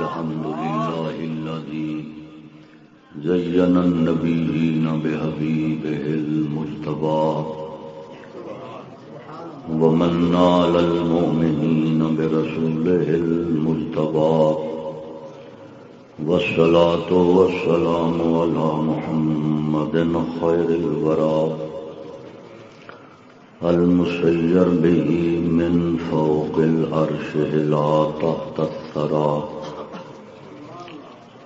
الحمد لله الذي زين النبيين بحبيبه المجتبى ومن نال المؤمنين برسوله المجتبى والصلاة والسلام على محمد خير الورى المسير به من فوق العرش إلى تحت الثرى.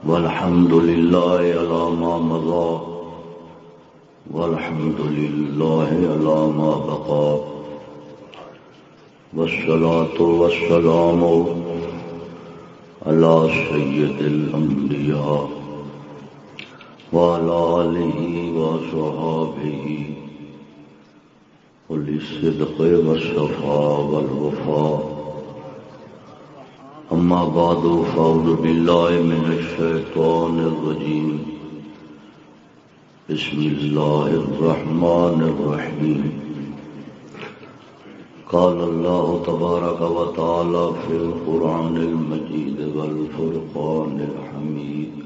والحمد لله على ما مضى. والحمد لله على ما بقى. والصلاة والسلام على سيد الأنبياء وعلى آله وصحابه وللصدق والصفاء والوفاء. أما بعد فأعوذ بالله من الشيطان الرجيم بسم الله الرحمن الرحيم قال الله تبارك وتعالى في القرآن المجيد والفرقان الحميد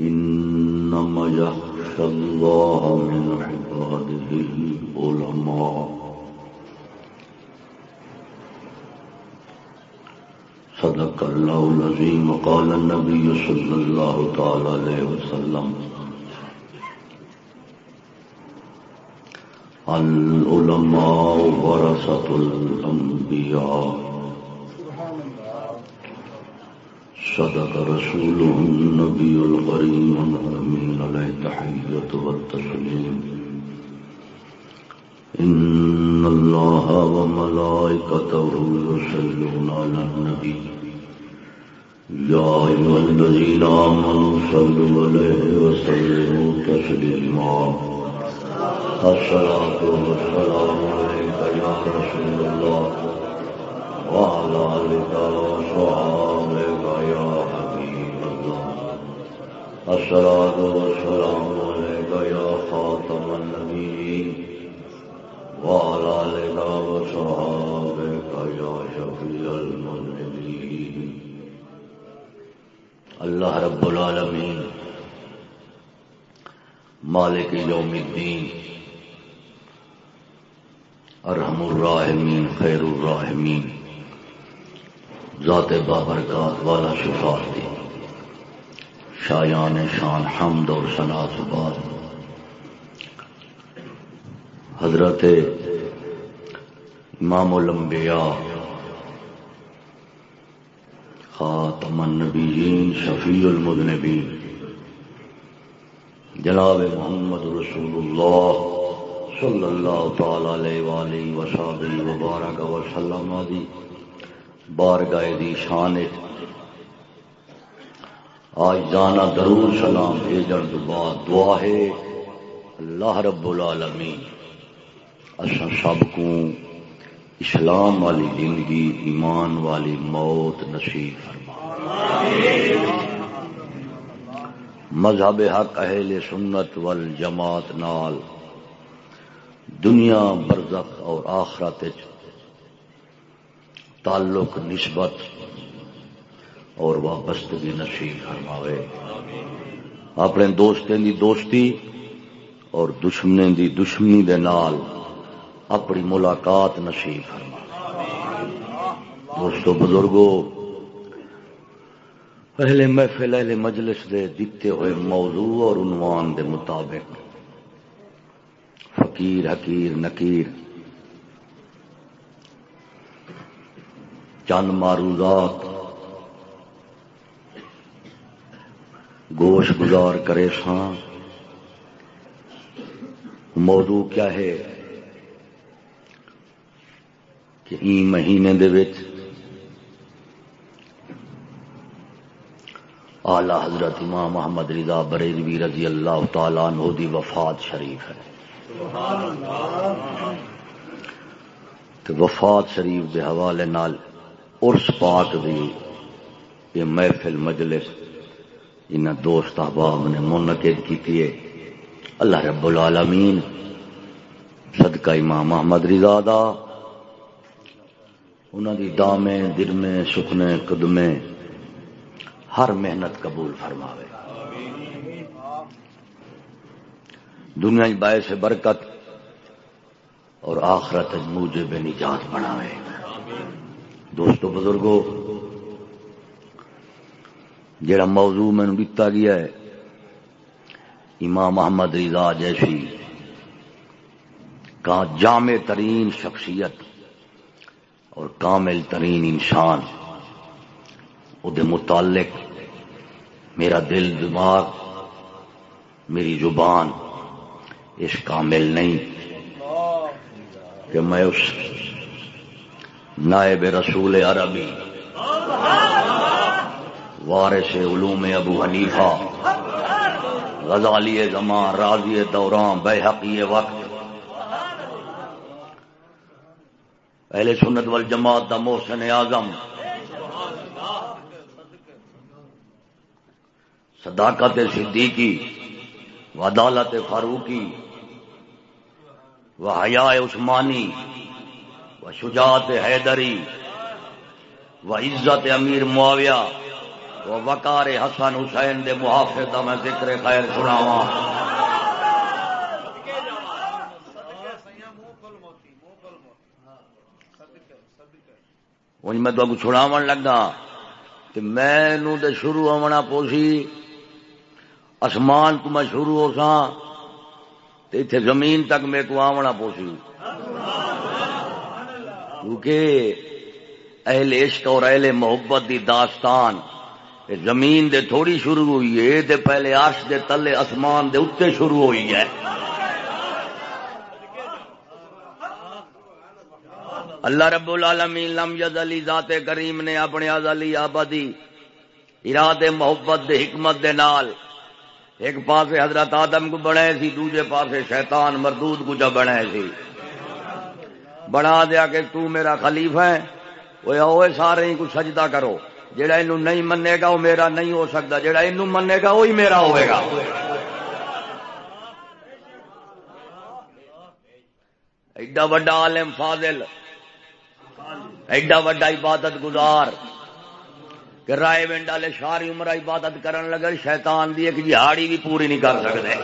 إنما يخشى الله من عباده العلماء. صدق الله العظيم. قال النبي صلى الله تعالى عليه وسلم. العلماء ورثة الأنبياء. صدق رسوله النبي الغريم الأمين عليه تحية والتسليم. إن الله وملائكته يسلون على النبي. يا أيها الذين آمنوا صلوا عليه وسلموا تسليما. الصلاة والسلام عليك يا رسول الله. وعلى آلك وصحابك يا حبيب الله الصلاة والسلام عليك يا خاتم النبيين وعلى آلك وصحابك يا شفيع المذنبين اللہ رب العالمین مالک یوم الدین ارحم الراحمین خیر الراحمین ذات بابرکات والا شفاعت دی۔ شایان شان حمد اور سنا بعد۔ حضرت امام الانبیاء، خاتم النبیین، شفیع المذنبین، جناب محمد رسول اللہ صلی اللہ تعالی علیہ وآلہ وسلم وبارک وسلم دی۔ بارگاہ دی شان آج جانا ضرور سلام اے جن بعد دعا ہے۔ اللہ رب العالمین اصا سب کو اسلام والی زندگی، ایمان والی موت نصیب فرما۔ مذہب حق، اہل سنت وال جماعت نال دنیا برزخ اور آخرت تعلق نسبت اور وابستگی نصیب فرماوے۔ اپنے دوستیں دی دوستی اور دشمنیں دی دشمنی دے نال اپنی ملاقات نصیب فرما۔ دوستو بزرگوں پہلے محفل اہل مجلس دے دیتے ہوئے موضوع اور عنوان دے مطابق، فقیر، حقیر نکیر چند معروضات۔ گوش گزار کرے ساں۔ موضوع کیا ہے؟ کہ این مہینے دے وچ آلہ حضرت امام محمد رضا بریلوی رضی اللہ تعالیٰ عنہ دی وفات شریف ہے۔ تو وفات شریف دے حوالے نال ارس پاک دی یہ محفل مجلس ان دوست احباب نے منعقد کی ہے۔ اللہ رب العالمین صدقہ امام محمد رضا دا۔ انہوں دی دامے درمے سکھنے قدمے ہر محنت قبول فرماوے۔ دنیا باعث برکت اور آخرت موجب نجات بناوے۔ دوستو بزرگوں جڑا موضوع میں دتا گیا ہے، امام محمد رضا جیسی کا جامع ترین شخصیت اور کامل ترین انسان وہ متعلق میرا دل دماغ، میری زبان اس کامل نہیں کہ میں اس نائب رسول عربی۔ وارث علوم ابو حنیفہ۔ غزالی زمان راضی دوران بے حقی وقت۔ اہل سنت والجماعت دا محسن اعظم۔ صداقت صدیقی و عدالت فاروقی و حیا عثمانی۔ و شجاعت حیدری و عزت امیر معاویہ و وقار حسن حسین دے محافظ میں ذکر خیر سناواں۔ ہوں جی میں تو چھڑاو لگا کہ میں تو شروع ہونا پوسی، آسمان تو میں شروع ہو سا اتے زمین تک میرے کو آونا پوسی۔ کیونکہ اہل عشق اور اہل محبت دی داستان۔ زمین دے تھوڑی شروع ہوئی ہے دے پہلے آش دے تلے آسمان دے اتنے شروع ہوئی ہے۔ اللہ رب العالمین لم ید علی ذات کریم نے اپنے ازلی آبادی اراد محبت دے حکمت دے نال۔ ایک پاسے حضرت آدم کو بنے سی دوجے پاسے شیطان، مردود کو جب بنے سی۔ بنا دیا کہ تو میرا خلیف ہے۔ وہ سارے کو سجدہ کرو۔ جڑا انہوں نہیں منے گا وہ میرا نہیں ہو سکتا۔ جڑا انہوں منے گا وہی میرا ہوئے گا۔ ایڈا وڈا عالم فاضل، ایڈا وڈا عبادت گزار کہ رائے ونڈ والے ساری عمر عبادت کرن لگے، شیطان دی ایک جہاڑی بھی پوری نہیں کر سکتے۔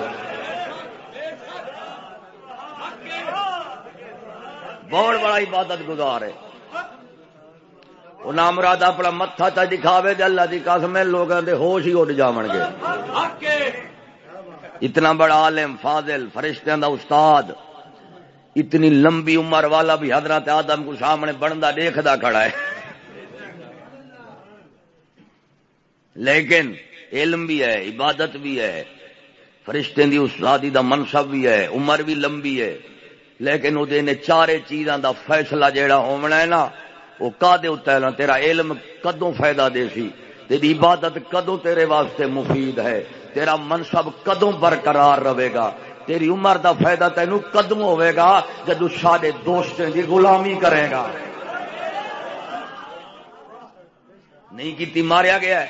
بہت بڑا عبادت گزار ہے۔ وہ نام مراد اپنا متھا چا دکھاوے دے اللہ دی قسم لوگوں دے ہوش ہی اڈ جاون گے اتنا بڑا عالم، فاضل فرشتوں دا استاد، اتنی لمبی عمر والا بھی حضرت آدم کو سامنے بنتا دیکھتا کھڑا ہے۔ لیکن علم بھی ہے، عبادت بھی ہے فرشتے دی استادی دا منصب بھی ہے، عمر بھی لمبی ہے۔ لیکن وہ چارے چیزاں دا فیصلہ جیڑا ہونا ہے نا، وہ کا اتنا تیرا علم کدوں فائدہ دے سی؟ تیری عبادت کدوں تیرے واسطے مفید ہے؟ تیرا منصب کدوں برقرار رہے گا؟ تیری عمر دا فائدہ تینو قدم ہوئے گا جدو سارے دوست کی غلامی کرے گا؟ نہیں کی ماریا گیا ہے۔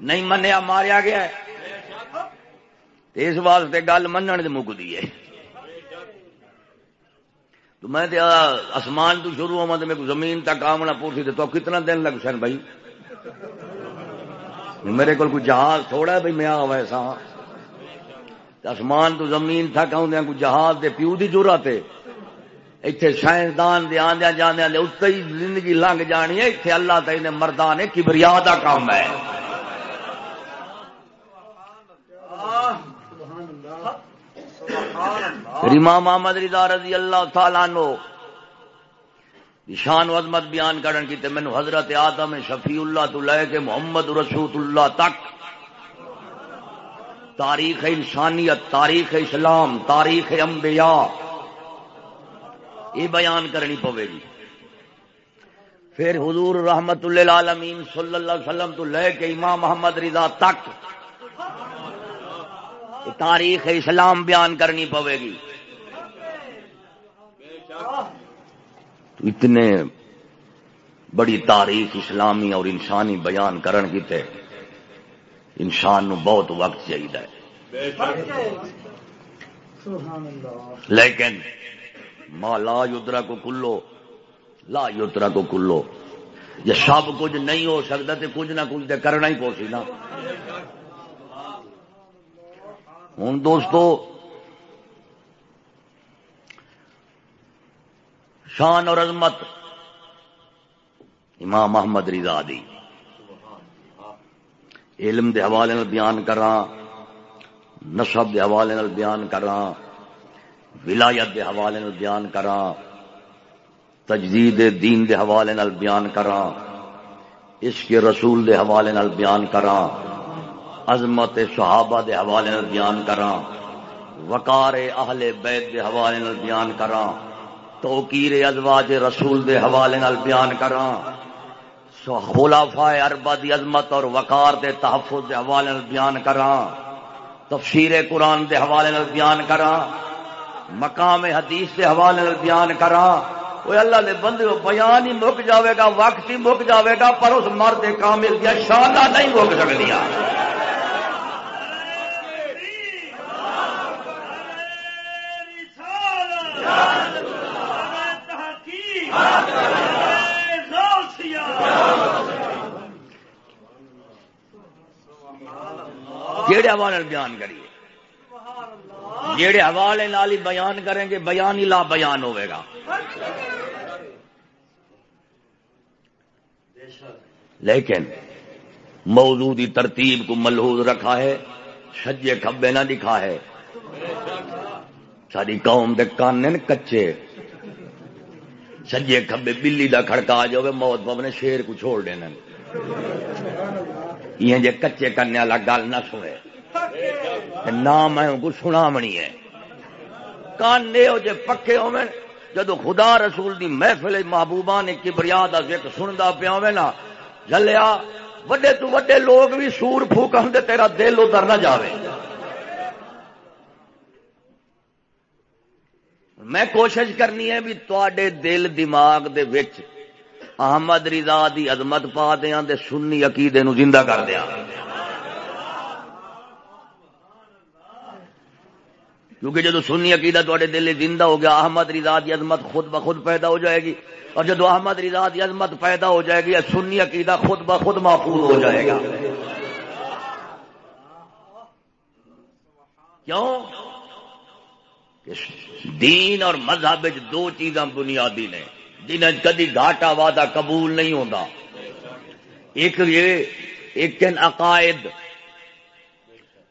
نہیں منیا ماریا گیا ہے۔ اس واسطے گل من مکتی ہے۔ تو میں آسمان تو شروع ہوا تو میرے کو زمین تک آمنا پوچھی تو کتنا دن لگ سن بھائی؟ میرے کو جہاز تھوڑا ہے بھائی، میں آ ویسا ہاں۔ آسمان تو زمین تھک آدھے کو جہاز دے پیو کی ضرورت ہے۔ اتنے سائنسدان دے آدھے جانے اتنے ہی زندگی لنگ جانی ہے اتنے اللہ تعالی مردان کبریا کا کام ہے۔ امام محمد رضا رضی اللہ تعالیٰ نو شان و عظمت بیان کرن کی تے مینو حضرت آدم شفیع اللہ تو لے کے محمد رسول اللہ تک تاریخ انسانیت، تاریخ اسلام، تاریخ انبیاء یہ بیان کرنی پوے گی۔ پھر حضور رحمت اللہ عالمین صلی اللہ علیہ وسلم تو لے کے امام محمد رضا تک تاریخ اسلام بیان کرنی پوے گی۔ اتنے بڑی تاریخ اسلامی اور انسانی بیان کرن کی تے انسان نو بہت وقت چاہیے لیکن ماں لا یدرا کو کلو، لا یدرا کو کلو۔ یہ سب کچھ نہیں ہو سکتا تو کچھ نہ کچھ تو کرنا ہی پوسی نا ہوں دوستو شان اور عظمت امام محمد رضا دی۔ علم دے حوالے بیان کرا نصب دے حوالے بیان کرا ولایت دے حوالے بیان کرا تجدید دین دے حوالے بیان کرا عشق رسول دے حوالے بیان کرا عظمت صحابہ دے حوالے بیان کرا وقار اہل بیت دے حوالے بیان کرا توقیر ازواج رسول دے حوالے بیان کرا خلافہ اربا دی عظمت اور وقار دے تحفظ دے حوالے بیان کرا تفسیر قرآن دے حوالے بیان کرا مقام حدیث دے حوالے بیان کرا وہ اللہ دے بندے بیان ہی مک جاوے گا، وقت ہی مک جاوے گا، پر اس مرد کامل دیا شانہ نہیں مک سکتی جیڑے حوالے بیان کریے۔ جیڑے حوالے نال ہی بیان کریں گے، بیان ہی لا بیان ہوئے گا۔ لیکن موجودی ترتیب کو ملحوظ رکھا ہے سجے کھبے نہ دکھا ہے۔ ساری قوم دے کان کچے۔ سجے کھبے، بلی دا کھڑکا جو موت پونے شیر کو چھوڑ دینا۔ یہ جے کچے کرنے والا گل نہ سوئے۔ نہ میں کو سنا منی ہے۔ کان ہو جے پکے ہو جدو خدا رسول دی محفل محبوبہ نے کبریا کا ذکر سنتا پیا ہو نا، جلیا، وڈے تو وڈے لوگ بھی سور پھوکن دے، تیرا دل ادھر نہ جاوے۔ میں کوشش کرنی ہے بھی تے دل دماغ دے وچ احمد رضا دی عظمت پا دیا دے سنی عقیدے نو زندہ کر دیا کیونکہ جدو سنی عقیدہ تے دل زندہ ہو گیا، احمد رضا دی عظمت خود بخود پیدا ہو جائے گی۔ اور جدو احمد رضا دی عظمت پیدا ہو جائے گی، سنی عقیدہ خود بخود محفوظ ہو جائے گا۔ کیوں؟ دین اور مذہب دو چیزاں بنیادی نے جنہیں کدی گھاٹا وعدہ قبول نہیں ہوتا ایک یہ، ایک عقائد،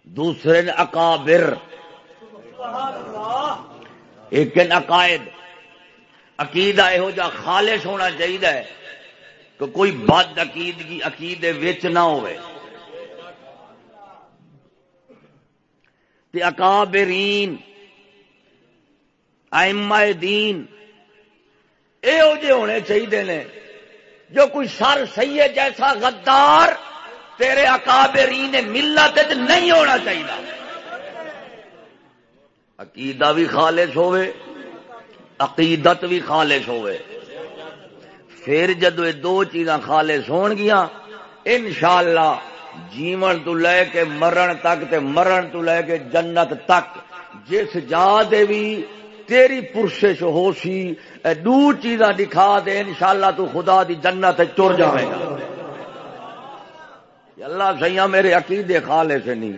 دوسرے اکابر۔ ایک عقائد۔ عقیدہ یہو جا خالص ہونا چاہیے کہ کوئی بد عقیدگی، عقیدے وچ نہ ہوئے۔ تے اکابرین ائمہ دین یہو جے ہونے چاہیے نے جو کوئی سر سید جیسا غدار تیرے اکابرین ملت نہیں ہونا چاہیے عقیدہ بھی خالص ہوئے عقیدت بھی خالص ہوئے پھر جدو یہ دو چیزاں خالص ہون گیا انشاءاللہ جیون تو لے کے مرن تک تے مرن تو لے کے جنت تک جس جا دے بھی تیری پرشش ہو سی دو چیزاں دکھا دے، انشاءاللہ تو خدا دی جنت چور جائے گا۔ اللہ سیاں، میرے عقیدے خالے سے نہیں۔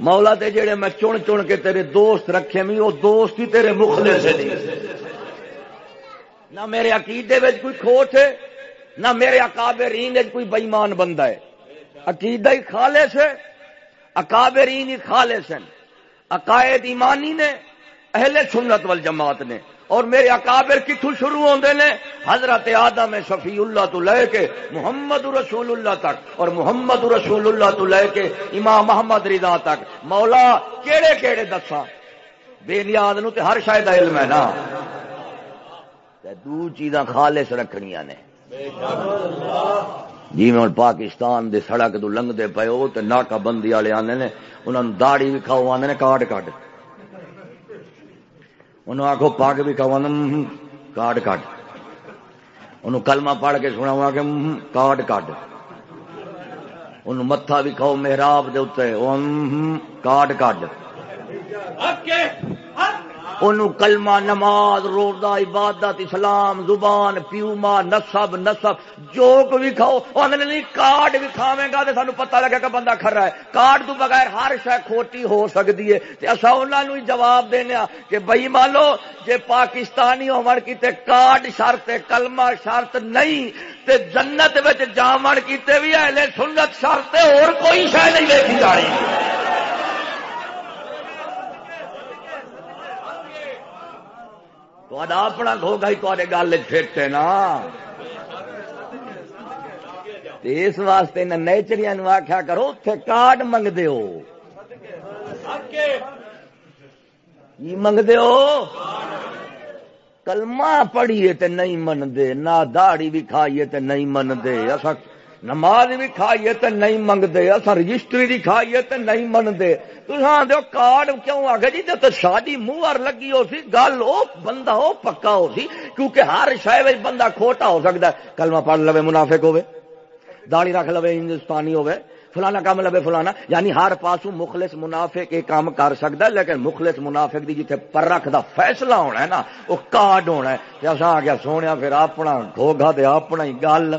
مولا تے جڑے میں چن چن کے تیرے دوست رکھے می وہ دوست ہی تیرے مخلے سے نہیں۔ نہ میرے عقیدے وچ کوئی کھوٹ ہے، نہ میرے اکابرین کوئی بےمان بندہ ہے۔ عقیدہ ہی خالص ہے، اکابرین ہی خالص ہیں۔ عقائد ایمانی نے، اہل سنت والجماعت نے۔ اور میرے اکابر کتوں شروع ہوتے نے، حضرت آدم شفیع اللہ تو لے کے محمد رسول اللہ تک، اور محمد رسول اللہ تو لے کے امام محمد رضا تک۔ مولا کیڑے کیڑے دسا بے نیاد نو تے ہر شاید علم ہے نا۔ دو چیزاں خالص رکھنیا نے۔ جی میں پاکستان دے سڑک تو لنگتے پے وہ ناکا بندی والے آنے نے انہوں نے داڑی بھی کھاؤ آدھے کاٹ کٹ انہوں آخو پگ بھی کھاؤ آدھے کاٹ کٹ انہوں کلمہ پڑھ کے سنا ہوا کہ کاٹ کٹ انہوں متھا بھی کھاؤ، محراب دے اتنے کاٹ کٹ کلمہ نماز، روزہ، عبادت، اسلام، زبان پیوما نسب نسب جو بھی کھاؤ نہیں، کارڈ بھی کھاوے گا تو سانو پتا لگے گا بندہ کھرا ہے۔ کارڈ تو بغیر ہر شہ کھوٹی ہو سکتی ہے۔ اصا انہوں جواب دینا ہاں کہ بئی مان لو جی پاکستانی ہون کیتے کارڈ شرط، کلمہ شرط نہیں، تے جنت جامن کیتے بھی ہے سنت شرط اور کوئی شہ نہیں دیکھی جانی۔ اپنا گوگا ہی تے گل فٹ ہے نا۔ اس واسطے نہ نیچری آخیا کرو اتے کارڈ منگتے ہو۔ منگتے ہو؟ کلمہ پڑھیے تے نہیں منتے نہ دہڑی بھی کھائیے تے نہیں منتے اصا نماز بھی کھائیے تے نہیں منگتے اصا رجسٹری بھی کھائیے تے نہیں منگتے۔ تو کارڈ کیوں؟ آ گیا جی جب شادی منہ لگی ہو سی، گل ہو، بندہ ہو، پکا ہو سی، کیونکہ ہر شہر بندہ کھوٹا ہو سکتا ہے۔ کلمہ پڑھ لو منافق ہوے داڑی رکھ لو ہندوستانی ہوے فلانا کام لبے فلانا۔ یعنی ہر پاسو مخلص منافق یہ کام کر سکتا ہے، لیکن مخلص منافق دی جتنے پرکھ دا فیصلہ ہونا ہے نا، وہ کارڈ ہونا ہے۔ اصا آ گیا سونے پھر اپنا گوگا دے اپنا ہی گل۔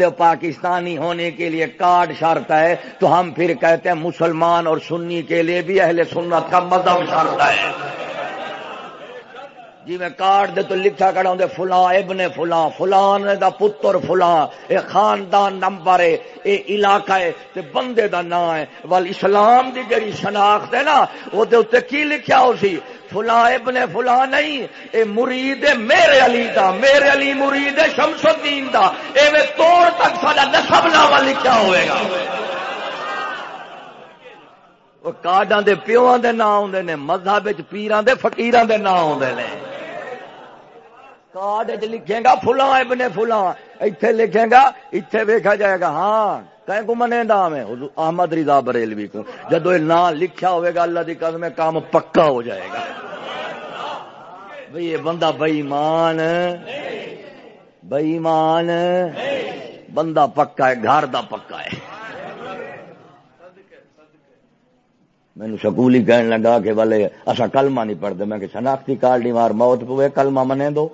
دو پاکستانی ہونے کے لیے کارڈ شرط ہے، تو ہم پھر کہتے ہیں مسلمان اور سنی کے لیے بھی اہل سنت کا مذہب شرط ہے۔ جی میں کارڈ دے تو لکھا کڑا ہوں فلاں ابن فلاں فلان دا پتر فلاں، اے خاندان نمبر ہے، اے علاقہ ہے، تے بندے دا نام ہے۔ وال اسلام دی جڑی شناخت ہے نا، وہ دے اوتے کی لکھیا ہو سی؟ فلاں ابن فلاں نہیں، اے مرید میرے علی دا، میرے علی مرید شمس الدین دا۔ اے توڑ تک ساڈا نسب نامہ لکھیا ہوئے گا۔ کارڈاں دے پیواں دے نام ہوندے نے، مذہب وچ پیراں دے، فقیراں دے نام ہوندے نے۔ کارڈ لکھے گا فلاں ابن فلاں۔ ایتھے لکھے گا، ایتھے ویکھا جائے گا۔ ہاں کہیں کو منے نام ہے احمد رضا بریلوی کو۔ جدو یہ نام لکھا ہوئے گا، اللہ دی قسم، کام پکا ہو جائے گا۔ بھئی یہ بندہ بئی مان بئی مان بندہ پکا ہے، گھر دا پکا ہے۔ مینو سکول ہی کہنے لگا کہ بلے اصا کلمہ نہیں پڑھتے۔ میں کہ شناختی کارڈ نہیں مار موت پوے، کلمہ منے دو۔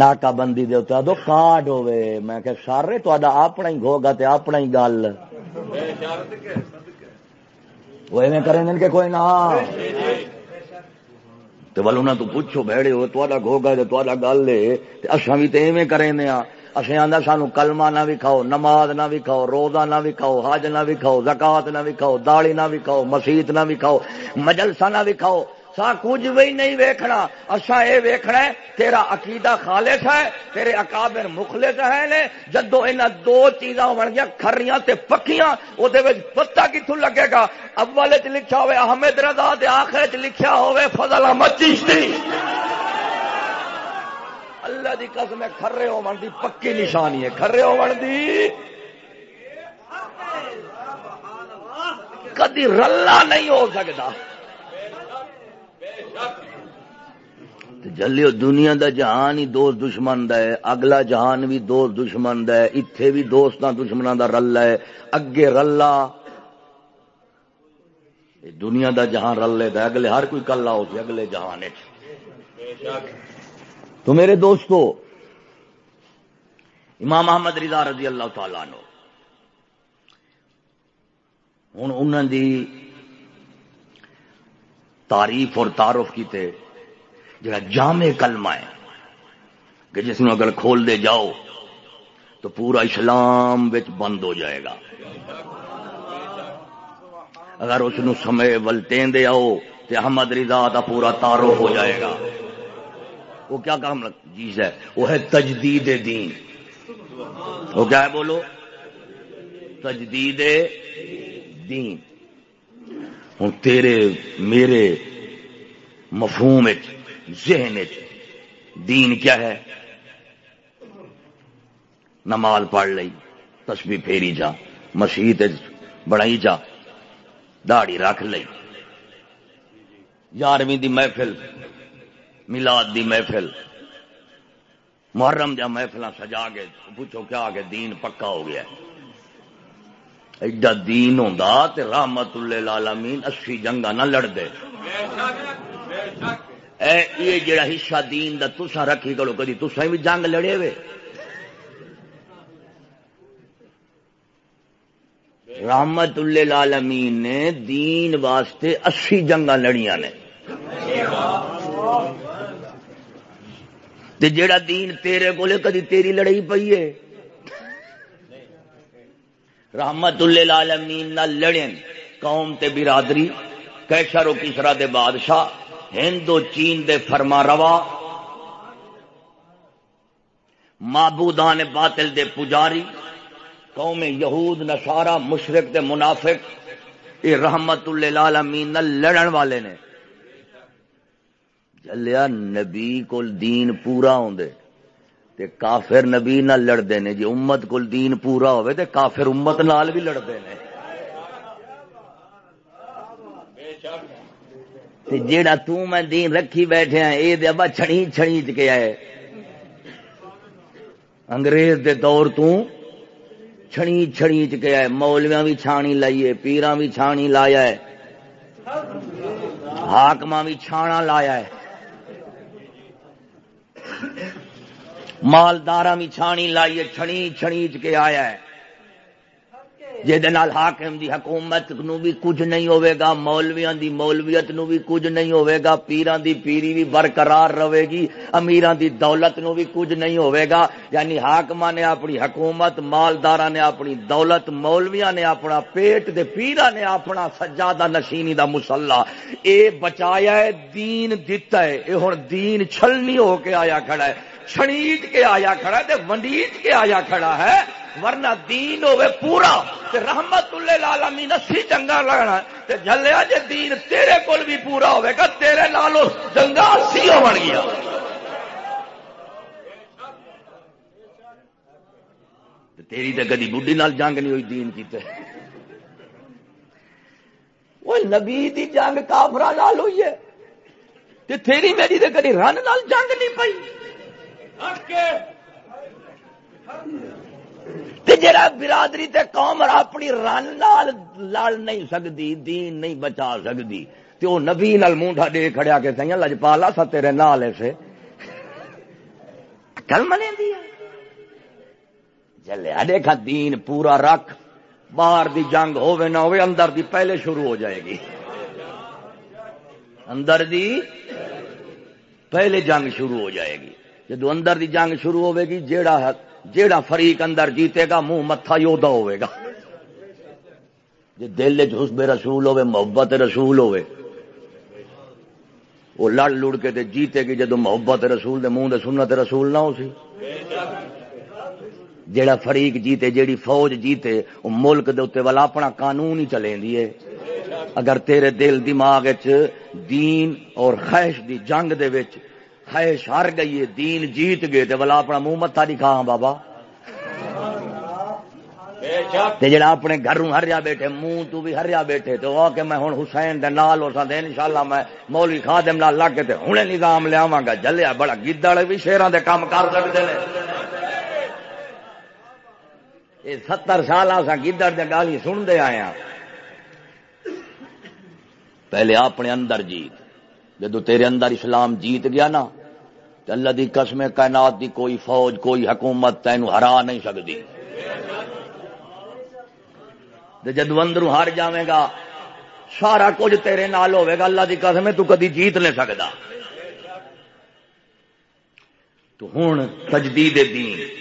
ناکا بندی دے اتنا دو کارڈ ہوے میں کہ سارے تو اپنا ہی گوگا تے اپنا ہی گل۔ وہ ایویں کریں گے کہ کوئی نہ۔ تو بل انہوں تو پوچھو بھڑے ہو تو گوگا تے تو گل ہے۔ اصا بھی تو ایویں کریں اصے آدھا ہاں۔ سانو کلمہ نہ بھی کھاؤ، نماز نہ بھی کھاؤ، روزہ نہ بھی کھاؤ، حج نہ بھی کھاؤ، زکات نہ بھی کھاؤ داڑی نہ بھی کھاؤ مسیت نہ بھی کھاؤ، مجلسہ نہ بھی کھاؤ۔ سا کچھ بھی نہیں ویکھنا۔ اچھا یہ ویکھنا ہے، تیرا عقیدہ خالص ہے، تیرے اکابر مخلص ہے نے۔ جدو ان دو چیزاں بن گیا کھریاں تے پکیاں وہ پتا کتوں لگے گا؟ اول چ لکھا ہوئے، احمد رضا دے آخر چ لکھا ہوئے، فضل احمد چشتی۔ اللہ دی قسم کھرے ہو دی پکی نشانی ہے۔ کھرے ہو دی۔ کدی رلا نہیں ہو سکتا جلو دنیا دا جہان ہی دوست دشمن دا ہے، اگلا جہان بھی دوست دشمن دا ہے، اتے بھی دوست دشمنوں دا رلا ہے، اگے رلا۔ دنیا دا جہان رلے دا اگلے ہر کوئی کلا ہو سی جی، اگلے جہان تو میرے دوستو، امام محمد رضا رضی اللہ تعالی نو ہوں انہوں دی تعریف اور تعارف کیتے جڑا جامع کلمہ ہے کہ جس میں اگر کھول دے جاؤ تو پورا اسلام بچ بند ہو جائے گا۔ اگر اس سمے ولٹیں دے آؤ تو احمد رضا کا پورا تعارف ہو جائے گا۔ وہ کیا کام چیز جی ہے وہ ہے تجدید دین۔ وہ کیا ہے بولو؟ تجدید دین۔ ہوں تیرے میرے مفہوم ذہن دین کیا ہے؟ نماز پڑھ لئی، تسبیح پھیری جا مسیح بڑھائی جا داڑی رکھ لئی۔ یارویں دی محفل ملاد دی محفل، محرم جا محفل سجا کے پوچھو کیا کہ دین پکا ہو گیا ایڈا دین ہوں رحمت اللہ لالمین اسی جنگا نہ لڑ دے اے، یہ جڑا حصہ دین دا تسا رکھی کرو، کدی تسا بھی جنگ لڑے وے؟ رحمت اللہ لالمین نے دین واسطے اسی جنگا لڑیاں نے۔ تے جیڑا دین تیرے کو کدی تیری لڑائی پی ہے؟ رحمت اللہ عالمین نہ لڑن قوم تے برادری کیسر و کسرا دے بادشاہ ہندو چین دے فرما روا، معبودان باطل دے پجاری، قوم یہود نشارا مشرق دے منافق، یہ رحمت اللہ عالمین نہ لڑن والے نے۔ چلیا نبی کو دین پورا ہوندے۔ تے کافر نبی نہ لڑتے ہیں جی امت کو دین پورا ہوئے تے کافر امت نال بھی لڑتے ہیں تے جیڑا تو میں دین رکھی بیٹھے ہیں، اے دے ابا چھڑی چھڑی کے آئے۔ انگریز دے دور تو چھڑی چھڑی کے آئے۔ مولویاں بھی چھانی لائیے پیراں بھی چھانی لایا ہے۔ حاکماں بھی چھانا لایا ہے۔ مالدار بھی چھانی لائیے چھڑی چھڑی کے آیا ہے۔ جہد حاکم دی حکومت نو بھی کچھ نہیں ہوئے گا، مولویاں دی مولویت نو بھی کچھ نہیں ہوئے گا پیران دی پیری بھی برقرار رہے گی امیران دی دولت نو بھی کچھ نہیں ہوئے گا۔ یعنی حاکمہ نے اپنی حکومت مالدارہ نے اپنی دولت، مولویاں نے اپنا پیٹ، دے پیرا نے اپنا سجادہ نشینی دا مسلح۔ اے بچایا ہے، دین دیتا ہے۔ اے ہن دین چھلنی ہو کے آیا کھڑا ہے۔ چھڑیٹ کے آیا کھڑا ہے ونڈیٹ کے آیا کھڑا ہے۔ ورنہ دین ہوے پورا، تے رحمت اللہ العالمین اسی چنگا لگنا تے جھلیا جے دین تیرے کول بھی پورا ہوے گا، تیرے نالو چنگا اسی ہو بن گیا۔ تیری تے کدی بڈھی نال جنگ نہیں ہوئی، دین کیتے وہ نبی دی جنگ کافرا نال ہوئی ہے۔ تے تیری میری تے کدی رن نال جنگ نہیں پئی۔ جڑا برادری تے قوم اپنی رن نال لڑ نہیں سکتی دین نہیں بچا سکتی تے وہ نبی نال مونڈا دے کھڑیا کے سہی لجپالا سا تیرے نال ایسے۔ کل منے دی۔ جلیا دیکھا دین پورا رکھ، باہر دی جنگ ہوے نہ ہوے اندر دی پہلے شروع ہو جائے گی۔ اندر دی پہلے جنگ شروع ہو جائے گی۔ جدو اندر دی جنگ شروع ہوے گی، جیڑا جیڑا فریق اندر جیتے گا، منہ متھا یودا ہوے گا۔ جی دل حسب رسول ہوے محبت رسول ہوے وہ لڑ لڑ کے تے جیتے گی جدو محبت رسول دے منہ دے سنت رسول نہ ہو سی۔ جیڑا فریق جیتے، جیڑی فوج جیتے، وہ ملک دے اتنے والا اپنا قانون ہی چلیں دیئے اگر تیرے دل دماغ دین اور خیش دی جنگ دے وچ خیش ہر گئی ہے دین جیت گئے تے بلا اپنا منہ متا دکھا بابا۔ جڑا اپنے گھر ہریا بیٹھے منہ تو بھی ہریا بیٹھے تو آ کے میں ہوں حسین دے نال ان شاء اللہ میں مولوی خادم نال لگ کے ہوں نظام لیا گا۔ جلیا بڑا گدڑ بھی شیران دے کام کر سکتے ہیں ستر سال آ گدڑ دے گالی سنتے آئے ہیں پہلے اپنے اندر جیت جدو تیرے اندر اسلام جیت گیا نا اللہ دی قسم کائنات دی کوئی فوج، کوئی حکومت تین ہرا نہیں سکتی جدو اندر ہار جائے گا، سارا کچھ تیرے نال ہوے گا، اللہ دی قسم تو کدی جیت نہیں سکتا تو ہوں تجدید دین۔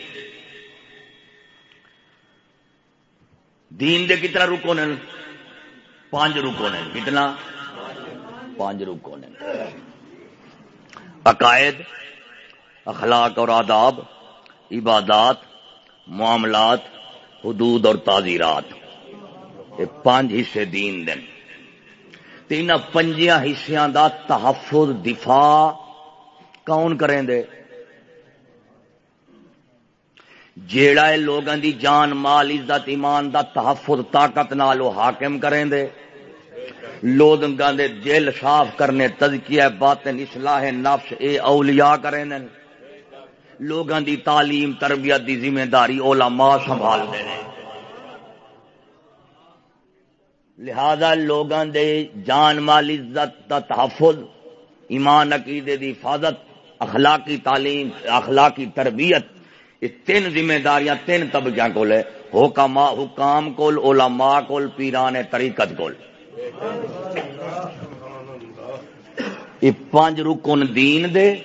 دین دے کتنا رکو نے؟ پانچ رکو نے۔ کتنا؟ پانچ رکو نے۔ عقائد اخلاق اور آداب، عبادات، معاملات، حدود اور تعزیرات۔ یہ پانچ حصے دین دن تین پنجیا حصوں دا تحفظ، دفاع کون کریں دے؟ جیڑا ہے لوگوں دی جان، مال، عزت، ایمان دا تحفظ، طاقت نال حاکم کریں دے۔ لوگوں دے دل صاف کرنے، تزکیہ، باطن، اصلاح، نفس، اے اولیاء کریں دے۔ لوگوں دی تعلیم، تربیت دی ذمہ داری علماء سنبھال دے لہذا لوگوں دے جان مال، عزت دا تحفظ، ایمان، عقیدے دی حفاظت، اخلاقی تعلیم، اخلاقی تربیت، یہ تین ذمہ داریاں تین طبقہ کول ہے۔ حکما حکام کول، علماء کول، پیران طریقت کول۔ یہ پانچ رکن دین دے۔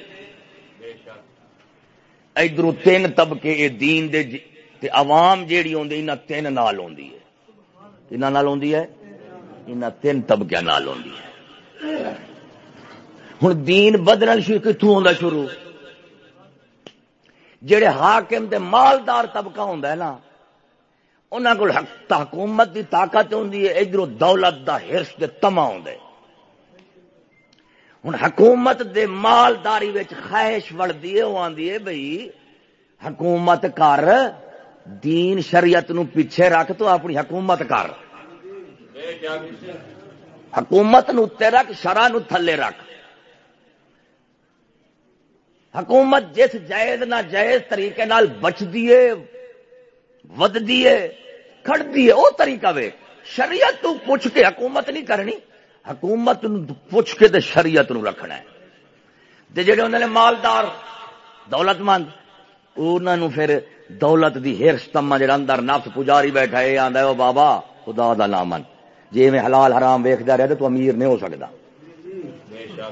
ادھر تین طبقے یہ دین دے جی- تے عوام جیڑی ہوندی انہاں تین نال ہوندی ہے۔ انہاں نال ہوندی ہے؟ انہاں تین طبقے نال ہوندی ہے۔ ہن دین بدلن شروع کتھوں ہوندا شروع؟ جڑے حاکم تے مالدار طبقہ ہوندا ہے نا، انہاں کول حکومت دی طاقت ہوندی ہے ادھر دولت دا ہرس تے تما ہوندا ہے۔ ہوں حکومت دے مالداری خواہش وڑتی ہے وہ آدھی ہے بھائی حکومت کر، دین شریعت نو پیچھے رکھ تو اپنی حکومت کر۔ حکومت نو رکھ شرح نو تھلے رکھ۔ حکومت جس جائز نہ جائز طریقے نال بچتی ہے ودی ہے کھڑتی ہے وہ طریقہ وے۔ شریعت تو پوچھ کے حکومت نہیں کرنی۔ حکومت پوچھ کے تے شریعت نو رکھنا ہے۔ تے جڑے انہوں نے مالدار، دولت مند انہوں نے پھر دولت دی ہرس تما جڑا اندر نفس پجاری بیٹھا ہے آندا ہے بابا، خدا دا نام من جی میں حلال حرام ویکھدا رہے تو امیر نہیں ہو سکدا۔ سکتا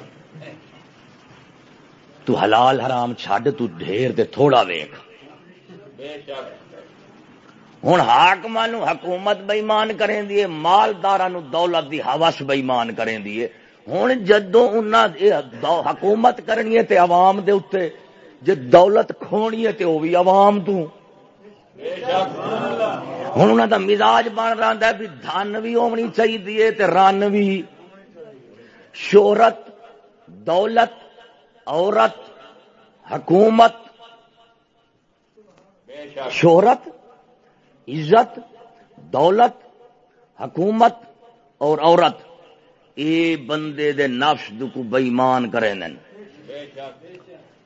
تو حلال حرام چھڈ، تو ڈھیر تے تھوڑا ویکھ۔ بے شک ہوں حاقم حکومت بئیمان کریں دیے مالدار دولت دی حوث بئیمان کریں دیے ہوں جدو حکومت کرنی ہے تے عوام دے اتے جی دولت کھونی ہے تے وہ بھی عوام تو ہوں انہوں دا مزاج بن رہا ہے بھی دھن بھی ہونی چاہیے تے رن بھی شہرت، دولت، عورت، حکومت۔ شہرت عزت، دولت، حکومت اور عورت یہ بندے دے نفس کو بئیمان کرے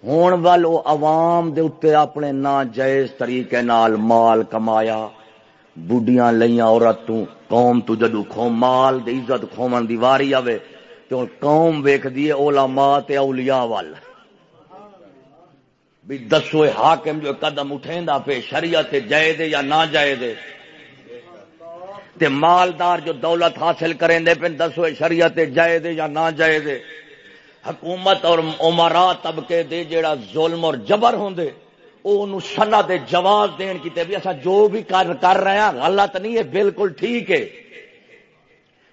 ہون وال وہ عوام دے اتے اپنے نا جائز طریقے نال مال کمایا بڑھیاں لئیاں عورت تو، قوم تو جدو کھو مال دے عزت کھومن دی واری آوے تو قوم ویکھ دیے علماء تے اولیاء وال بھی دسو حاکم جو قدم اٹھیں پہ شریعت جائے دے یا نہ جائے دے تے مالدار جو دولت حاصل کریں دے پہ دسو شریعت جائے دے یا نہ جائے دے حکومت اور عمرا طبقے دے جیڑا ظلم اور جبر ہوں دے او سنا دے جواز دین کی تے بھی ایسا جو بھی کر کر رہے ہیں غلط نہیں ہے، بالکل ٹھیک ہے۔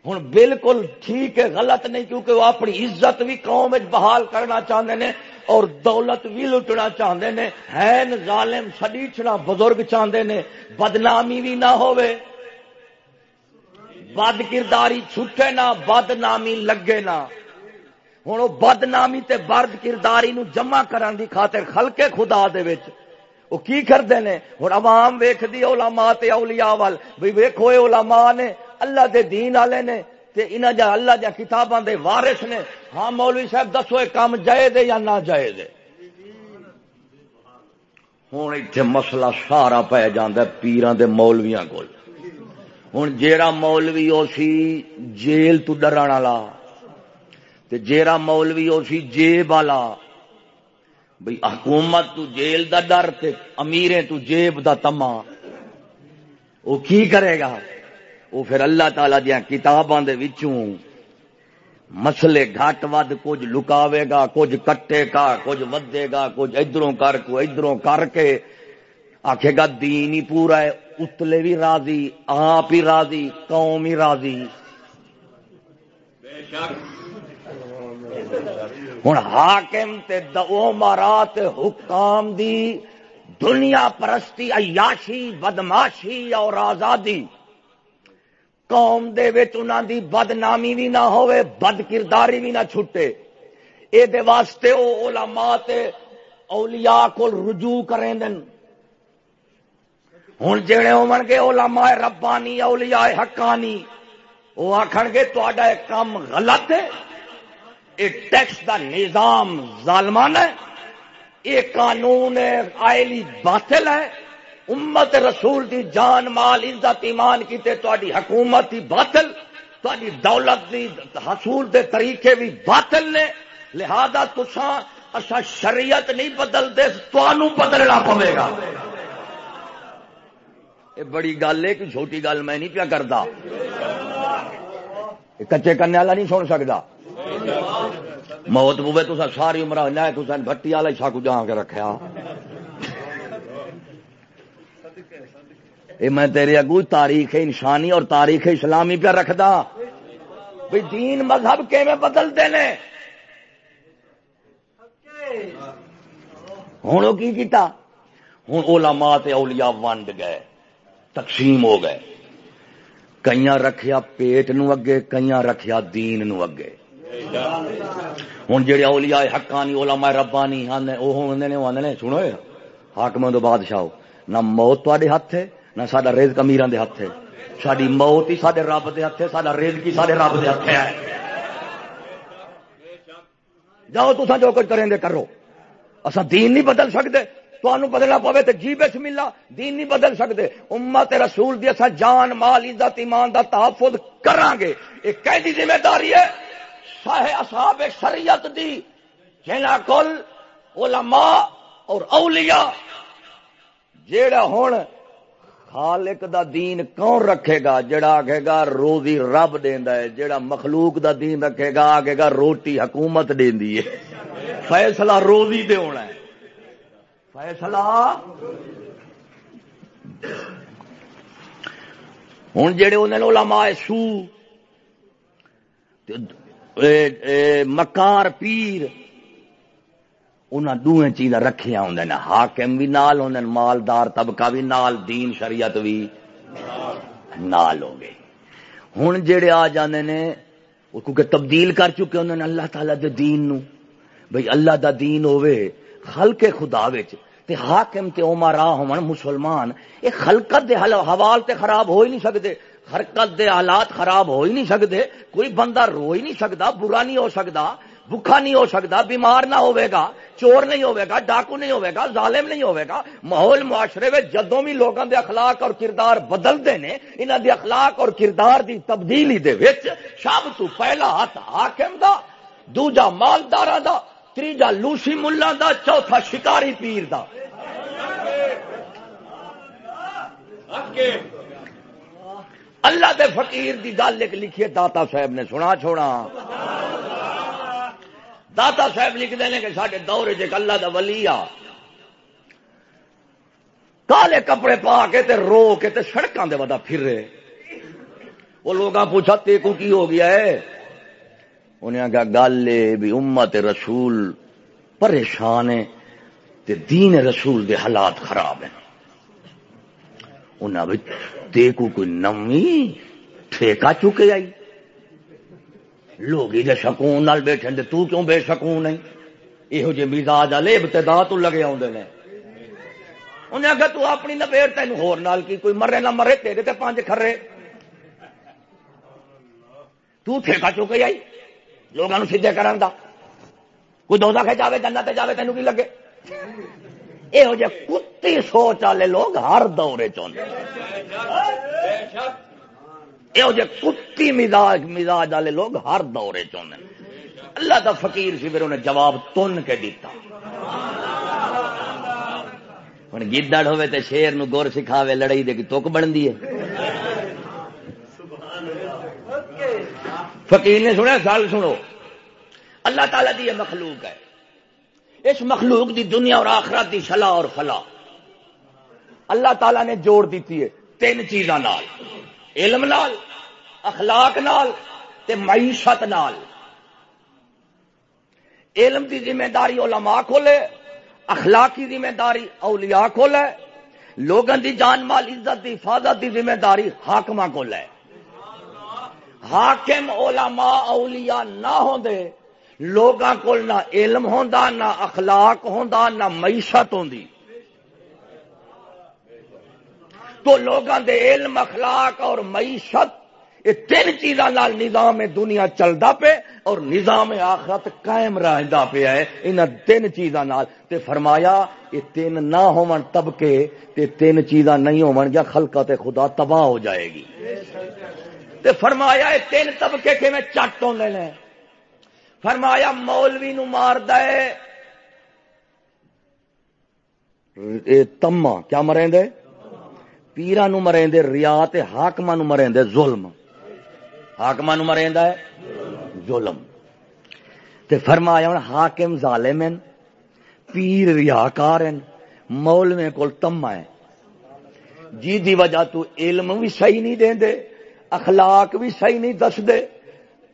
ہوں بالکل ٹھیک ہے، غلط نہیں کیونکہ وہ اپنی عزت بھی قوم بحال کرنا چاہتے ہیں اور دولت بھی لٹنا چاہتے ہیں ہے ظالم سڈیچنا بزرگ چاہتے ہیں بدنامی بھی نہ ہوئے بد کرداری چھٹے نہ، بدنامی لگے نہ۔ ہوں وہ بدنامی تے برد کرداری نو جمع کرن دی خاطر خلقے خدا دے وچ۔ وہ کی کرتے ہیں ہوں عوام ویخ دی علماء تے اولیاء وال۔ بھئی ویکھو علماء نے، اللہ دے دین والے نے۔ تے انہاں جا اللہ دیا کتاباں دے وارث نے ہاں مولوی صاحب دسو یہ کام جائے دے یا نہ جائے دے ہوں اتنے مسئلہ سارا پی جانا پیران دے مولویاں کول۔ ہوں جیڑا مولوی ہو سی جیل تو ڈرن والا، تے جیڑا مولوی ہو سی جیب والا، بھئی حکومت تو جیل دا ڈر تے امیریں تو جیب دا تما وہ کی کرے گا؟ وہ پھر اللہ تعالی دیا کتاباں دے وچوں مسلے گھٹ ود کچھ لکاوے گا کچھ کٹے گا کچھ ودے گا کچھ ادھروں کر کو ادھروں کر کے۔ آخے گا دین ہی پورا ہے اتلے بھی راضی آپ ہی راضی قوم ہی راضی۔ ہوں حاکم تے دو مارات حکام دی دنیا پرستی عیاشی بدماشی اور آزادی۔ قوم دے وچ انہاں دی بدنامی بھی نہ ہوئے بد کرداری بھی نہ چھٹے۔ اے دے واسطے او علماء تے اولیاء کو رجوع کریں دن ہن جڑے ہون گے علماء ربانی، اولیاء حقانی وہ آکھن گے تہاڈا ایک کام غلط ہے۔ اے ٹیکس دا نظام ظالمانہ ہے۔ اے قانون آئلی باطل ہے۔ امت رسول دی جان، مال، عزت، ایمان کیتے تو حکومت ہی باطل تاری دولت دی حصول دے طریقے بھی باطل نے۔ لہذا تسان اچھا شریعت نہیں بدلتے تو بدلنا پوے گا۔ یہ بڑی گل ہے کہ چھوٹی گل میں نہیں پیا کرتا کچے کرنے والا نہیں سن سکتا موت پوے تو ساری عمر تو بٹی والا شک جا کے رکھا میں تیرے اگو تاریخ انسانی اور تاریخ اسلامی پہ رکھدا۔ بھائی دین مذہب کے میں بدلتے ہیں ہوں کی کیتا؟ ہوں علماء تے اولیاء ونڈ گئے، تقسیم ہو گئے۔ کئی رکھیا پیٹ نو اگے کئی رکھیا دین نو اگے۔ ہوں جہے اولیاء حقانی، علماء ربانی وہ آدھے سنو حاکم دو بادشاہ نہ موت تے ہاتھ ہے نہ سڈا ریز کمیران دے ہاتھ ہے۔ ساری موت ہی سارے رب دے ہاتھ ہے سارا ریز کی سارے رب دے ہاتھ ہے۔ جاؤ تو جو کچھ کریں دے کرو۔ اصا دین نہیں بدل سکتے تو بدلنا پوے تو جی بچ ملا دین نہیں بدل سکتے امت رسول دی اصا جان، مال، عزت، ایمان دا تحفظ کران گے۔ یہ کہی ذمہ داری ہے؟ ساہ اصحاب شریعت دی جنا کل علماء اور اولیاء جیڑا ہون خالق دا دین کون رکھے گا؟ جڑا آگے گا روزی رب دیندا ہے، جڑا مخلوق دا دین رکھے گا آگے گا روٹی حکومت دیندی ہے۔ فیصلہ روزی دے ہونا ہے۔ فیصلہ ہوں جڑے انہوں علماء سو اے اے، مکار پیر انہاں دوئیں چیزاں رکھیاں ہوندے نے۔ حاکم بھی نال ہوندے نے، مالدار طبقہ بھی نال، دین، شریعت بھی نال ہو گئے۔ ہن جڑے آ جاندے نے کیونکہ تبدیل کر چکے ہوندے نے اللہ تعالی دے دین نو۔ بھئی اللہ دا دین ہوے خلق خدا وچ۔ تے حاکم تے عمرا ہون، مسلمان، اے خلقت دے حوال تے خراب ہو ہی نہیں سکدے۔ حرکت دے حالات خراب ہو ہی نہیں سکدے۔ کوئی بندہ رو ہی نہیں سکدا، برا نہیں ہو سکدا۔ بھوکا نہیں ہو سکتا، بیمار نہ ہوئے گا، چور نہیں ہوئے گا، ڈاکو نہیں ہوئے گا، ظالم نہیں ہوئے گا۔ ماحول، معاشرے میں جدوں بھی لوگوں دے اخلاق اور کردار بدلتے ہیں انہوں دے اخلاق اور کردار دی تبدیلی دے وچ سب تو پہلا ہاتھ حاکم دا، دوجا مالدار دا تیجا لوسی ملا دا، چوتھا شکاری پیر دا۔ اللہ دے فقیر دی گل ایک لکھیے داتا صاحب نے سنا چھوڑا داتا صاحب لکھتے ہیں کہ سارے دور اللہ دا ولی آ۔ کالے کپڑے پا کے تے رو کے تے سڑکوں دے ودا پھر رہے۔ وہ لوگ پوچھا تیکو کی ہو گیا ہے؟ انہیں کہا گل بھی امت رسول پریشان ہے تے دین رسول دے حالات خراب ہیں۔ انہیں بھی تیکو کوئی نمی ٹھیکا چکے آئی۔ لوگ جی شکون نال بیٹھے تو کیوں بے شکون نہیں؟ یہو جی مزاج والے ابتدا تو لگے آدھے نے۔ انہیں آخر تو اپنی نبیر تین ہور نال کی، کوئی مرے نہ مرے، تیرے تے پانچ کھرے۔ تو ٹھیکا چکے آئی۔ لوگوں سیدھے کرن دا۔ کوئی دودا کے جاوے جنت جاوے تینوں کی لگے؟ یہو جہ کتی سوچ والے لوگ ہر دورے چاہتے یہ کتی مزاج مزاج والے لوگ ہر دورے چاہتے ہیں اللہ کا فقیر سی، پھر انہیں جواب تن کے دیتا ہوں گدڑ ہوے تو شیر نو گور سکھاوے، لڑائی دے کی تک بنتی ہے فقیر نے سنیا، سال سنو۔ اللہ تعالی دی یہ مخلوق ہے۔ اس مخلوق دی دنیا اور آخرت دی شلا اور فلا۔ اللہ تعالی نے جوڑ دیتی ہے تین چیزاں نال۔ علم نال، اخلاق نال تے معیشت نال۔ علم دی ذمہ داری علماء کو لے اخلاقی ذمہ داری اولیاء کو لے لوگوں دی جان مال، عزت دی حفاظت دی ذمہ داری حاکمہ کو لے حاکم علماء اولیاء نہ ہوں دے لوگاں کو نہ علم ہوندا، نہ اخلاق ہوندا، نہ معیشت ہوندی۔ تو لوگوں دے علم، اخلاق اور معیشت، یہ تین چیزاں نظام دنیا چلتا پے اور نظام آخرت قائم رہتا پیا ہے۔ ان تین چیزاں تے فرمایا، یہ تین نہ ہون طبقے تے تین چیزاں نہیں ہون گیا خلقت خدا تباہ ہو جائے گی۔ تے فرمایا تین طبقے کے میں چٹ ہونے لیں فرمایا، مولوی نو مار دے۔ تما کیا مریں دے؟ پیرا نو مریں دے، ریا تے حاکما نو مریں دے، ظلم۔ حاکما نو مریں دے، ظلم۔ تے فرمایا ہوں حاکم ظالم ہیں پیر ریاکار ہیں مولوے کول تما ہے۔ جی دی وجہ تو علم بھی صحیح نہیں دیں دے، اخلاق بھی صحیح نہیں دس دے،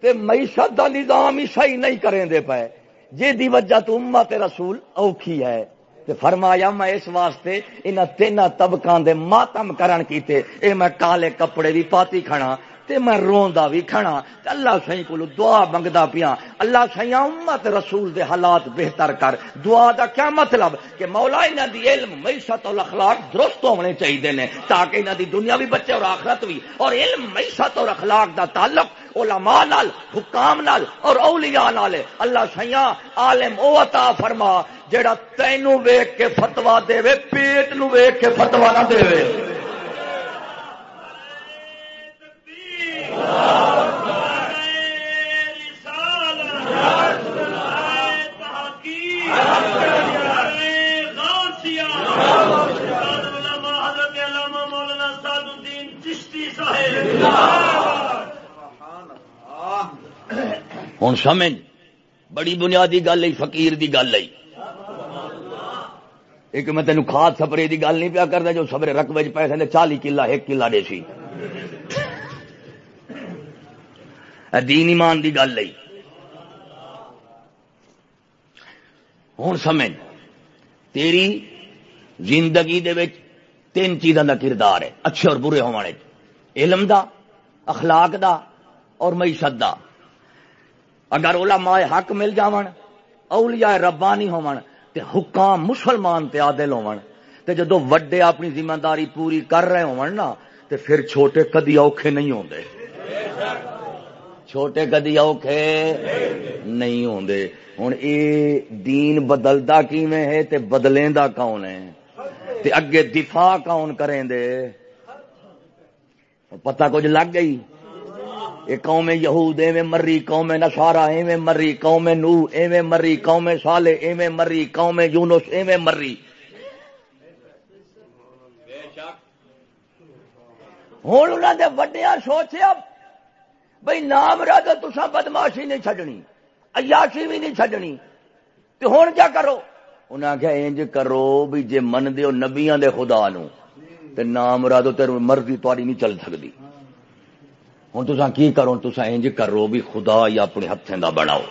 تے معیشت کا نظام ہی صحیح نہیں کریں دے پائے جی دی وجہ تو امت رسول اوکھی ہے۔ تے فرمایا میں اس واسطے انہاں تین طبقاں دے ماتم کرن کیتے، اے میں کالے کپڑے بھی پاتی کھڑا، تے میں روندا بھی کھڑا، تے اللہ سائیں کو دعا منگدا پیا اللہ سائیں امت رسول دے حالات بہتر کر۔ دعا دا کیا مطلب؟ کہ مولا انہاں دی علم معیشت اور اخلاق درست ہونے چاہیے نے، تاکہ انہاں دی دنیا بھی بچے اور آخرت بھی اور علم معیشت اور اخلاق دا تعلق علماء نال، حکام نال اور اولیاء نال اللہ سیاں عالم او عطا فرما۔ جیڑا تینوں ویکھ کے فتوا دے پیٹ نو ویکھ کے فتوا نہ دے ہوں سمجھ، بڑی بنیادی گل ہے، فقیر دی گل ہے۔ ایک میں تینوں کھاد سپرے دی گل نہیں پیا کرتا جو سبرے رقبے پیسے نے چالی کلا ایک کلا دے سی۔ دین ایمان دی گل ہے ہوں سمجھ، تیری زندگی دے وچ تین چیزوں کا کردار ہے، اچھے اور برے ہونے علم دا، اخلاق دا اور معیشت دا۔ اگر علماء حق مل جاون، اولیاء ربانی ہون۔ تے حکام مسلمان تے عادل ہون۔ تے جدو وڈے اپنی ذمہ داری پوری کر رہے ہون نا، تے پھر چھوٹے کدی اوکھے نہیں ہوندے۔ چھوٹے کدی اوکھے نہیں ہوندے۔ ہن اے دین بدلدا کیویں ہے تے بدلیندا کون ہے؟ تے اگے دفاع کون کریں دے؟ پتہ کچھ لگ گئی؟ قوم یہود ایویں مری، قوم نسارا ایویں مری، قوم نو ایویں مری، قوم سالے ایویں مری، قوم یونس ایویں مری۔ ہوں انہوں نے وڈیا سوچیا بھائی نام راجا تسا بدماشی نہیں چڈنی ایاشی بھی نہیں چڈنی تو ہوں کیا کرو؟ انہیں آخیا انج کرو بھی جے من دیو نبیاں دے خدا نو تے نام رادو تیر مرضی تاری نہیں چل سکتی ہوں تو کی کرو؟ تسا انج کرو بھی خدا یا اپنے ہاتھوں کا بناؤ۔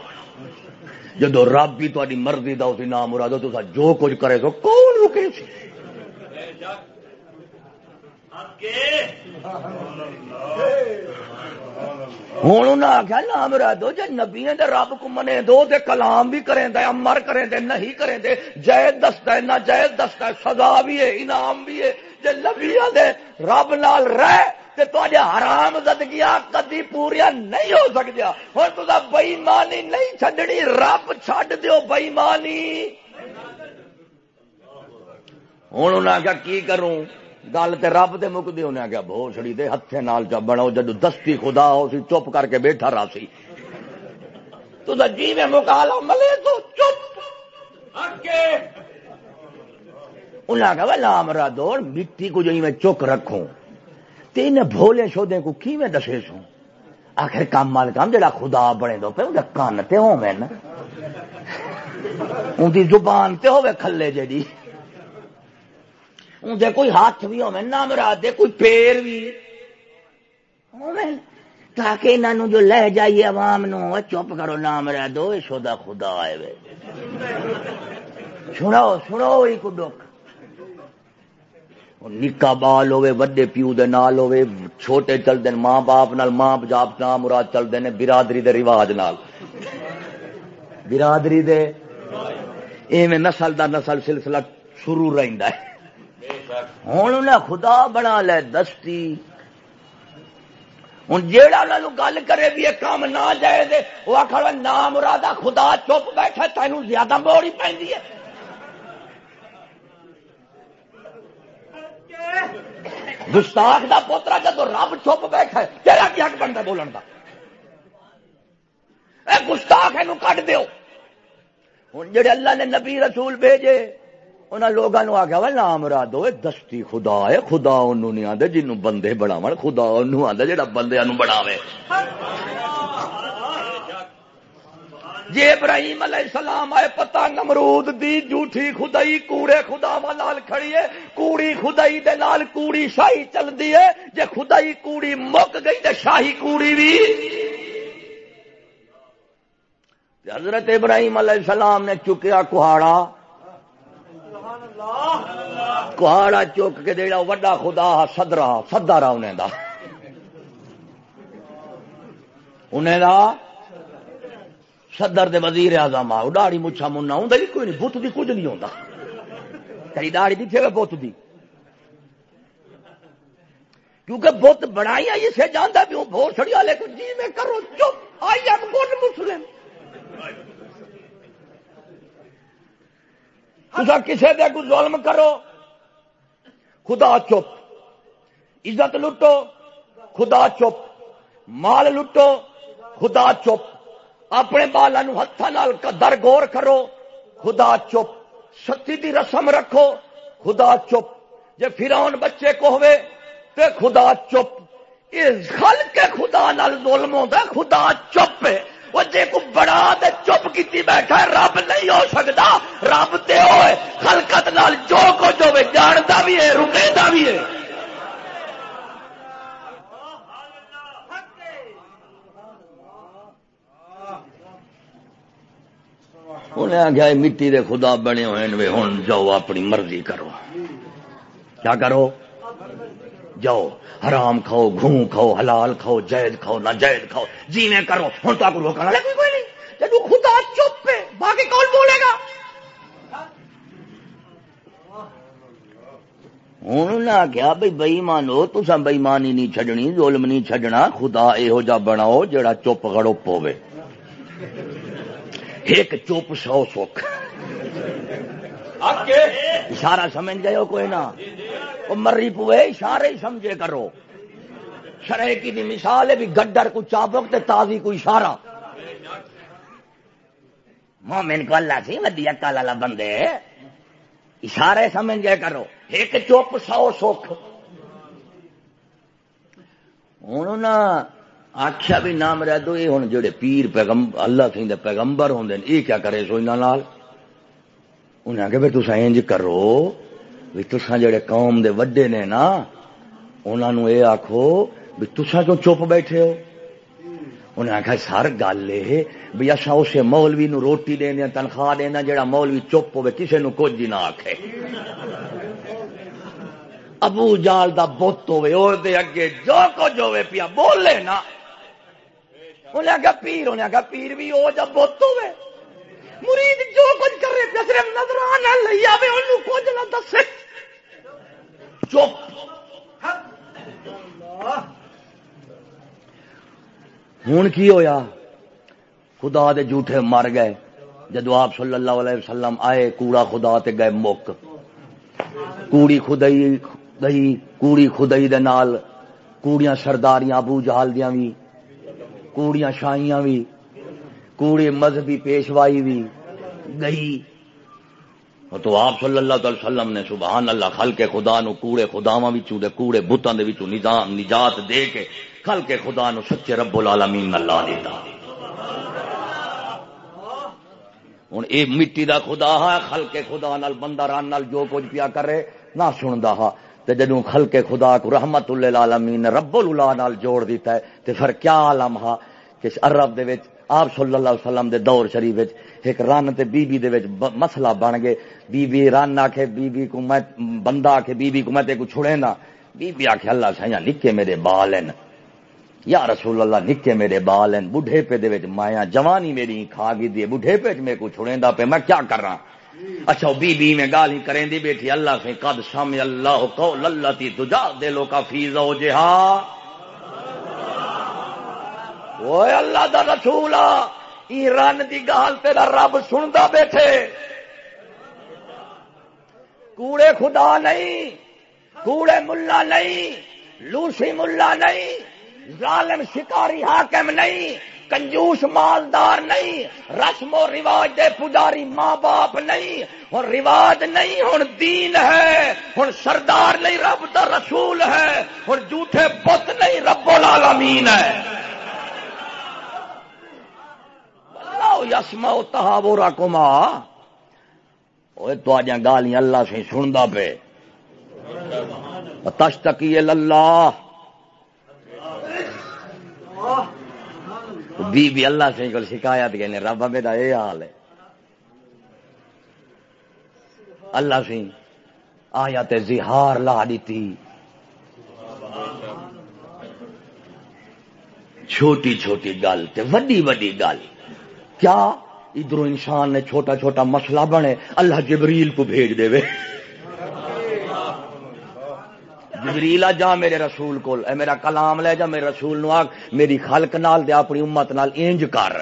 جدو رب بھی تاری مرضی دا اسی نام مرادو تو جو کچھ کرے سو، کون رکے سی ہوں انہیں آخیا نام مرادو جی نبی رب کو منے دو دے کلام بھی کریں دے امر کریں دے نہیں کریں دے جائز دستا ہے نہ جائز دستا ہے، سزا بھی ہے، انعام بھی ہے۔ جی نبیا دے رب نال رہ حرام زدگیا کدی پوریا نہیں ہو سکتی ہوں تو بئیمانی نہیں چڈنی رب چڈ دو بئیمانی ہوں انہیں آخیا کی کروں؟ گل تو رب دے مکتی انہیں آخیا بھوسڑی دے ہاتھے نال چ بنو جدو دستی خدا ہو سی چپ کر کے بیٹھا رہا سی۔ تو جی میں مکالا ملے تو چپ۔ انہیں آخیا لام را دوڑ مٹی کو جو میں چک رکھوں۔ تین بھولے شودے کو کی میں دسے سو آخر کام مال کام جڑا خدا بنے دو پہ انہیں کان تے ہو میں ان کی زبان تے ہوے کھلے جڑی ان دے کوئی ہاتھ بھی ہو میں نام رات دے، کوئی پیر بھی۔ تاکہ انہوں جو لہ جائیے عوام نو چپ کرو، نام رہ دو شودا خدا آئے سنو سنو ہی کو دکھ۔ نکا بال ہوے وڈے پیو دے نال ہوے چھوٹے چلتے ماں باپ نال، ماں باپ نام مراد چلتے ہیں برادری دے رواج نال۔ برادری دے ایویں نسل دا نسل سلسلہ شروع رہندا ہے۔ ہوں انہیں خدا بنا لے دستی۔ ہوں جیڑا انہوں گل کرے بھی یہ کام نہ جائے دے وہ آخر نام مرادہ خدا چپ بیٹھا تینوں زیادہ موڑی پی گستاخ دا پوترا جدو رب چپ بیٹھا ہے تیرا کی حق بنتا بولن کا گستاخ ہے کٹ دیو۔ ہوں جڑے اللہ نے نبی رسول بھیجے انہوں لوگوں آخیا وا نام را دو دستی خدا ہے، خدا انہوں نہیں آدھے جنوں بندے بناو خدا انہوں آدھا جڑا بندے بناوے۔ جی ابراہیم علیہ السلام آئے پتا نمرود دی جھوٹھی خدائی، کوڑے خدا نال کھڑی ہے۔ کوڑی خدائی دے نال کوڑی شاہی چل دی ہے۔ جے خدائی کوڑی مک گئی تے شاہی کوڑی بھی حضرت ابراہیم علیہ السلام نے چکیا کہاڑا۔ کہاڑا چک کے دیڑا وڈا خدا سدرا سدا رہا انہیں دا۔ انہیں دا صدر دے وزیر اعظم آ داڑی مچھا منا ہوں جی کوئی نہیں، بت دی کچھ نہیں ہوتا تیری داڑی دیکھے گا بت دی۔ کیونکہ بت بنائی آئی سے جانتا بھی ہوں بہت چھڑی والے کو جی میں کرو، چپ، آئی ایم گڈ مسلم۔ تصا کسی دے کو ظلم کرو۔ خدا چپ۔ عزت لٹو، خدا چپ۔ مال لٹو، خدا چپ۔ اپنے بالوں ہاتھ در گور کرو۔ خدا چپ ستی دی رسم رکھو۔ خدا چپ، جے فراؤن بچے کو ہوئے تے خدا چپ۔ یہ خل کے خدا نال ظلم ہوتا خدا چپ ہے۔ وہ جے کو بڑا دے چپ کیتی بیٹھا ہے، رب نہیں ہو سکتا رب تے ہوئے، خلقت نال جو کچھ ہوئے جانتا بھی ہے رکے بھی ہے۔ انہیں آخیا مٹی دے خدا بنے ہوئے ہوں جاؤ، اپنی مرضی کرو۔ کیا کرو؟ جاؤ، حرام کھاؤ، گھوں کھاؤ، حلال کھاؤ جید کھاؤ نہ جید کھاؤ جی میں کرو۔ ہوں تو آپ روکنا لگے کوئی نہیں۔ جب خدا چپ ہے، باقی کون بولے گا؟ ہوں نہ کیا بھائی بئیمان ہو تصا بئیمانی نہیں چڈنی ظلم نہیں چڈنا خدا یہو جا بناؤ جڑا چپ گڑپ ہوے ایک چپ سو سکھ۔ اشارہ سمجھ گئے ہو کوئی نہ؟ مری پوے اشارے ہی سمجھے کرو۔ شرح کی دی مثال ہے بھی گڈر کو چابک تے تازی کو اشارہ۔ مومن کو اللہ سی ودی اکال والا بندے۔ اشارے سمجھ گئے کرو۔ ایک چپ سو سکھ۔ ہوں آخیا بھی نام رہ دو، یہ ہوں جڑے پیر پیغمبر، اللہ سی پیغمبر ہوں یہ کیا کرے سو انہوں انہیں آخیا بھی تصا انج کرو بھی تسا جڑے قوم دے وڈے نے نا انہوں یہ آخو بھی تسا کیوں چپ بیٹھے ہو؟ انہیں آخیا سر گل یہ بھی اصا اسے مولوی نو روٹی دینا تنخواہ دینا جڑا مولوی چپ ہوے کسی نو کچھ ہی نہ آخے ابو جال دا بت ہوے اور دے اگے جو کچھ ہوے پیا، بولے نا۔ انہیں آگا پیر، انہیں آگا پیر بھی ہو جب بت ہوے مرید جو کچھ کر رہے صرف نظر آنا لے آئے انہوں کچھ نہ دسے۔ چپ۔ ہوں کی ہویا؟ خدا دے جھوٹے مر گئے۔ جدو آپ صلی اللہ علیہ وسلم آئے، کوڑا خدا تے گئے مک۔ کوڑی خدائی گئی کوڑی خدائی دے نال، کوڑیاں سرداریاں، ابو جہال دیاں بھی۔ کوڑیاں شاہیاں بھی کوڑے مذہبی پیشوائی بھی گئی تو آپ صلی اللہ علیہ وسلم نے سبحان اللہ خل کے خدا نو، کوڑے خداواں وچوں دے، کوڑے بتاں دے وچوں نظام نجات دے کے خل کے خدا نو سچے رب العالمین اللہ دیتا ہوں اے مٹی دا خدا ہے خل کے خدا نال، بندہ ران نال جو کچھ پیا کرے، نہ سندا ہا تے جدوں خل خدا کو رحمت اللہ العالمین رب اللہ نال جوڑ دیتا ہے، تے پھر کیا عالم ہا کہ عرب دے وچ، آپ صلی اللہ علیہ وسلم دے دور شریف وچ ایک رن تے بی بی دے وچ مسئلہ بن گئے۔ بی بی رن آکھے بی بی کو میں بندہ آکھے بی بی کو میں تے کو چھڑے نا بی بی آکھے، اللہ سایاں نکے میرے بال ہیں یا رسول اللہ، نکے میرے بال ہیں بڈھے پہ دے وچ مایا جوانی میری کھا گئی دی بڈھے پہ میں کو چھڑیندا پہ میں کیا کر رہا اچھا بی بی میں گال ہی کریں دی بیٹھی، اللہ سے قد سم اللہ قول اللہ تی تجا دلو کا فیض ہو جہا وہ اللہ دا رسول رن دی گال تیرا رب سندا بیٹھے۔ کوڑے خدا نہیں، کوڑے ملا نہیں، لوسی ملا نہیں، ظالم شکاری حاکم نہیں۔ کنجوس مالدار نہیں، رسم و رواج دے پجاری ماں باپ نہیں ہوں رواج نہیں ہوں دین ہے ہوں سردار نہیں، رب دا رسول ہے ہوں جھوٹے بت نہیں، رب العالمین ہے۔ یسما تہا بورا کما۔ تو گالیاں اللہ سے سنتا پے۔ تش تکی اللہ۔ بی بی اللہ سے کو شکایت گئے رب میرا یہ حال ہے۔ اللہ سی آیا تے زہار لا دیتی۔ چھوٹی چھوٹی گل تے، وڈی وڈی گل۔ کیا؟ ادھر انسان نے چھوٹا چھوٹا مسئلہ بنے، اللہ جبریل کو بھیج دے وے۔ جبریل آ جا میرے رسول کو اے میرا کلام لے جا، میرے رسول نو آگ، میری خلق نال دے اپنی امت نال انج کر۔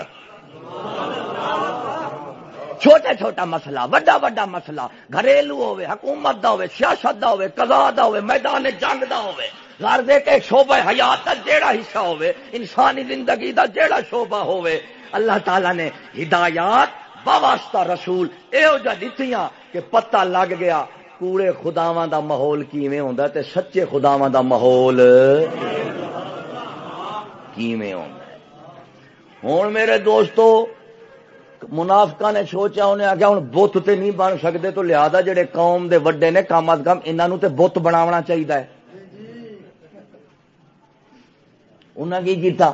چھوٹا چھوٹا مسئلہ، وڈا وڈا مسئلہ۔ گھریلو ہوے حکومت دا ہوے سیاست دا ہوے قضا دا ہوے میدان جنگ دا ہوے گھر دے کے شعبہ حیات دا جیڑا حصہ ہوے انسانی زندگی دا جیڑا شعبہ ہوے اللہ تعالی نے ہدایات باواسطہ رسول اے جا دتیاں کہ پتہ لگ گیا کوڑے خداواں دا ماحول کیویں ہوندا تے سچے خداواں دا ماحول کیویں ہوندا ہوں میرے دوستو منافقہ نے سوچا انہیں آخیا ہوں بت تے نہیں بن سکتے تو لہذا جڑے قوم دے وڈے نے کم از کم انہوں تے بت بناونا چاہیے انہیں کی کیتا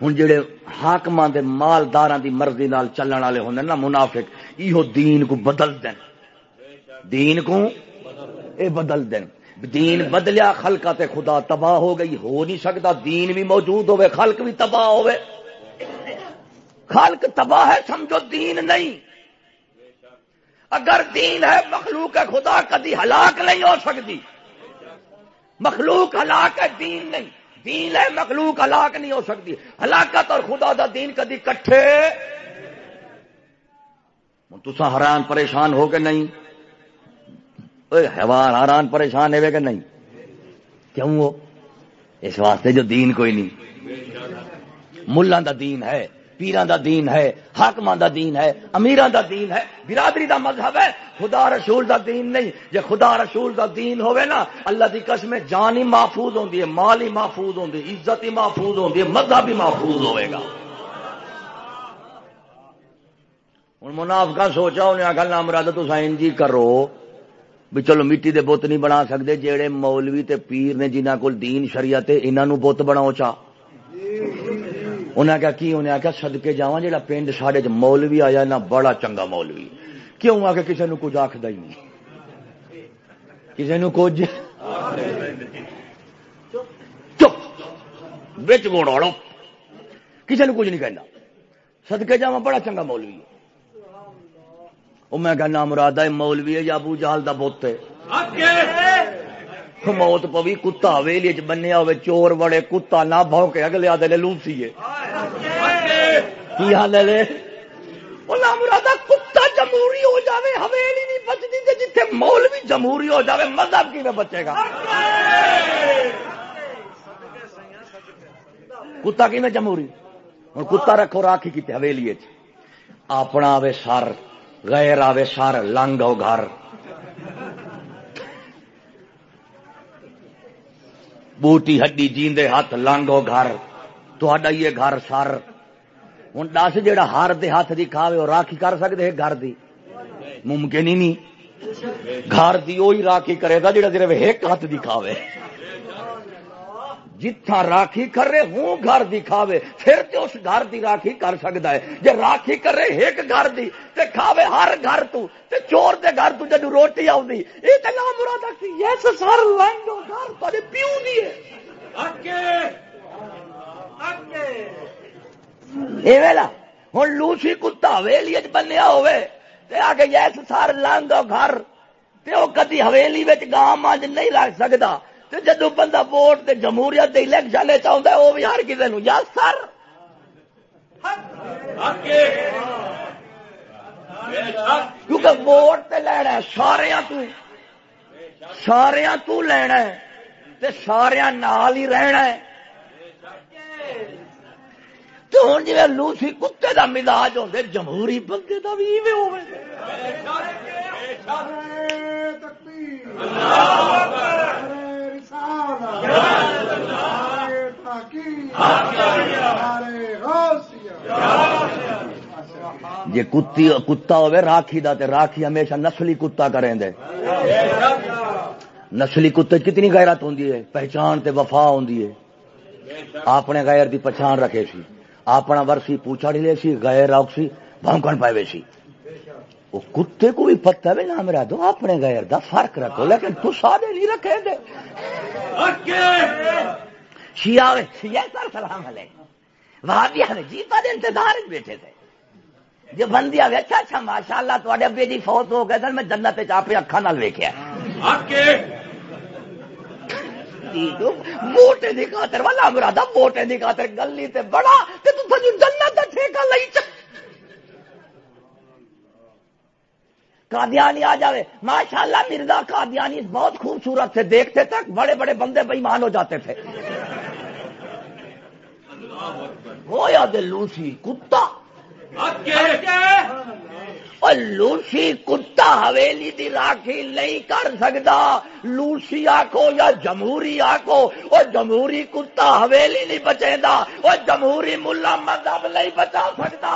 ہوں جڑے حاقم دے مالدار دی مرضی نال چلن والے ہوں نا منافق یہ دین کو بدل دین۔ دین کو اے بدل دین۔ دین بدلیا، خلقہ تے خدا تباہ ہو گئی۔ ہو نہیں سکتا، دین بھی موجود ہوئے، خلق بھی تباہ ہوئے۔ خلق تباہ ہے، سمجھو، دین نہیں۔ اگر دین ہے، مخلوق خدا کدی ہلاک نہیں ہو سکتی۔ مخلوق ہلاک ہے، دین نہیں۔ دین ہے، مخلوق ہلاک نہیں ہو سکتی۔ ہلاکت اور خدا دا دین کدی کٹھے۔ تصا حیران پریشان ہو کے نہیں؟ حیوان حیران پریشان ہے کہ نہیں؟ کیوں وہ؟ اس واسطے جو دین کوئی نہیں۔ ملا دا دین ہے، پیران دا دین ہے، حاکمان دا دین ہے، امیران دا دین ہے، برادری دا مذہب ہے۔ خدا رسول دا دین نہیں۔ جے خدا رسول دا دین ہوئے نا، اللہ دی قسم جان ہی محفوظ ہوندی ہے مال ہی محفوظ ہوندی ہے عزت ہی محفوظ ہوندی ہے مذہب ہی محفوظ ہوئے گا۔ ہوں منافقہ سوچا انہیں آخر نام مراد تو انجی کرو۔ بھی چلو مٹی دے بت نہیں بنا سکتے جہے مولوی تے پیر نے جنہ کو دین، شریعت انہوں بت بناؤ چاہ انہیں آخیا کی؟ انہیں آخیا سدکے جا جا پنڈ ساڈے چ مولوی آیا نہ بڑا چنگا مولوی۔ کیوں آ کے کسی نے کچھ آخد ہی نہیں؟ کسی نے کچھ؟ چپ! بچ گوڑ کسی نے کچھ نہیں کہنا سدکے جا بڑا چنگا مولوی ہے۔ وہ میں کہنا مراد ہے مولوی ہے یا ابو جہل دا بت ہے۔ موت پوی کتا ویلی چ بنیا ہوئے چور بڑے کتا نہ بھو کے اگلے آدھے لے لوسی ہے۔ کی حال ہے مراد کتا جمہوری ہو جاوے، حویلی نہیں بچتی جتھے مولوی جمہوری ہو جاوے، مذہب کی میں بچے گا؟ کتا کی میں جمہوری؟ ہوں کتا رکھو، راکھی کی حویلی اپنا آوے سر غیر آوے سر لنگ ہو گھر۔ بوٹی ہڈی جیندے ہاتھ لنگو گھر۔ تا یہ گھر سر۔ ہوں دس جا ہر دے ہاتھ دی کھاوے وہ راکھی کر سکتے گھر دی؟ ممکن ہی نہیں۔ گھر دی وہی راکھی کرے گا جا صرف ایک ہاتھ دی کھاوے۔ جتھا راکھی کر رہے ہوں گھر دی کھاوے پھر تے اس گھر دی راکھی کر سکتا ہے۔ جے راکھی کر رہے ایک گھر دی تے کھاوے ہر گھر تو تے چور دے گھر تو جدو روٹی آؤں یہ تے نام مراد سی یس سر لینگو گھر تے پیو دی ہے۔ اے ویلا ہن لوسی کتا حویلی وچ بنیا ہوے تے آ کے یس سر لانگو گھر تے او کدی حویلی وچ گاں مانج نہیں رکھ سکدا۔ جدو بندہ ووٹ جمہوریت الیکشن چاہتا ہے وہ بھی ہر کسی نو یا سر؟ کیونکہ ووٹ تے لینا سارے سارا تو لینا ہے تے سارا نال ہی رہنا ہے۔ تو ہوں جی لوسی کتے کا مزاج ہوتے جمہوری بندے کا بھی ہو جی۔ کتی کتا ہوے راکھی دا تے راکھی ہمیشہ نسلی کتا کریں دے۔ نسلی کتے کتنی غیرت ہوندی ہے؟ پہچان تے وفا ہوندی ہے۔ اپنے غیر دی پہچان رکھے سی۔ اپنا ورسی پوچھاڑی لے سی غیر آؤ سی بھونکن پائے سی۔ کتے کو بھی پتہ بھی نہ میرا دو اپنے غیر دا فرق رکھو لیکن تو سادے نہیں رکھے دے۔ شیعہ شیعہ سر سلام ہمیں جیتا دے انتظار بیٹھے تھے۔ جو بندی اچھا اچھا ماشاء اللہ تے ابے جی فوت ہو گئے میں جنت چاپے اکھا نال ویکیا موٹے دی خاطر والا مرادہ موٹے دی خاطر گلی تے بڑا تے تو تھجو جنت دا ٹھیکا لئی قادیانی آ جاوے۔ ماشاءاللہ مرزا قادیانی بہت خوبصورت تھے۔ دیکھتے تک بڑے بڑے بندے بےمان ہو جاتے تھے۔ وہ یاد لوسی کتا؟ لوسی کتا حویلی دی راکھی نہیں کر سکتا۔ لوسی آکو یا جمہوری آکو وہ جمہوری کتا حویلی نہیں بچے گا وہ جمہوری ملا مذہب نہیں بچا سکتا۔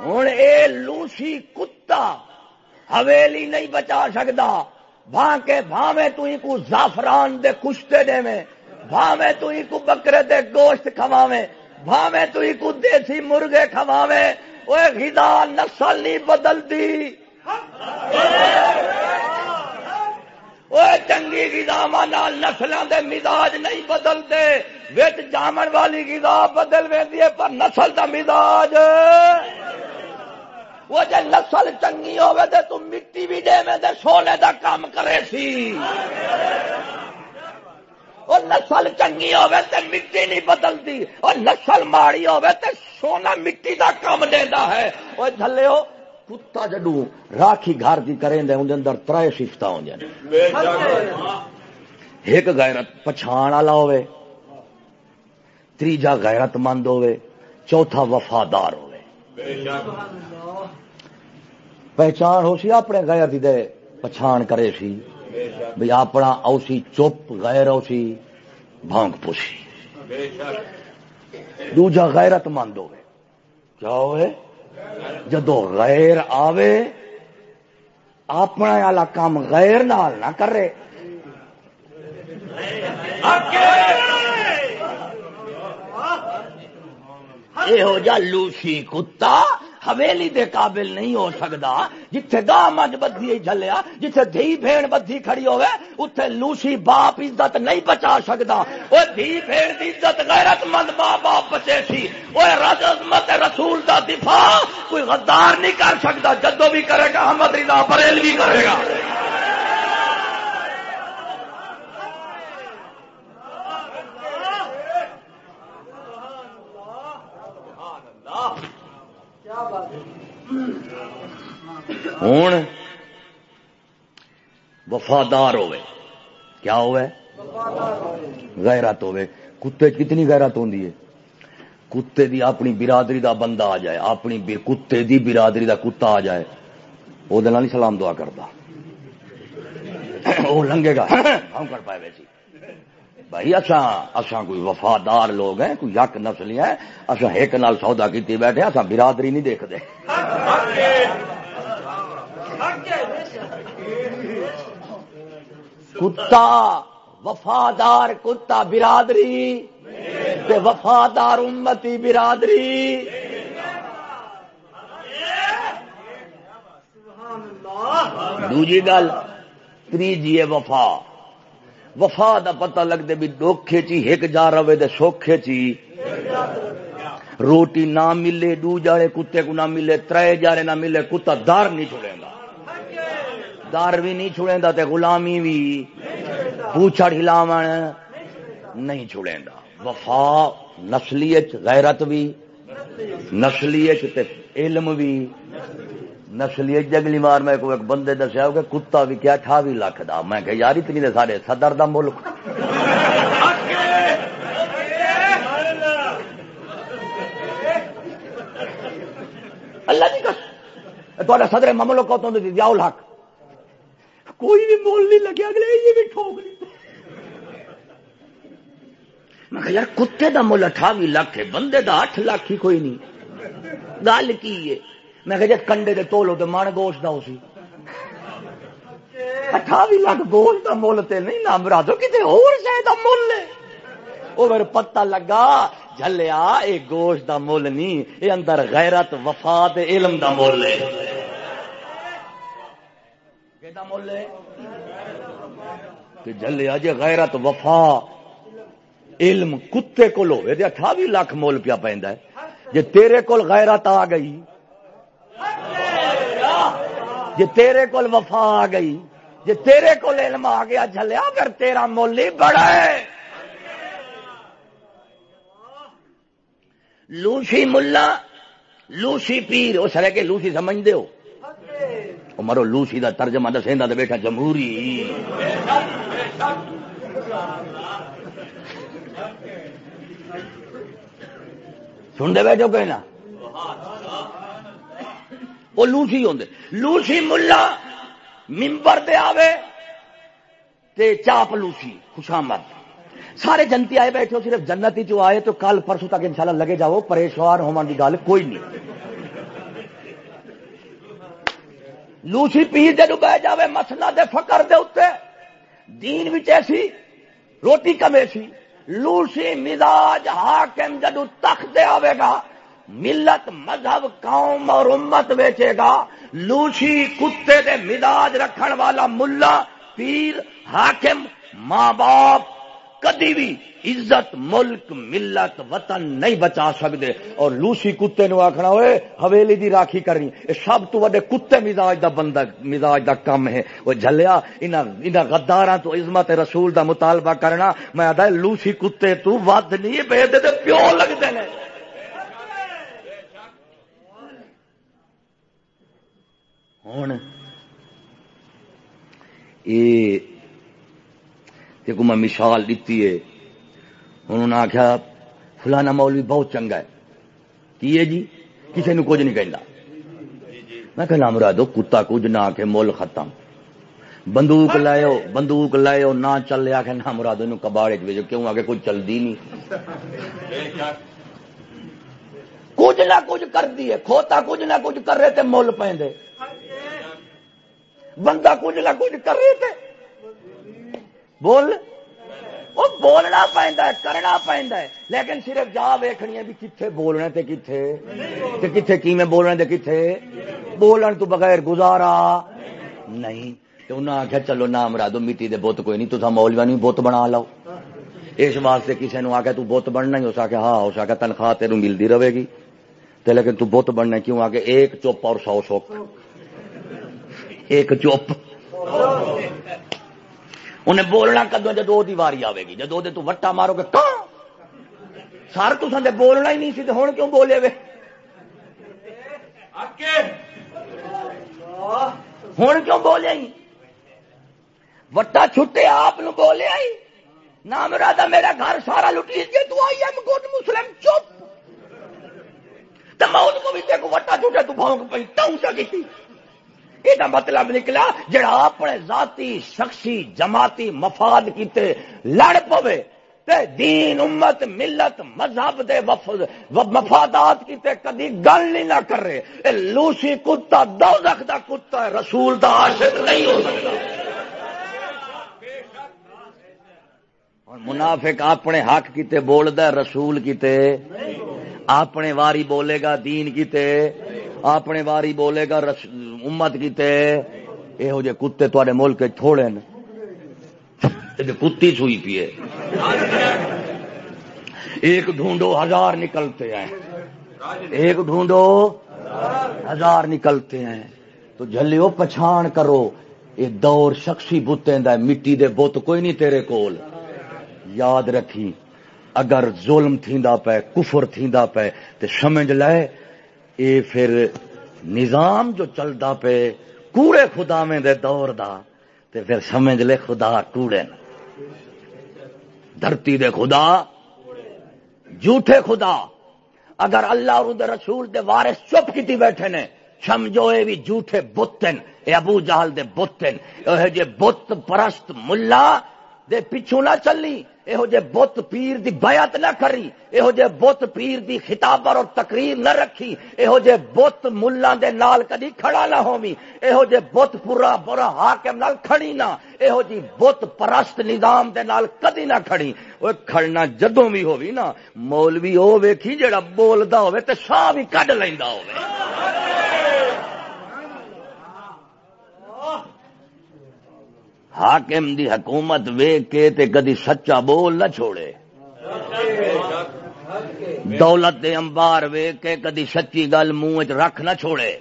ہوں اے لوسی کتا حویلی نہیں بچا سکتا بھا کے بھاوے تو ہی کو زعفران دے کشتے دے میں بھاوے تو ہی کو بکرے دے گوشت کھواوے، بھاوے تو ہی کو دیسی مرغے کھواوے۔ وہ غذا نسل نہیں بدلتی وہ چنگی گزاوا نسلوں دے مزاج نہیں بدلتے وچ جامن والی گزا بدل وی پر نسل دا مزاج۔ وہ جے نسل چنگی ہوے تے تو مٹی بھی دے میں دے سونے دا کام کرے سی۔ اور نسل چنگی ہوے تے مٹی نہیں بدلتی، اور نسل ماڑی ہوے تے سونا مٹی دا کام دیندا ہے۔ او جھلیو کتا جڈو راکھی گھر کی کریں دے اندر اندر ترے سفت ہو جائیں ایک غیرت پچھان والا ہوے تیجا غیرت مند ہوے چوتھا وفادار ہوے پہچان ہو سی اپنے غیر دے، پچھان کرے سی۔ بھی اپنا اوسی چپ، غیر اوسی بھونک پوسی۔ دوجا غیرت مند ہوے کیا ہوئے؟ جدو غیر آوے اپنا والا کام غیر نال نہ کرے۔ یہ ہو جا لوسی کتا حویلی دے قابل نہیں ہو سکتا جتھے گاہ مجھ بدھی جھلیا، جتھے دھی بھیڑ بدھی کھڑی ہوئے اتھے لوسی باپ عزت نہیں بچا سکتا وہ دھی بھیڑ دی عزت غیرت مند ماں باپ بچے سی۔ وہ رج عظمت رسول دا دفاع کوئی غدار نہیں کر سکتا جدو بھی کرے گا، احمد رضا بریل بھی کرے گا۔ ہوں وفادار ہوئے کیا ہوئے غیرت ہوئے کتے کتنی غیرت ہوندی ہے؟ کتے دی اپنی برادری دا بندہ آ جائے اپنی کتے دی برادری دا کتا آ جائے وہ سلام دعا کرتا وہ لنگے گا۔ ہم کر پائے ویسی۔ بھائی اچھا اچھا کوئی وفادار لوگ ہیں کوئی یک نسلی ہے اچھا ایک نال سودا کیتی بیٹھے اچھا برادری نہیں دیکھتے کتا، وفادار کتا برادری وفادار امتی برادری۔ دوجی گل تریجی وفا۔ وفا دا پتہ لگتے بھی ڈوکھے چی ایک جا رہے دے سوکھے چی۔ روٹی نہ ملے دو جاڑے کتے کو نہ ملے، ترے جارے نہ ملے، کتا دار نہیں چھوڑے گا۔ دار بھی نہیں چھوڑے گا تے غلامی بھی پوچھڑ ہلاو نہیں چھوڑے گا وفا، نسلیت، غیرت بھی، نسلیت تے علم بھی۔ نسلیت جگلی مار میں کوئی ایک بندے دسیا کہ کتا بھی کیا، اٹھاوی لاکھ دا۔ میں کہ یار اتنی دے سارے صدر دا ملک۔ اللہ جی کا صدر مملک کو تو الحق کوئی بھی مول نہیں لگیا اگلے یہ بھی ٹھوک لی میں کہ یار، کتے دا مل اٹھاوی لاکھ ہے، بندے دا اٹھ لاکھ ہی کوئی نہیں۔ گل کی ہے؟ میں کہ جب کنڈے دے تولو تو من گوشت دا اسی اٹھاوی لاکھ گوشت دا مول تے نہیں، نام مرادو کتے اور شاید دا مول ہے۔ اور پتہ لگا، جھلیا، اے گوشت دا مول نہیں، اے اندر غیرت، وفات علم دا مول ہے۔ کہ مول جے غیرت وفا، علم کتے کول ہوئے تے 28 لاکھ مول پیا پیندا ہے۔ جے تیرے کول غیرت آ گئی، جے تیرے کول وفا آ گئی، جے تیرے کول علم آ گیا جھلیا پھر تیرا مول ہی بڑا ہے۔ لوسی ملا، لوسی پیر، اس طرح کے لوسی سمجھتے ہو۔ مرو لوسی دا ترجمہ دسیں تو بیٹھا جمہوری۔ سن دے بیٹھو کہنا وہ لوسی ہوں لوسی ملا ممبر دے آوے تے چاپ لوسی، خوشامد۔ سارے جنتی آئے بیٹھے صرف جنتی جو آئے تو کل پرسوں تک انشاءاللہ لگے جاؤ، پریشان ہونے کی گل کوئی نہیں۔ لوسی پیر جدو بہ جائے مسلا دے فکر دے اتنے دین ایسی، روٹی کمے سی لوسی مزاج حاکم جدو تخت دے آئے گا، ملت مذہب قوم اور امت بیچے گا۔ لوسی کتے دے مزاج رکھن والا ملا، پیر، حاکم، ماں باپ کدی بھی عزت، ملک، ملت، وطن نہیں بچا سکتے اور لوسی کتے نو آخنا ہوئے، حویلی دی راکھی کرنی۔ یہ سب تو وڈے کتے مزاج دا بندہ، مزاج دا کم ہے۔ وہ جلیا انہاں غداراں تو عظمت رسول دا مطالبہ کرنا۔ میں آدھا لوسی کتے تو ود نہیں بے دے تے پیو لگتے ہیں ہوں یہ کو میں مثال دیتی ہے۔ انہوں نے آخیا فلانا مولوی بہت چنگا ہے۔ کی ہے جی؟ کسی نے کچھ نہیں کہنا میں کہنا، مرادو، کتا کچھ نہ آ کے مول ختم۔ بندوق لائے بندوق لائے نہ چل لیا کہ نہ مرادو نو کباڑے چ کیوں؟ آگے کچھ چلتی نہیں۔ کچھ نہ کچھ کر دیے کھوتا کچھ نہ کچھ کر رہے تھے مول پہ بندہ کچھ نہ کچھ کر رہے تھے بول؟ وہ بولنا پہنتا ہے، کرنا پہنتا ہے، لیکن صرف جا ویخنی ہے بھی کتنے بولنے تے کتنے تے کتنے کی میں بولنے تے کتنے بولن تو بغیر گزارا نہیں۔ تو انہیں آخیا چلو نہ مرا دو، مٹی دے بت کوئی نہیں تو مولویا نہیں بت بنا لو اس واسطے کسی نے آخیا تو بت بننا ہی، اس آخیا ہاں اس آخیا تنخواہ تیرو ملتی رہے گی۔ تو لیکن تو بت بننا کیوں؟ آ ایک چپ اور سو سوکھ ایک چپ انہیں بولنا کدو جدو دی واری آئے گی؟ جدو تو وٹا مارو گے تو! سر تو سندے بولنا ہی نہیں سی ہوں کیوں بولے وے؟ ہوں کیوں بولے وٹا چھٹے آپ بولے آئی نام رادا میرا گھر سارا لٹی گیا تو آئی ایم گڈ مسلم چپ! تو کو بھی دیکھو وٹا چھٹے تو بھونک پہ ٹاؤں سے کی یہ مطلب نکلا جڑا اپنے ذاتی، شخصی، جماعتی مفاد کیتے لڑ پوے تے دین، امت، ملت، مذہب دے مفادات کیتے کدی گل نہیں نہ کر رہے اے لوسی کتا، دوزخ دا کتا ہے رسول دا عاشق نہیں ہو سکتا۔ منافق اپنے حق کیتے بول رسول کیتے اپنے واری بولے گا، دین کیتے اپنے واری بولے گا امت کیتے یہو جے کتے تے ملک تھوڑے کتی سوئی پیے ایک ڈھونڈو ہزار نکلتے ہیں۔ ایک ڈھونڈو ہزار نکلتے ہیں۔ تو جھلیو پچھان کرو۔ یہ دور شخصی بتیں مٹی دے بت کوئی نہیں تیرے کول۔ یاد رکھی، اگر ظلم تھیندا پے کفر تھیندا پے تے سمجھ لے اے پھر نظام جو چلدا پے، کوڑے خدا میں دے دور دا، تے پھر سمجھ لے خدا کوڑے دھرتی دے خدا، جھوٹے خدا۔ اگر اللہ اور رسول دے وارث چپ کیتی بیٹھے نے، سمجھو اے بھی جھوٹے بتن، اے ابو جہل دے بتن۔ اے جے بت پرست ملا دے پچھو نہ چلی یہو جے بت پیر دی بیعت نہ کری یہو جے بت پیر دی خطاب اور تقریر نہ رکھی یہو جے بت ملا دے نال کدی کھڑا نہ ہومی یہو جے بت پورا برا حاکم نال کھڑی نہ یہو جی بت پرست نظام دے نال کدی نہ کھڑی۔ وہ کھڑنا جدوں بھی ہووی نا مولوی او ویکھی جڑا بولدا ہوے تے ساہ بھی کڈ لیندا ہوے حاکم دی حکومت ویک کے تے کدی سچا بول نہ چھوڑے۔ دولت دے امبار ویک کے کدی سچی گل منہ رکھ نہ چھوڑے۔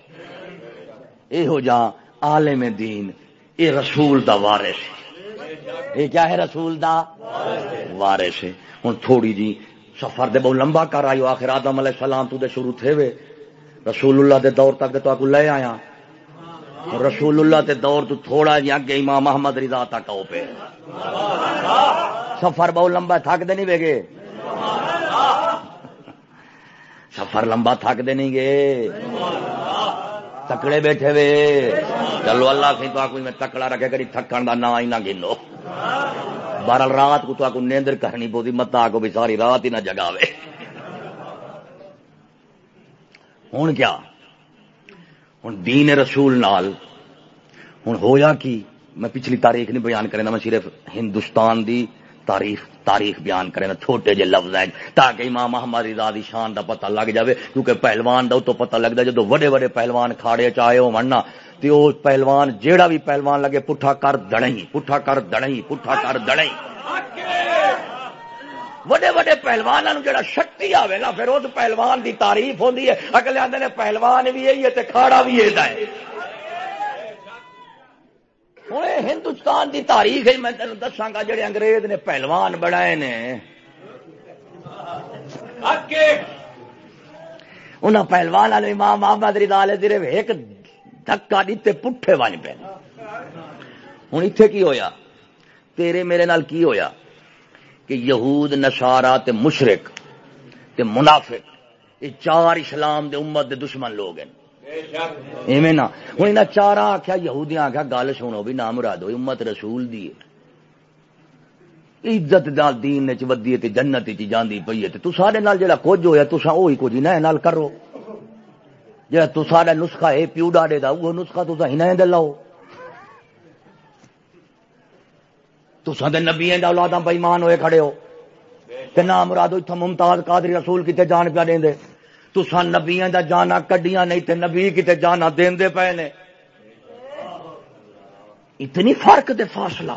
یہ جا عالم دین، اے رسول دا وارث۔ یہ کیا ہے رسول دا؟ وارث۔ ہے ہوں تھوڑی جی سفر دے بہت لمبا کر آئیو، آخر آدم علیہ السلام تو دے شروع تھے وے۔ رسول اللہ دے دور تک تو آپ لے آیا۔ رسول اللہ تے دور تو تھوڑا جی اگے امام محمد رضا تک آؤ پہ سفر بہت لمبا تھک دے نہیں وے گے۔ سفر لمبا تھک دے نہیں گے۔ تکڑے بیٹھے وے۔ چلو اللہ سی تو میں تکڑا رکھے کری تھکن کا نا ہی نہ گنو۔ بارہ رات کو تو آپ نیندر کرنی پوتی، مت آ کو بھی ساری رات ہی نہ جگاوے۔ ہوں کیا؟ ہوں دین رسول نال ہوں ہویا کی؟ میں پچھلی تاریخ نہیں بیان کرنا میں صرف ہندوستان دی تاریخ تاریخ بیان کرے نا چھوٹے جے لفظ ہیں، تاکہ امام محمد رضا دی شان دا پتہ لگ جاوے، کیونکہ پہلوان دا تو پتہ لگدا جدو وڈے وڈے پہلوان کھاڑے چاہے ہو مننا تے او پہلوان جیڑا بھی پہلوان لگے، پٹھا کر دڑیں، پٹھا کر دڑیں، پٹھا کر دڑیں۔ وڈے وڈے پہلوان جڑا شکتی آئے نا پھر اس پہلوان دی تعریف ہوتی ہے۔ اگلے آدھے نے پہلوان بھی یہی ہے کھاڑا بھی یہ ہے۔ ہوں ہندوستان دی تاریخ ہے میں تین دساں گا جڑے انگریز نے پہلوان بنائے نے۔ انہوں پہلوان والے امام محمد رضا علیہ صرف ایک دھکا دیتے پٹھے ون پہ ہوں اتنے کی ہویا؟ تیرے میرے نال کی ہویا؟ کہ یہود نشارا تے مشرق تے منافق، یہ چار اسلام دے امت دے دشمن لوگ ہیں۔ ایویں نا ہوں انہیں چار آخیا یہودیاں آخیا گل سنو بھی، نام مرادو امت رسول دی عزت دال دین چ ودی تے جنت چ جاندی پئی تے تو سارے نال جڑا کچھ ہویا، تساں وہی کچھ نہ نال کرو۔ جڑا تو سارا نسخہ ہے، پیو ڈاڈے دا وہ نسخہ تساں ہنے دے لاؤ۔ تسان دے نبی اولاداں بےمان ہوئے کھڑے ہو۔ تے نام مرادو اتھا ممتاز قادری رسول کتے جان پیا دیں دے تسان نبیاں دا جانا کڈیاں نہیں تے نبی کتے جانا دین دے پے نے۔ اتنی فرق دے فاصلہ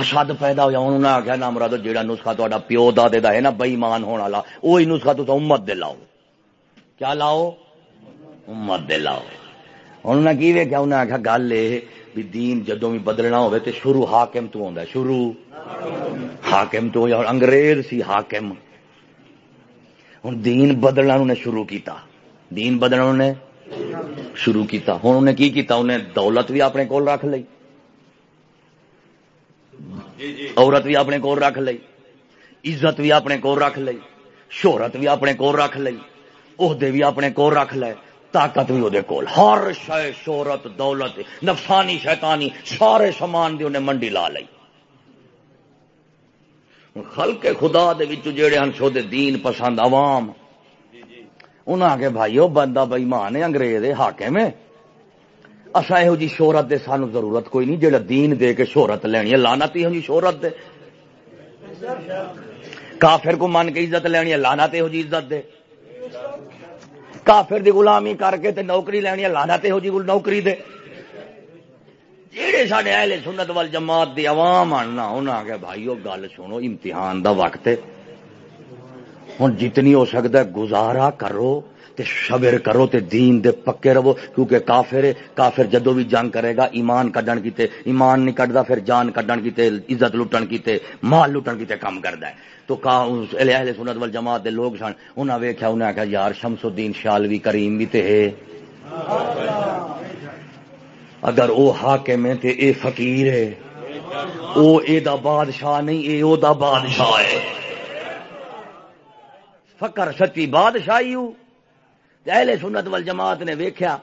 حسد پیدا ہوا انہوں نے آخیا نام مرادو جیڑا نسخہ تا پیو دادے دا ہے نا بےمان ہونے والا وہی نسخہ تو امت دے لاؤ۔ کیا لاؤ؟ امت دے لاؤ۔ انہوں نے کی ویکیا انہیں آخیا گل یہ بھی دین جدو بھی بدلنا ہوئے تے شروع حاکم تو ہوندا ہے، شروع۔ حاکم تو اور انگریز سی حاکم۔ ہن دین بدلنا انہوں نے شروع کیتا۔ دین بدلنا انہوں نے شروع کیتا۔ ہن انہوں نے کی کیتا؟ انہیں دولت بھی اپنے کول رکھ لئی۔ عورت بھی اپنے کول رکھ لئی۔ عزت بھی اپنے کول رکھ لئی۔ شہرت بھی اپنے کول رکھ لئی۔ عہدے بھی اپنے کول رکھ لے طاقت بھی وہ کول۔ ہر شہ شہرت، دولت، نفسانی، شیطانی، سارے سامان دی انہیں منڈی لا لی خلق خدا دے وچ جڑے ہن سو دے دین پسند عوام۔ انہاں کے بھائیو، بندہ بئی مان ہے، انگریز ہے، حاکم ہے۔ اسا یہو جی شہرت دے سانو ضرورت کوئی نہیں جڑا دین دے کے شہرت لینی ہے لانتی ہو جی شہرت دے۔ کافر کو من کے عزت لینی ہے لانت ہو جی عزت دے۔ کافر دی غلامی کر کے تے نوکری لینی ہے لانا تے ہو جی نوکری دے۔ جہے سارے اہل سنت وال جماعت دی عوام آنا انہیں آ بھائی وہ گل سنو، امتحان دا وقت ہوں جتنی ہو سکتا ہے، گزارا کرو۔ تے شبر کرو تے دین دے پکے رہو، کیونکہ کافر ہے، کافر جدو بھی جنگ کرے گا، ایمان کڈن کیتے، ایمان نہیں کڈدا، پھر جان کڈن کیتے، عزت لٹن کیتے، مال لٹن کیتے کام کردا ہے۔ تو کا اہل سنت وال جماعت دے لوگ سن، انہاں ویکھیا، انہاں کہا یار شمس الدین شالوی کریم بھی تے ہے۔ اگر او حاکم ہے تے اے فقیر ہے۔ او اے دا بادشاہ نہیں، اے او دا بادشاہ ہے۔ فقر سچی بادشاہی ہوں اہل سنت وال جماعت نے ویکھیا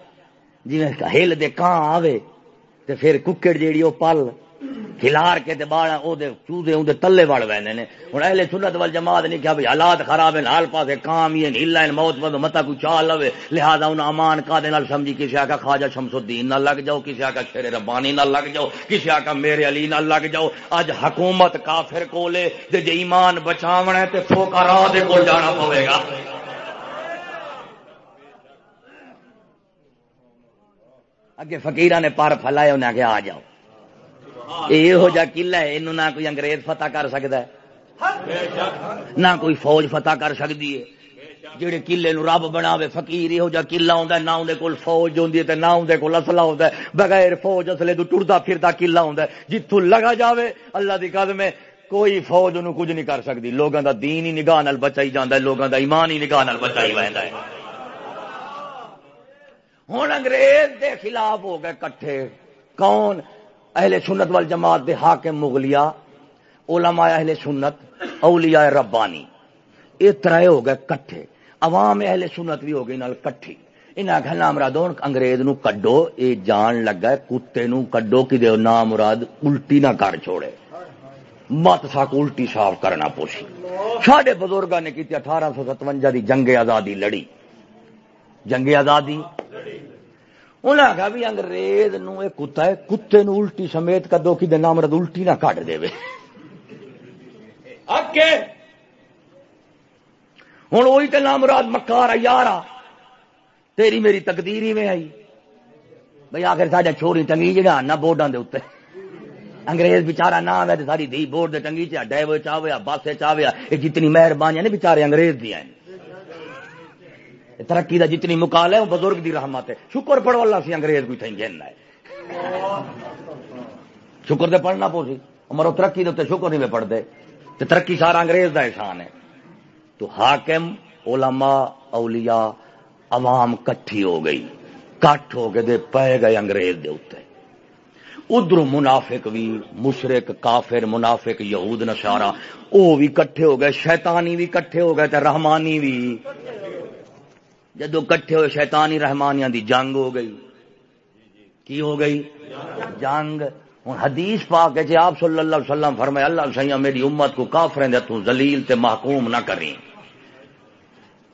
جی ہل دے کان آوے، تے پھر ککڑ جیڑی او پل کھلار کے تے باڑا او دے چودے اون دے تلے وڑ ویندے نے۔ ہن اہل سنت وال جماعت نے کہا بھئی حالات خراب ہیں حال پاسے کام یہ ہلا ہیں موت ود متا کوئی چال لوے۔ لہذا ان امان کا دے نال سمجھی کسی آکا خواجہ شمس الدین نہ لگ جاؤ، کسی آکا شیر ربانی نہ لگ جاؤ، کسی آکا میرے علی نہ لگ جاؤ۔ اج حکومت کافر کولے تے جے ایمان بچاونا ہے تے فقراء دے کول جانا پوے گا۔ اگے فقیران نے پار فلائے انہیں آگے آ جاؤ۔ یہ جا قلعہ ہے یہ نہ کوئی انگریز فتح کر سکتا ہے۔ نہ کوئی فوج فتح کر سکتی ہے۔ جہے قلعے نو رب بنا فقیر یہ جا قلعہ ہوتا ہے نہ اندر کول فوج ہوتی ہے نہ اندر کول اصلا ہوتا ہے۔ بغیر فوج اصلے تو ٹرتا پھرتا قلعہ ہوتا ہے۔ جتوں لگا جاوے اللہ کی قدم ہے کوئی فوج انہوں کچھ نہیں کر سکتی لوگوں کا دین ہی نگاہ بچائی جانا ہے لوگوں کا ایمان ہی نگاہ بچائی ہے۔ ہوں انگریز دے خلاف ہو گئے کٹھے۔ کون؟ اہل سنت وال جماعت دے حاکم مغلیا علماء اہل سنت، اولیاء ربانی۔ یہ ترے ہو گئے کٹھے۔ عوام اہل سنت بھی ہو گئی نال کٹھی۔ انہیں آخر نام مرادو، انگریز نو کڈو یہ جان لگا کتے نو کڈو کہ نام مراد الٹی نہ کر چھوڑے۔ مت ساک الٹی صاف کرنا پوسی ساڈے بزرگوں نے کی اٹھارہ سو ستوجا دی جنگ آزادی لڑی۔ جنگ آزادی۔ انہیں آخیا بھی انگریز نو کتا ہے، کتے نو الٹی سمیت کدو کی دن مرد الٹی نہ کٹ دے۔ ہوں وہی تو نام مراد مکار یار تیری میری تقدیر میں آئی۔ بھائی آخر ساڈا چھوڑی ٹنگی جگہ نہ بورڈا دے اتنے انگریز بچارا نہ آئے ساری دھی بورڈ دے ٹنگی چاہ ڈے چاہیا بس چاہیا یہ جتنی مہربانی نے بچارے انگریز دیا ترقی دا جتنی مکال ہے، وہ بزرگ دی رحمت ہے۔ شکر پڑھو، اللہ سی انگریز کوئی تھیں گھننا ہے۔ شکر دے پڑھنا پو سی مرو ترقی دے شکر نہیں میں پڑھ دے تو ترقی سارا انگریز دا احسان ہے۔ تو حاکم، علماء، اولیاء، عوام کٹھی ہو گئی۔ کٹ ہو گئے دے پے گئے انگریز دے اتنے ادھر منافق بھی مشرق، کافر، منافق، یہود نشارا وہ بھی کٹھے ہو گئے، شیطانی بھی کٹھے ہو گئے تے رحمانی بھی جدو کٹھے ہوئے شیطانی رحمانیاں دی جنگ ہو گئی۔ کی ہو گئی؟ جنگ۔ ہوں حدیث پا کے جی آپ صلی اللہ علیہ وسلم فرمائے اللہ سیاں میری امت کو کافریں دے تو تے محکوم نہ کریں۔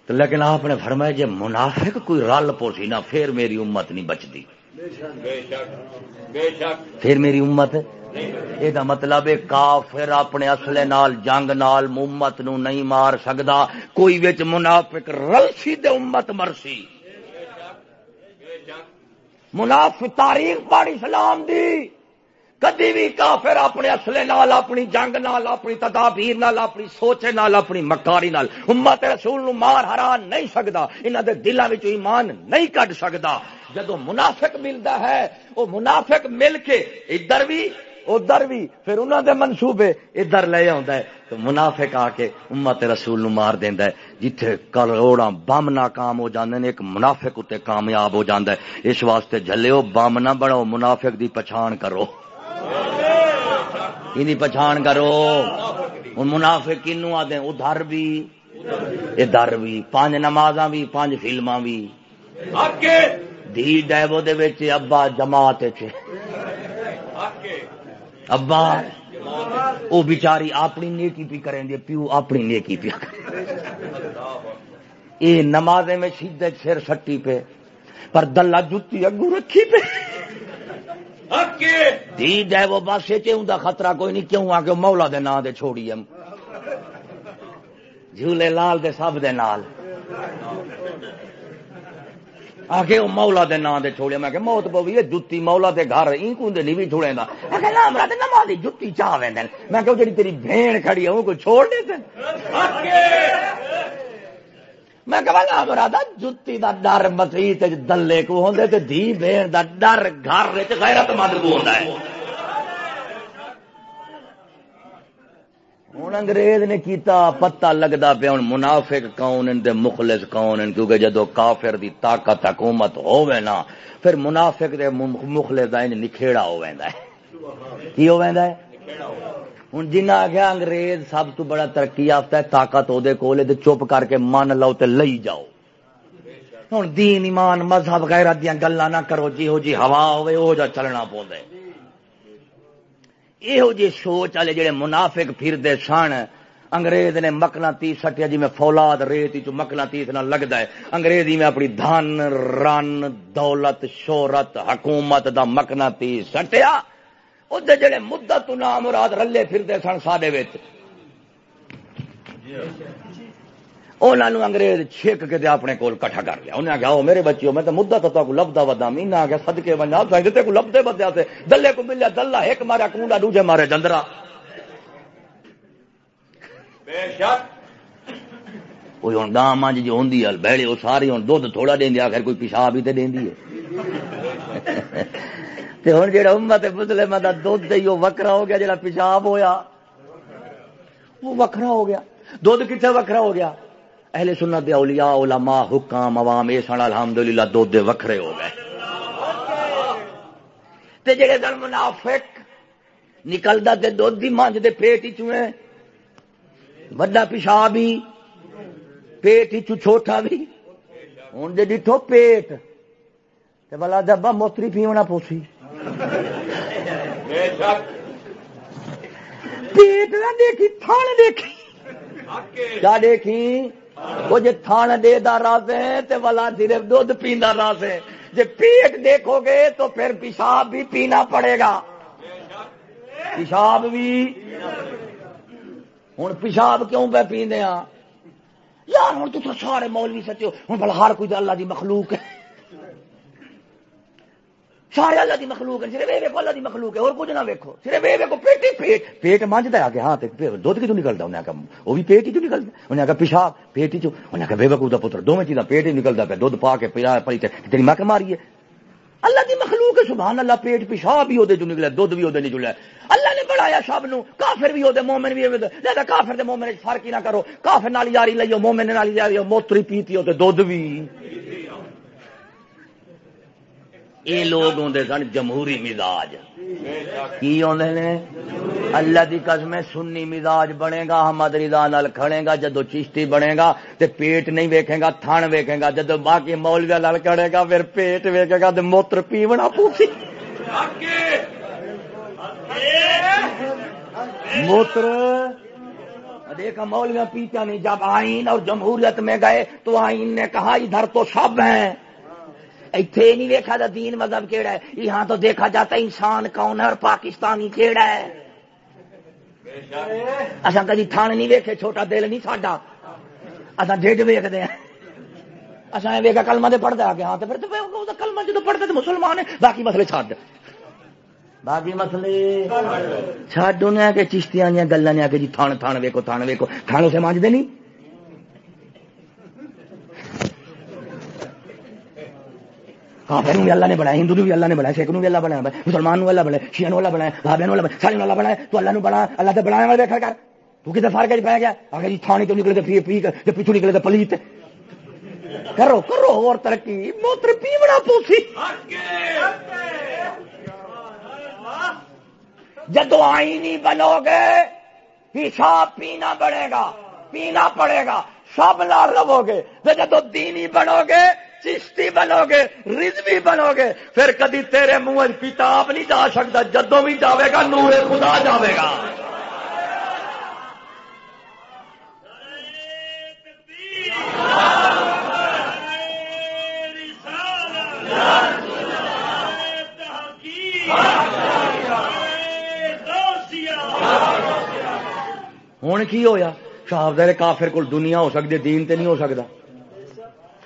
تو لیکن آپ نے فرمایا جی منافق کوئی رل پوسی نہ پھر میری امت نہیں بچتی۔ پھر میری امت یہ مطلب کافر اپنے اصلے نال جنگ نال امت نو نہیں مار سکتا کوئی بچ منافق رلسی دے امت مرسی منافق تاریخ پاڑی اسلام دی کدی بھی کافر اپنے اصلے نال اپنی جنگ نال اپنی تدابیر نال اپنی سوچے نال اپنی مکاری نال امت رسول نو مار ہرا نہیں سکتا انہوں دے دلوں میں ایمان نہیں کٹ سکتا جدو منافق ملتا ہے وہ منافق مل کے ادھر بھی ادھر بھی پھر انہوں دے منصوبے ادھر لے ہے۔ تو منافق آ کے امت رسول نو مار دینا ہے جتھے کروڑا بم ناکام ہو جاندے نے ایک منافق اتنے کامیاب ہو جاندہ ہے۔ اس واسطے جلو بم نہ بڑھو منافق دی پچھان کرو۔ ان پچھان کرو۔ ہوں منافق کنو آتے ادھر بھی ادھر بھی۔ پانچ نمازاں بھی پانچ فلما بھی۔ دھی ڈیبو دے ابا جماعت ابا وہ بچاری اپنی نیکی پی کریں دے پیو اپنی نیکی پی یہ نماز میں سیدھے سر سٹی پہ پر دلہ جتی اگو رکھی پہ۔ دھی ہے وہ بس چاہوں دا خطرہ کوئی نہیں کیوں؟ آ کے مولا دے نا دے چھوڑی ہم۔ جھولے لال دے سب دے نال۔ آ وہ مولا دے نام دے چھوڑیا میں کہ موت پوی ہے جتی مولا دے گھر این کو نہیں بھی چھوڑے دا۔ کہ نام رات نماز دی جتی چاہ ویندن میں کہ جڑی تیری بھین کھڑی ہے وہ کو چھوڑ دے تے۔ میں کہ نام رات جتی دا ڈر مسیح تے دلے کو ہوندے تے دی بھین دا ڈر گھر وچ غیرت مند کو ہوندا ہے۔ ہوں انگریز نے کیتا پتا لگتا پیا، ہوں منافق کون ان دے مخلص کون ان کیونکہ جدو کافر دی طاقت، حکومت ہوے نا، پھر منافق دے مخلص دا ان نکھےڑا ہو ویندا ہے۔ کی ہو ویندا ہے؟ ہوں جنہ آخیا انگریز سب تو بڑا ترقی یافتہ ہے، طاقت وہ کولے تے چپ کر کے من لو تے لئی جاؤ۔ ہوں دین، ایمان، مذہب، غیرت دیا گلا نہ کرو جی ہو جی ہوا ہوے وہ جا چلنا پوندا ہے۔ یہو جی سوچ والے جڑے منافق پھرتے سن انگریز نے مکنا تیس سٹیا جی میں فولاد ریت مکنا تیس نہ لگتا ہے انگریزی میں اپنی دھن رن دولت شہرت حکومت دا مکنا تیس سٹیا ادھر جڑے مدت نام مراد رلے پھرتے سن سارے انہوں انگریز چھک کے اپنے کول کٹھا کر لیا انہیں آخیا میرے بچے میں تو مدعا تو لبدا ودا مہینہ آ گیا سدکے بنا کو لبتے بدیا سے دلے کو ملیا دلہ ایک مارا کنڈا دوجے مارے جندرا کوئی ہوں مانج جو ہوں بہڑے وہ ساری ہوں دھد تھوڑا دیں آخر کوئی پیشاب ہی تو دیں ہوں جہاں امت بدلے میں دھد ہی وہ وکرا ہو گیا جا پیشاب ہویا وہ وکرا ہو گیا دھد کتنے وکرا ہو گیا اہل سنت دے اولیاء علماء حکام عوام یہ سن الحمدللہ دو دے وکھرے ہو گئے۔ تے جڑے دل منافق نکلدا تے دودھ دی مانج دے پیٹ وچ ہے بڑا پیشاب بھی پیٹ وچ چھوٹا بھی ہن دے ڈٹھو پیٹ۔ تے بلا دبا موتری پیونا پوسی۔ پیٹ نہ دیکھی تھان دیکھی۔ کیا دیکھی؟ وہ جی تھان دے دا راز ہے والا صرف دودھ پیندا راز ہے۔ جی پیٹ دیکھو گے تو پھر پیشاب بھی پینا پڑے گا۔ پیشاب بھی۔ ہوں پیشاب کیوں پہ پیندے ہاں؟ یار ہوں تو سارے مولوی سچے ہوں بھلا ہر کوئی اللہ دی مخلوق ہے۔ سارے اللہ دی مخلوق ہے صرف یہ ویکو اللہ دی مخلوق ہے، اور کچھ نہ ویکو صرف یہ ویکو پیٹ پیٹ پیٹ مانجتا ہے کہ ہاں دھد کتوں نکلتا انہیں آخر وہ بھی پیٹ ہی چ نکلتا انہیں آخر پیشاب، پیٹ ہی چ انہیں آخر بے وقوع کا پتر، دونوں چیزاں پیٹ ہی نکلتا پہ دھد پا کے پیا پڑی تیری مک ماری ہے۔ اللہ دی مخلوق ہے، سبحان اللہ، پیٹ پیشاب بھی وہ نکلے دھد بھی وہ نکلے اللہ نے بڑھایا سب نو، کافر بھی ہوتے مومن بھی لہذا کافر دے مومن فرق ہی نہ کرو۔ کافر نال یاری لئیو، مومن نال یاری موتری پیتی ہو دھد بھی۔ یہ لوگ آدھے سن جمہوری مزاج۔ کی آدھے نے؟ اللہ دی قسم سنی مزاج بنے گا، احمد رضا نال کھڑے گا، جدو چشتی بنے گا تے پیٹ نہیں ویکھے گا، تھن ویکھے گا، جدو باقی مولویا نال کھڑے گا، پھر پیٹ ویکھے گا تے موتر پیونا پوسی۔ موتر دیکھا مولویا پیتا نہیں جب آئین اور جمہوریت میں گئے تو آئین نے کہا، ادھر تو سب ہیں۔ اتنے نہیں دیکھا تھا دین مذہب کیڑا ہے؟ یہاں تو دیکھا جاتا انسان کون ہے اور پاکستانی کیڑا ہے؟ اصا کدی تھان نہیں ویکھے چھوٹا دل نہیں ساڈا۔ اصا ڈیڈ ویکتے ہیں۔ اصا ویکا کلمہ دے پڑھتا آ گیا ہاں تو پھر کلمہ جدو پڑھتے تو مسلمان ہے باقی مسئلے چھڈ۔ باقی مسئلے چھڈ انہیں کہ چشتیاں گلیں نے آ کے جی تھان تھان ویکو تھان ویکو تھان اسے مانجتے نہیں؟ کافر بھی اللہ نے بنایا ہندو بھی اللہ نے بنایا سکھ بھی اللہ بنایا مسلمان اللہ بنایا شیئن والا بنایا بھابیا والا بنایا سارے اللہ بنایا تو اللہ نے بنا، اللہ تو بنایا والا دیکھا کر۔ تو کتنے فارغ پہ گیا آگے جی تھانے تو نکلے پی پی کر پیچھو نکلے تو پلیت کرو کرو، اور ترقی، موتر پیوڑا پوسی۔ جدو آئی نہیں بنو گے، پیشاب پینا پڑے گا، پینا پڑے گا، سب نہ رہو گے۔ جدو دینی بنو گے چشتی بنو گے رزوی بنو گے پھر کدی تیرے منہ کتاب نہیں جا سکتا جدو بھی جاوے گا، نور خدا جاوے گا۔ ہوں کی ہویا؟ شاہدار کافر کو دنیا ہو سکتی دین تے نہیں ہو سکتا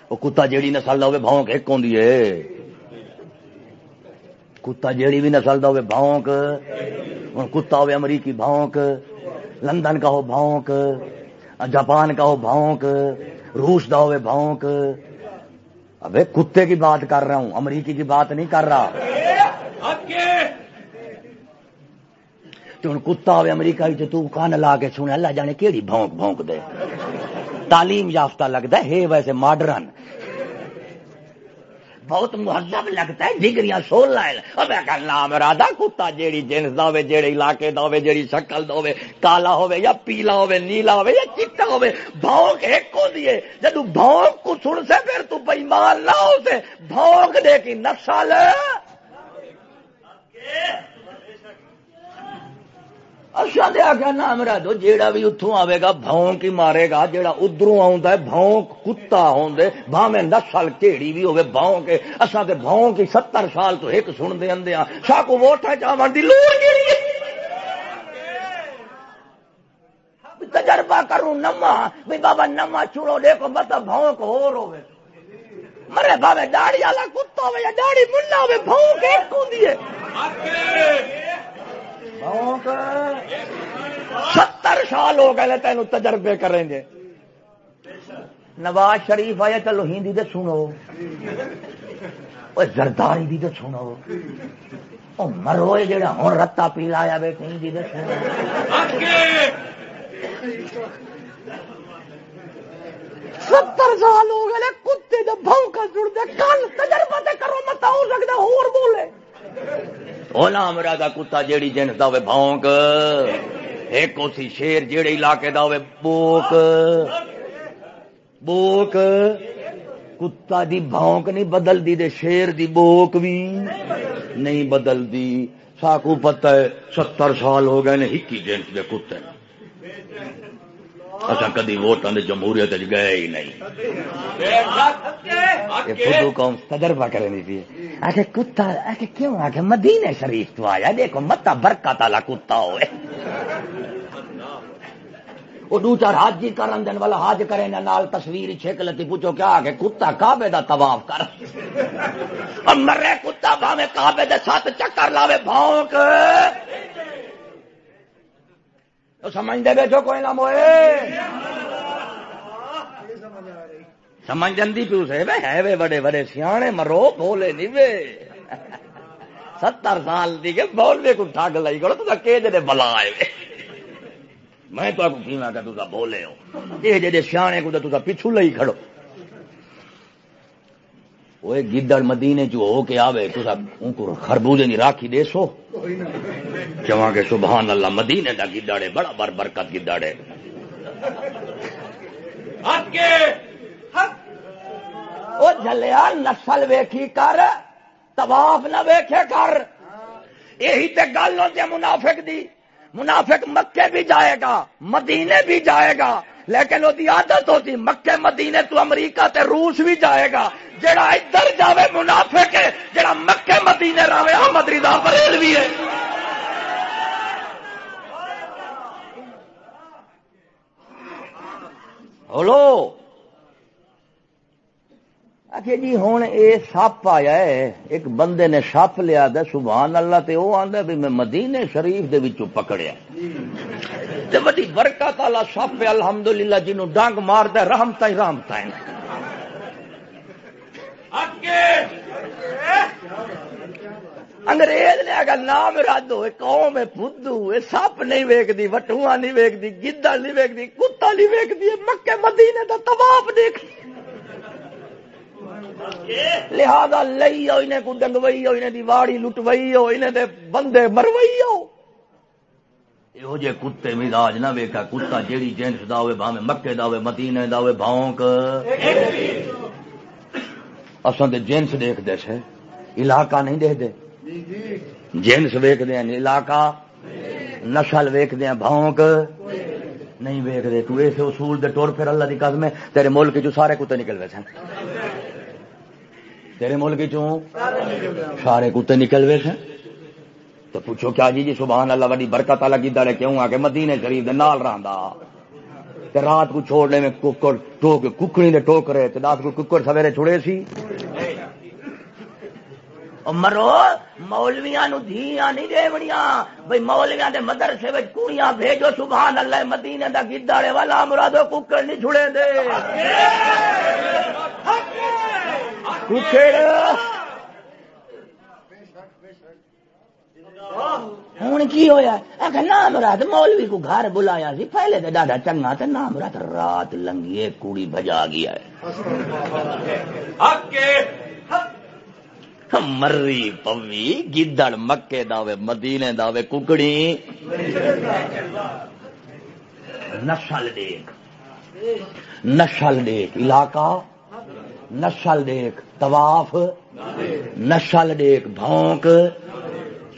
وہ کتا جیڑی نسل کا ہوے بھونک ایک ہوں کتا جیڑی بھی نسل کا ہوے بھونک کتا ہوے امریکی بھونک، لندن کا ہو بھونک، جاپان کا ہو بھونک، روس کا ہوے بھونک۔ ابے کتے کی بات کر رہا ہوں، امریکی کی بات نہیں کر رہا۔ ہوں کتا ہوے امریکہ تو کان لا کے سنے اللہ جانے کیڑی بھونک بھونک دے۔ تعلیم یافتہ لگتا ہے ہے ویسے ماڈرن بہت مہذب لگتا ہے، ڈگریاں سول لائے اب نام رادا کتا جیڑی جنس دا ہوے، جیڑے علاقے دا ہوے، جیڑی شکل دا ہوے، کالا ہوے یا پیلا ہوے، نیلا ہوے یا چٹا ہوے، بھونک ایک ہو دیے جدو بھونک کو سن سے پھر تو بےمان نہ ہو سے۔ بھونک دے کی نسل اچھا دیا کیا نام رہ دو جیڑا بھی اتوں آئے گا بھونک ہی مارے گا جیڑا ادھروں آ بھونک کتا ہوندے بھاویں نسل کیڑی بھی ہوگی بھونک اصا تے بھونک ہی ستر سال تو ایک سن دے اندے شاہ کو ووٹ ہے چاہ دی لوڑ تجربہ کروں نما بھی بابا نما چوڑو دیکھو مطلب بھونک ہو ہوے مرے بھاوے داڑی والا کتا ہوے یا داڑی ملا ہوے بھونک ایک ہوندی ہے ستر سال ہو گئے تین تجربے کریں گے۔ نواز شریف آیا چلو ہندی تو سنو۔ زرداری دی تو سنو۔ مرو جا ہوں رتا پی لایا بیٹھے ہندی تو سنو۔ ستر سال ہو گئے کتے جو بھونکا جڑ دے، کل تجربہ کرو مت ہو سکتا ہو بولے۔ اولا مرا کتا جیڑی جنس دا ہوے بھونک، ایک اسی شیر جیڑے علاقے دا ہوئے بوک۔ بوک، کتا دی بھونک نہیں بدل دی دے شیر دی بوک بھی نہیں بدل دی ساکو پتہ ہے، ستر سال ہو گئے نے ہکی جنس دے کتے۔ اچھا کدی ووٹاں دے جمہوریت گئے ہی نہیں۔ فدو قوم تجربہ کرنی تھی آخر کتا آخر کیوں؟ آخر مدینے شریف تو آیا۔ دیکھو، متا برکت والا کتا ہوئے۔ وہ دو چار حج ہی کرن دن والا حج کرے نا نال تصویر چھک لتی پوچھو کیا؟ آ کتا کعبے دا طواف کر۔ اور مرے کتا بھاوے کعبے دے سات چکر لاوے، بھونک۔ تو سمجھتے بیٹھو کوئی نہ موئے۔ سمجھ جی پیو سے۔ ہے وے بڑے بڑے سیانے مرو بولے نہیں وے۔ ستر سال دی کے بولنے کچھ ٹھگ لائی کرو تو کہ جڑے بلا آئے وے۔ میں تو آپ کی کہ تو بولے ہو۔ یہ جڑے سیانے کو تو پیچھو لئی کھڑو۔ وہ گدڑ مدینے چ ہو کے آوے تو کو خربوزے نہیں راکھی دے سو۔ چواں کے سبحان اللہ مدینے دا گدڑ ہے بڑا بر برکت گدڑ ہے۔ وہ جلیا نسل ویکھی کر طواف نہ ویکھے کر۔ یہی تے گل ہوتی ہے منافق دی۔ منافق مکے بھی جائے گا مدینے بھی جائے گا۔ لیکن وہ عادت ہوتی مکے مدینے تو امریکہ تے روس بھی جائے گا، جڑا ادھر جاوے منافق ہے، جڑا مکے مدینے راوے احمد رضا بریلوی ہے۔ بولو۔ آخر جی ہوں یہ سپ آیا ہے، ایک بندے نے سپ لیا سبحان اللہ تے وہ آدھا بھی میں مدینے شریف دے وچوں پکڑیا وڈی برکت والا سپ الحمد للہ جنوں ڈنگ مار دے رحمتا ہی رحمتا ہے انگریز نے اگر نام رد ہوئے، قوم فدو سپ نہیں ویکتی وٹوا نہیں ویکتی گدڑ نہیں ویکتی کتا نہیں ویکتی مکے مدینے کا تباف دیکھ لہذا لئی ہو انہیں کو ڈنگوئی ہو انہیں دی واڑی لٹوئی ہو انہیں دے بندے مروئی ہو یہ جے کتے مزاج نہ ویکا کتا جیڑی جنس دا ہوئے بھاوے مکے دا ہوئے، مدینے دا ہوئے، بھونک۔ اساں تے جنس دیکھ دے سے، علاقہ نہیں دیکھ دے جنس ویک دے ہیں، علاقہ نسل ویک دے ہیں، بھونک۔ نہیں ویک دے تو ایسے اصول دے ٹور پھر اللہ دی قسم ہے، تیرے ملک جو سارے کتے نکل وے سن تیرے ملک چوں سارے کتے نکل گئے تھے تو پوچھو کیا جی جی سبحان اللہ، وڈی برکت والا کی دڑے کیوں آ کے مدینے شریف دے نال رہندا۔ رات کو چھوڑنے میں ککڑ ٹوک، ککڑی نے ٹوک رہے تو رات کو ککڑ سویرے چھوڑے سی۔ مرو مولویا نو دھیاں نہیں دے بڑیا بھائی مولویا دے مدرسے وچ کڑیاں بھیجو سبحان اللہ مدینے دا گدڑے والا مرادو ککڑ نہیں چھڑے دے ککڑ ہوں کی ہوا نام مراد مولوی کو گھر بلایا سی پہلے تو ڈاڈا چنگا تو نام مراد رات لنگی کوڑی بجا گیا ہے مری پوی گدڑ مکے دے مدینے دے ککڑی۔ نسل دیکھ نسل دیکھ علاقہ۔ نسل دیکھ طواف۔ نسل دیکھ بھونک۔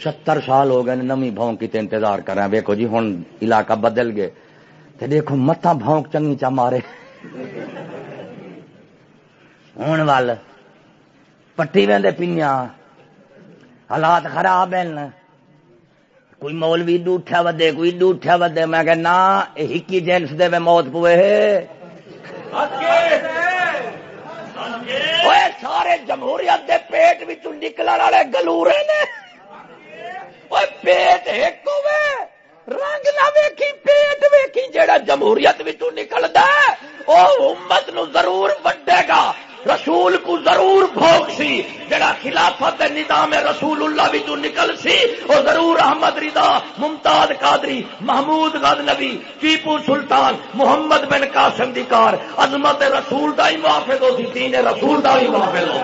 ستر سال ہو گئے نمی بھونک کی انتظار کر رہے ہیں دیکھو جی ہوں علاقہ بدل گئے۔ تو دیکھو متا بھونک چنگی چا مارے۔ ہوں وال پٹی وے پیا حالات خراب ہیں۔ کوئی مولوی ڈوٹیا ودے، کوئی ڈوٹیا ودے۔ میں کہ نہ ہکی جنس دے میں موت پوے سارے جمہوریت دے پیٹ نکل والے گلورے نے۔ پیٹ ایک رنگ نہ ویکھی، پیٹ ویکھی جہاں جمہوریت نکلتا وہ امت نو ضرور وڈے گا۔ رسول کو ضرور بھوگ سی جڑا خلافت نظام رسول اللہ بھی تو نکل سی وہ ضرور احمد رضا، ممتاز قادری، محمود غد نبی ٹیپو سلطان، محمد بن قاسم دی کار عظمت رسول دا ہی محافظ ہو سی تین رسول دا ہی محافظ ہو۔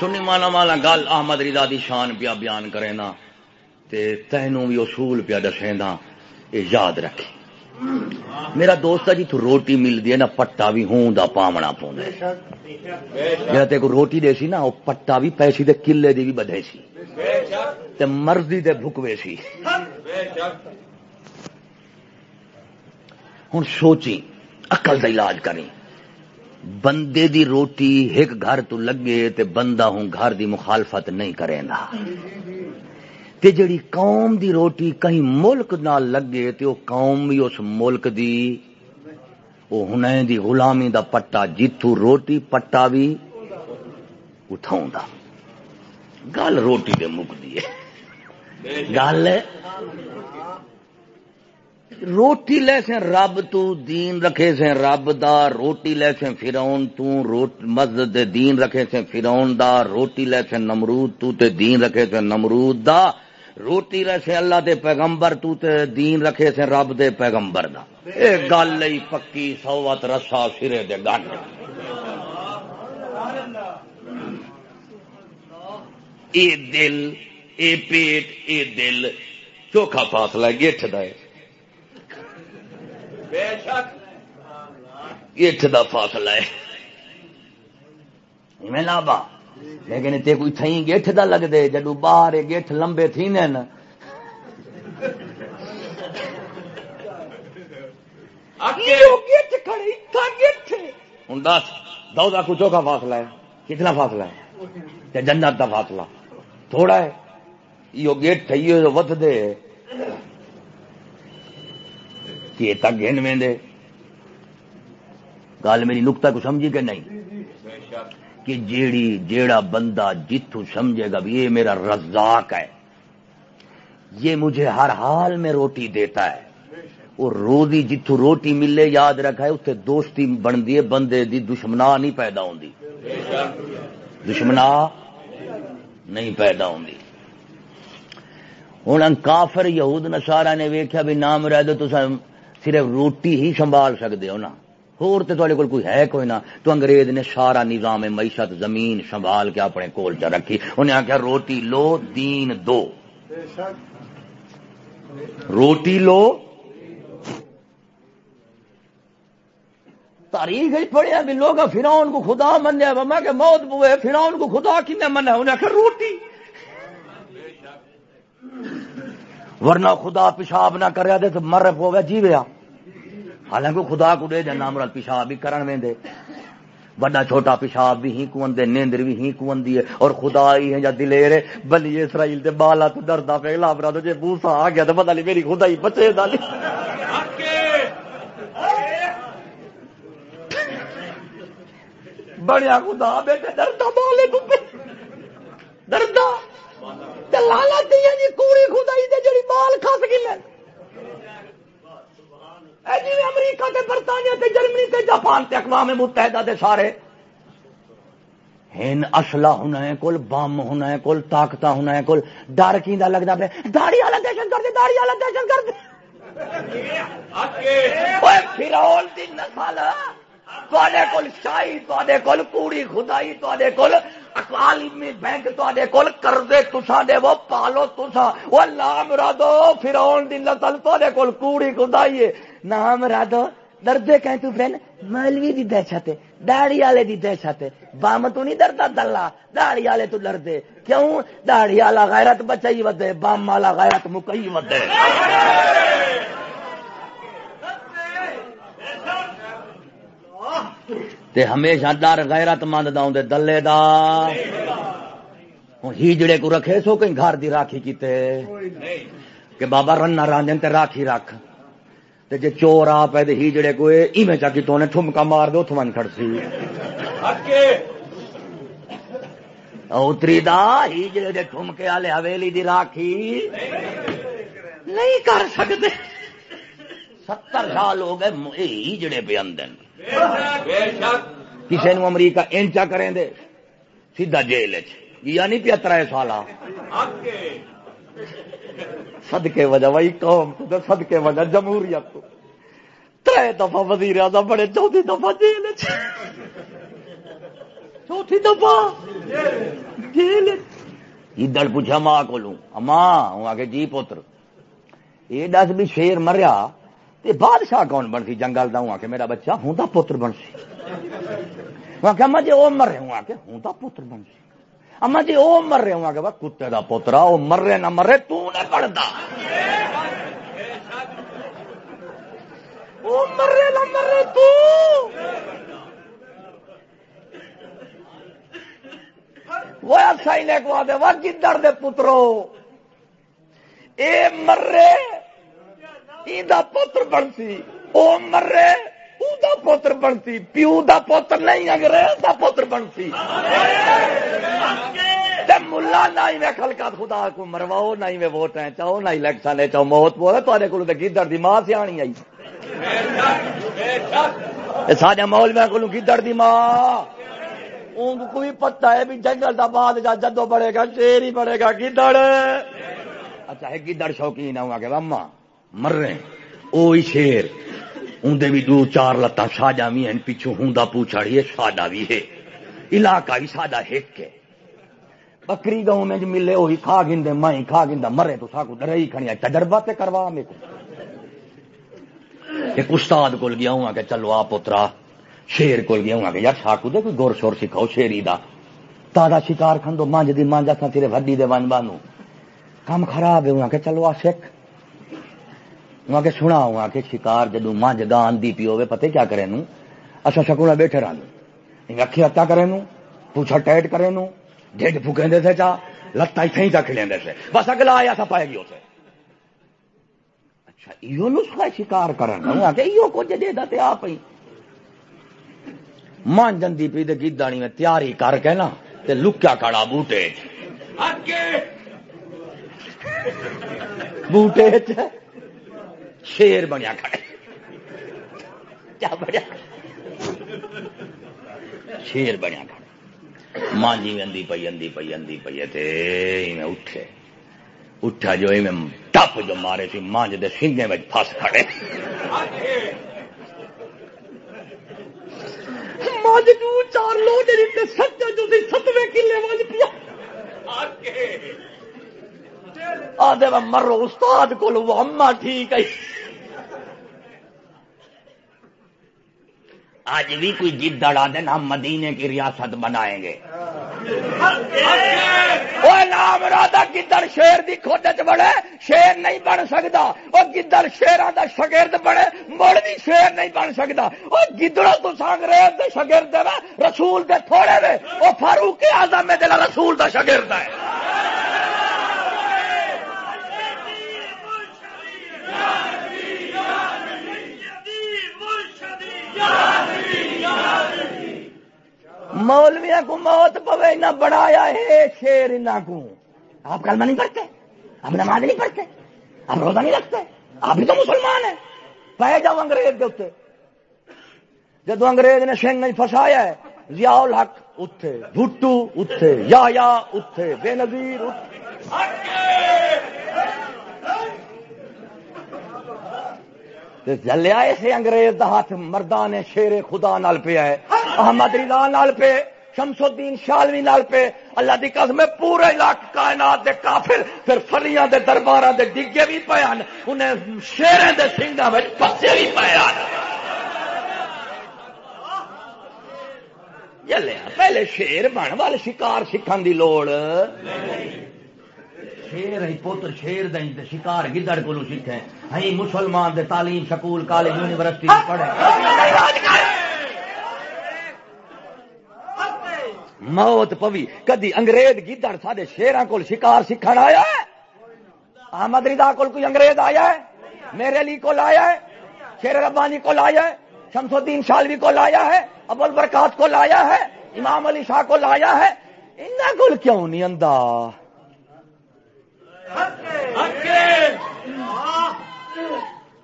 سنی مانا مالا گل احمد رضا دی شان پیا بیان کرے نا، تے تینوں بھی اصول پیا دسے نا یہ یاد رکھے۔ میرا دوست جی تو روٹی ملتی ہے نا، پٹا بھی ہوں دا پامنا پوندا جڑا تے کو روٹی دے سی نا وہ پٹا بھی پیسی دے کلے دی بھی بدھے سی۔ تے مرضی دے بھکوے سی۔ ہوں سوچی اقل کا علاج کریں۔ بندے دی روٹی ایک گھر تو لگے تے بندہ ہوں گھر دی مخالفت نہیں کرے نا تے جڑی قوم دی روٹی کہیں ملک نہ لگے تے وہ قوم بھی اس ملک دی وہ ہن دی غلامی دا پٹا، جتھو روٹی پٹا بھی اٹھاؤں دا۔ گل روٹی دے مک دی گل روٹی لے سے رب تو دین رکھے سے رب دا روٹی لے سے فرعون تو، روٹ مسجد دے دین رکھے سے فرعون دا، روٹی لے سے نمرود تو تے دین رکھے سے نمرود دا، روٹی لے سے اللہ دے پیغمبر تو تے دین رکھے سے رب دے پیغمبر دا۔ اے گل لئی پکی سوت رسا سرے دے گنڈ اے دل، اے پیٹ، اے دل، چوکھا فاصلہ گیٹھ دا ہے۔ گیٹ دا فاصلہ ہے۔ میں لابا لیکن تے کوئی تھیں گیٹ دا لگ دے جدو باہر گیٹ لمبے تھی نا۔ دس۔ فاصلہ ہے؟ کتنا فاصلہ ہے؟ جنت دا فاصلہ۔ تھوڑا ہے۔ یہ گیٹ تھی ود دے۔ کہ تک گن میں دے گل میری نکتا کو سمجھی کہ نہیں؟ کہ جیڑی جیڑا بندہ جتو سمجھے گا بھی یہ میرا رزاق ہے۔ یہ مجھے ہر حال میں روٹی دیتا ہے۔ اور روزی جتو روٹی ملے یاد رکھا ہے اسے دوستی بنتی ہے، بندے دی دشمنا نہیں پیدا ہوندی۔ دشمنا نہیں پیدا ہوندی۔ ہوں کافر یہود نسارا نے ویکیا بھی نام رہ دو تو صرف روٹی ہی سنبھال سکتے ہو نا۔ ہور تے تھوڑے کوئی ہے کوئی نہ تو انگریز نے سارا نظام معیشت زمین سنبھال کے اپنے کول چ رکھی۔ انہیں آخیا روٹی لو، دین دو۔ روٹی لو۔ تاریخ پڑھیا بھی لوگ فراؤن کو خدا منیا میں کہ موت بوئے فراؤن کو خدا کی منیا؟ انہیں آخر روٹی۔ ورنہ خدا پیشاب نہ کریا دے تو مر پوے جی ویا۔ حالانکہ خدا کو دے دینا مرل پیشاب بھی کرن میں دے بڑا چھوٹا پیشاب بھی ہی کون دے، نیندر بھی ہی کون دی اور خدا ہی ہے یا دلیر بلی اسرائیل دے بالا تو ڈردا پہ لابرا تو جے بوسا آ گیا تو پتہ نہیں میری خدا ہی بچے دالی بڑیا خدا، بیٹے، ڈردا بالے کو دردہ ڈردا لالت جی کوڑی خدائی دے جڑی بال کھس گئی جی امریکہ تے، برطانیہ تے، جرمنی تے، جاپان تے، اقوام متحدہ دے سارے۔ ہن اصلا ہونا ہے کول، بم ہونا ہے کول طاقت ہونا ہے کول۔ ڈر کی لگتا پہ داڑی والا دہشت گرد داڑی والا دہشت گرد۔ فرول دی نسل تے کول شاہی تے کول کوڑی خدائی تے کول عالمی بینک تے کول کردے تسا دے وہ پالو، تسا، وہ لام رادو، فراؤن دی نسل تے کول کوڑی خدائی ہے نام رادو ڈردے کہیں تو فرین، مولوی دی دہشت ہے داڑی والے دی دہشت ہے بام تو نہیں ڈردا دلہ، داڑی والے تو ڈردے کیوں؟ داڑی والا غیرت بچائی ودے بام والا غیرت مکئی ودے۔ تے ہمیشہ ڈر غیرت مند داؤں دے دلے دا۔ ہی جڑے کو رکھے سو کہیں گھر دی راکھی کیتے۔ کہ بابا رنا راندن تے راکھی رکھ۔ تے جے چور آ پے تے ہی جڑے کوئی ایویں چا کی تو نے ٹھمکا مار دو تھمن کھڑسی۔ اتری دا ہی جڑے دے ٹھمکے والے حویلی دی راکھی۔ نہیں کر سکتے۔ ستر سال ہو گئے ہی جڑے پہ اندر کسی نو امریکہ انچا کریں دے؟ سیدھا جیل نہیں پیا تر سال سدکے وجہ وہی قوم تو سدکے وجہ جمہوریت تو۔ تر دفعہ وزیر اعظم بڑے چوتھی دفعہ جیل چوتھی دفعہ جیل ادھر پوچھا ماں کو لوں ماں ہوں آگے جی پوتر یہ دس بھی شیر مریا۔ تے بادشاہ کون بن سی؟ جنگل دا ہوں کہ میرا بچہ ہوں دا پتر بن سی۔ وہاں کہ اما جی وہ مر رہے ہوں کہ ہوں دا پتر بن سی۔ اما جی وہ مر رہے ہوں کہ کتے دا پوترا وہ مر رہے نہ مرے تو نہ پڑھتا وہ مر رہے نہ مر رہے، تو۔ وہ اچھا ہی لے کو آدھے وہ گدڑ دے پترو۔ اے مر رہے پوتر بنتی وہ مرے دا پوتر بنتی پیو دا پوتر نہیں، انگریز دا پوتر بنتی ملا نہ میں خلقات خدا کو مرواؤ نہ میں ووٹ ہے چاہو نہ الیکشن ہے چاہو موت بولے تے کو گدڑ دی ماں سے آنی آئی۔ سارے مول میں کو گدڑ دی ماں۔ ان کو بھی پتا ہے بھی جنگل دا بعد جا جدو بڑھے گا، شیر ہی بڑھے گا، گدڑ۔ اچھا ہے گدڑ شوقین ہوں گا کہ ماما مر رہے ہیں۔ او شیر۔ اندر بھی دو چار لتاں ساجا بھی ہیں۔ پیچھو ہوں پوچھاڑی ہے ساڈا بھی ہے۔ علاقہ بھی ساڈا ہک ہے۔ بکری گاؤں میں جو ملے وہی کھا گندے مائی کھا گندا مرے تو ساکو ڈر ہی کھڑی تجربہ تے کروا میرے کو۔ ایک استاد کول گیا ہوں کہ چلو آ پترا شیر کول گیا ہوں کہ یار ساکو دے کوئی گور شور سکھاؤ شیری دا۔ تازہ شکار کھندو مانج دی مانجا تھا تیرے وڈی دے ون بانو۔ کام خراب ہے، ہوں کہ چلو آ سکھ۔ وہاں کے سنا ہوا کہ شکار جدو ماں جگہ آندی پی ہوئے پتے کیا کرے نو اچھا شکونا بیٹھے رہا اکھی ہتا کرے نو پوچھا ٹائٹ کرے نو ڈیڈ پھکیں دے سے چا؟ لتا ہی تھیں کھلیں دے سے۔ بس اگلا آیا تھا پائے گی اسے اچھا ایو نسخہ شکار کرنا وہاں کہ ایو کو دے دا تے آپ ہی مان جندی پی دے گیدانی میں تیاری کر کے نا تے لکیا کڑا بوٹے بوٹے شیر بنیا کھڑے کیا بنیا؟ شیر بنیا کھڑے مانجی اندی پی اندی پی اندی پی میں اٹھے۔ اٹھا جو میں ٹپ جو مارے سی، مانج دے سنگے میں پھس کھڑے۔ مانج جو چار لوگ سچا جو ستویں کلے مانج پیا۔ آدھے مرو، استاد کو اما ٹھیک ہے۔ آج بھی کوئی گدڑ آدھے ہم مدینے کی ریاست بنائیں گے۔ وہ نام رادا گدڑ شیر کی کھوٹ چ بڑے، شیر نہیں بن سکتا۔ وہ گدڑ شیران کا شگرد بڑے، مڑ بھی شیر نہیں بن سکتا۔ وہ گدڑوں تو انگریز شگرد رسول کے تھوڑے وہ فاروق آزم دل رسول کا شگرد ہے مولویا کو موت پوے نہ بڑھایا ہے، شیر ان کو۔ آپ کلمہ نہیں پڑھتے؟ آپ نماز نہیں پڑھتے؟ آپ روزہ نہیں رکھتے؟ آپ بھی تو مسلمان ہیں۔ پہ جاؤ انگریز کے اتنے۔ جدو انگریز نے سنگ نہیں فسایا ہے، ضیاء الحق اتھے، بھٹو اتھے، یا یا اتھے، بے نظیر جلیا اسے انگریز دا ہاتھ مردان شیر خدا نال پہ ہے۔ احمد رضا نال پہ، شمس الدین شالوی نال پہ۔ اللہ دی قسم پورے علاقے کائنات دے کافر، پھر فلیاں دے درباراں دے ڈگے بھی پے ہیں انہیں شیریں دے سنگاں وچ پسے بھی پے ہیں جلیا پہلے شیر بن والے شکار سکھن دی لوڑ۔ نہیں شیر ہی پوتر شیر دیں تے شکار گدڑ کو سیکھے ہی ہاں مسلمان دے تعلیم سکول، کالج، یونیورسٹی پڑھے موت پوی۔ کدی انگریز گدڑ سارے شیران کو شکار سکھن آیا ہے؟ احمد رضا کو کوئی انگریز آیا ہے؟ میرے علی کو لایا ہے؟ شیر ربانی کو لایا ہے؟ شمس الدین شالوی کو لایا ہے؟ ابول برکات کو لایا ہے؟ امام علی شاہ کو لایا ہے؟ ان کو کیوں نہیں اندا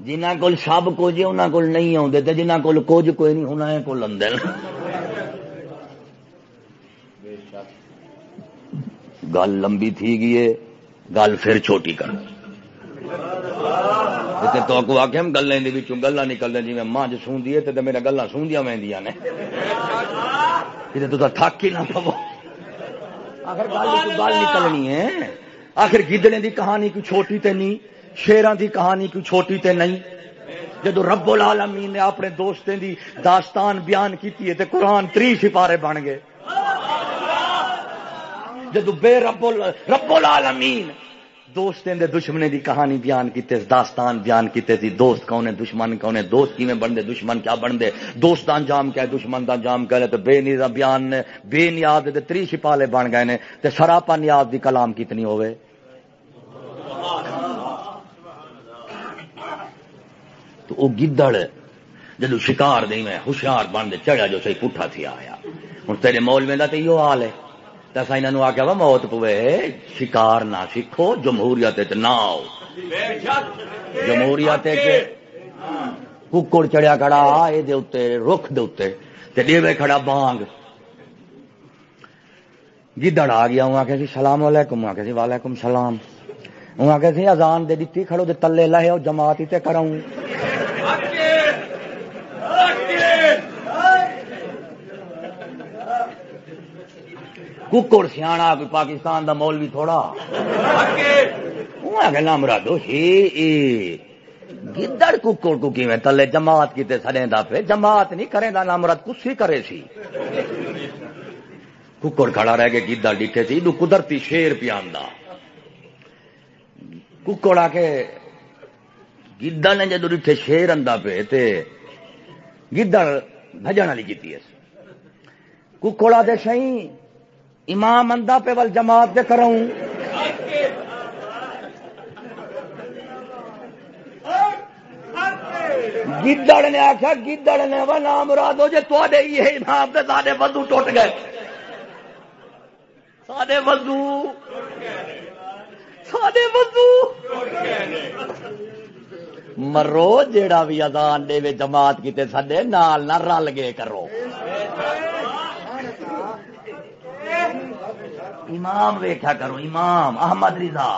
جنہ کو سب کچھ انہوں کو نہیں آتے تو جنہ کو کچھ کوئی نہیں ہونا کو لندن گل لمبی تھی گئی ہے، گل پھر چھوٹی کر۔ تو کو آخ گلیں گلا نکل جی میں مجھ سوندی ہے تو میرا گلا سوندیاں وہدیاں نے۔ تو تھک ہی نہ پو آخر گل نکلنی ہے۔ آخر گدڑے دی کہانی کوئی چھوٹی تے نہیں شیران دی کہانی کوئی چھوٹی تے نہیں۔ جدو رب العالمین نے اپنے دوستیں دی داستان بیان کی قرآن تری سپارے بن گئے۔ جدو بے رب رب العالمین دوستیں دے دشمنے دی کہانی بیان کیتے، داستان بیان کیتے تھی دوست کون دشمن کون دوست کی میں دشمن کیا بن دے دوست دا انجام کیا دشمن دا انجام کیا ہے تو بے نیزا بیان نے بے نیاز دے تری سپالے بن گئے نے تے سراپا نیاز دی کلام کتنی ہوئے تو وہ گدڑ جدو شکار نہیں میں، ہوشیار بن دے، چڑھا جو سی پٹھا تھی آیا۔ ہوں تیرے مول میں تو یہ حال ہے۔ تو انہوں آخیا وا، موت پوے، شکار نہ سیکھو جمہوریت نہ آؤ۔ جمہوریت ککڑ چڑیا کھڑا یہ رخ دے ڈیوے کھڑا بانگ۔ گدڑ آ گیا ہوں آخیا سلام علیکم آخیا سی، وعلیکم سلام۔ ہوں آخیا سی ازان دے دیتی، کھڑو دے تلے لہے اور جماعت تے کراؤں ککڑ سیاح کوئی پاکستان دا مول بھی تھوڑا گلا مرادو گدڑ ککڑ کو کی تلے، جماعت کی سڑے پہ جماعت نہیں کرے دا نام مراد کسی کرے سی. ککڑ کھڑا رہ کے گدڑ ڈٹھے سی قدرتی شیر پیاندہ ککڑ آ کے گدڑ نے جدو ڈٹھے شیر اندا پہ تے گدڑ بجن والی کی ککڑا دے سی امام اندا پہ ول جماعت دے کروں گدڑ نے آخیا گدڑ نے وہ نام مرادو جی تے یہ امام سے سارے وضو ٹوٹ گئے سارے وضو سارے وضو مرو، جیڑا بھی ادان دے جماعت کیتے سڈے نال نہ رل گئے کرو۔ امام ویٹا کرو، امام احمد رضا۔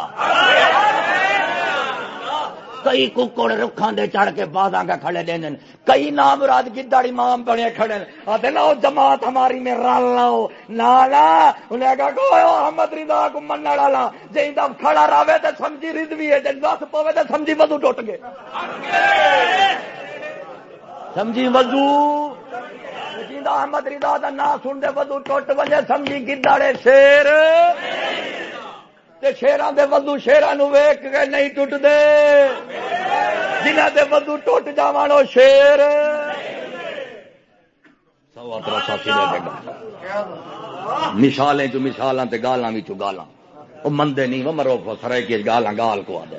کئی ککڑ رکھان دے چڑھ کے باداں کا کھڑے دین کئی نام رات گدڑ امام بنے کھڑے آتے لاؤ جماعت ہماری میں رل لاؤ۔ نالا، انہیں کہا کہ احمد رضا کو من ڈالا جی دم کھڑا رہے تو سمجھی رضوی ہے جن دس پوے تو سمجھی وضو ٹوٹ گئے۔ سمجھی وضو؟ احمد رضا کا نام سن دے بدو ٹوٹ بجے سمجھی گداڑے شیر۔ شیران دے بدو شیران ویک کے نہیں ٹوٹ دے جنہ دے بدو ٹوٹ جا شیر مثالیں چ مثال گالاں بھی گالاں۔ وہ مندے نہیں وہ مرو سرے کی گالاں، گال کو آدھے۔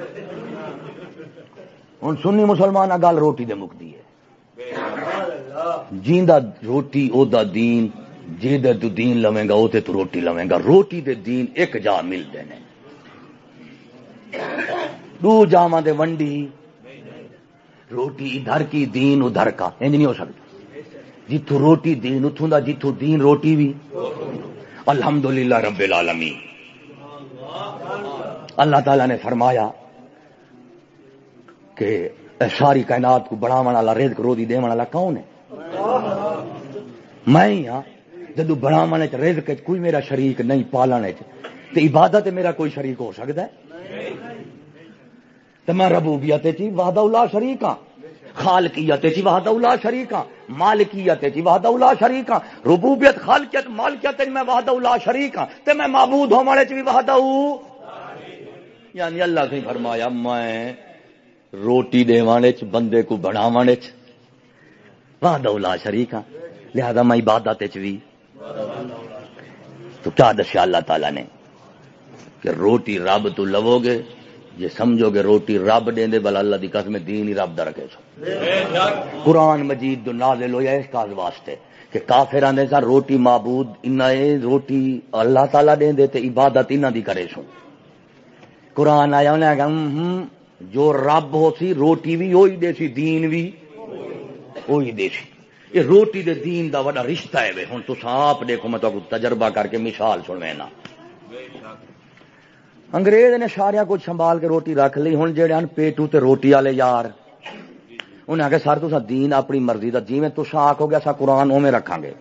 ہوں سنی مسلمان گل روٹی دے مکتی ہے۔ جیندا روٹی او دا دین جی دے تو دین لویں گا او وہ تو روٹی لویں گا روٹی دے دین ایک جا ملتے ہیں دو جاواں دے ونڈی۔ روٹی ادھر کی، دین ادھر کا۔ انج نہیں ہو سکتا۔ جتوں روٹی دین اتوں دا جتوں دین روٹی بھی الحمدللہ رب العالمین۔ اللہ تعالی نے فرمایا کہ ساری کائنات کو بڑھاو والا، رزق روزی دے والا کون ہے؟ میں ہی ہاں۔ جدو بڑھاو رزق کوئی میرا شریک نہیں پالنے تو عبادت میرا کوئی شریک ہو سکتا ہے؟ تو میں ربوبیت چی وحدہ اللہ شریک ہاں خالقیت چی وحدہ اللہ شریک ہاں مالکیت چی وحدہ اللہ شریک ہاں ربوبیت، خالقیت، مالکیت میں وحدہ اللہ شریک ہاں تے میں معبود ہو والے چ بھی وحدہ یعنی اللہ سے فرمایا، میں روٹی دیوانے چ، بندے کو بناوانے چ وحدہ اللہ شریک ہاں لہذا میں عبادت چ بھی۔ تو کیا دسیا اللہ تعالی نے؟ کہ روٹی رب تو لو گے یہ سمجھو گے روٹی رب دیں دے بلا اللہ دی قسم دین ہی رب دا رکھے سو۔ قرآن مجید جو نازل ہویا اس کاز واسطے کہ کافر آنے سا روٹی معبود انہ روٹی اللہ تعالی دیں دے تے عبادت انہ دی کرے سو۔ قرآن آیا انہیں کہا جو رب ہو سی، روٹی بھی ہوئی دے سی، دین بھی ہوئی دے سی۔ یہ روٹی دے دین دا وڈا رشتہ ہے۔ ہوں تو آپ دیکھو، میں تو تجربہ کر کے مثال سنوے نا انگریز نے سارا کچھ سنبھال کے روٹی رکھ لی ہوں جہے پیٹو تے روٹی والے یار۔ انہیں آگے سر تو دین اپنی مرضی کا جی میں تو آخو گے اصا قرآن اوے رکھا گے،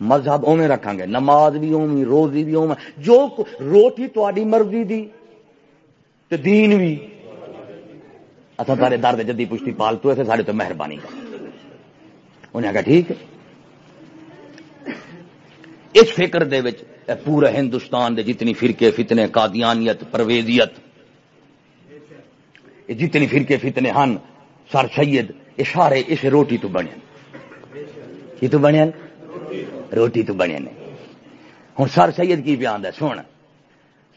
مذہب اوے رکھا گے، نماز بھی اوی روزی بھی اوے جو روٹی تاری مرضی دی، تے دین بھی اصا تارے درد جدی پشتی پالتو ایسے سارے تو مہربانی کا انہیں آگا ٹھیک اس فکر دے وچ پورے ہندوستان دے جتنی فرقے، فتنے، قادیانیت، پرویزیت جتنی فرقے، فتنے ہن، سر سید، یہ سارے اس روٹی تو بنے کی تو بنے روٹی تو بنے ہوں سر سید کی بیان ہے، سن۔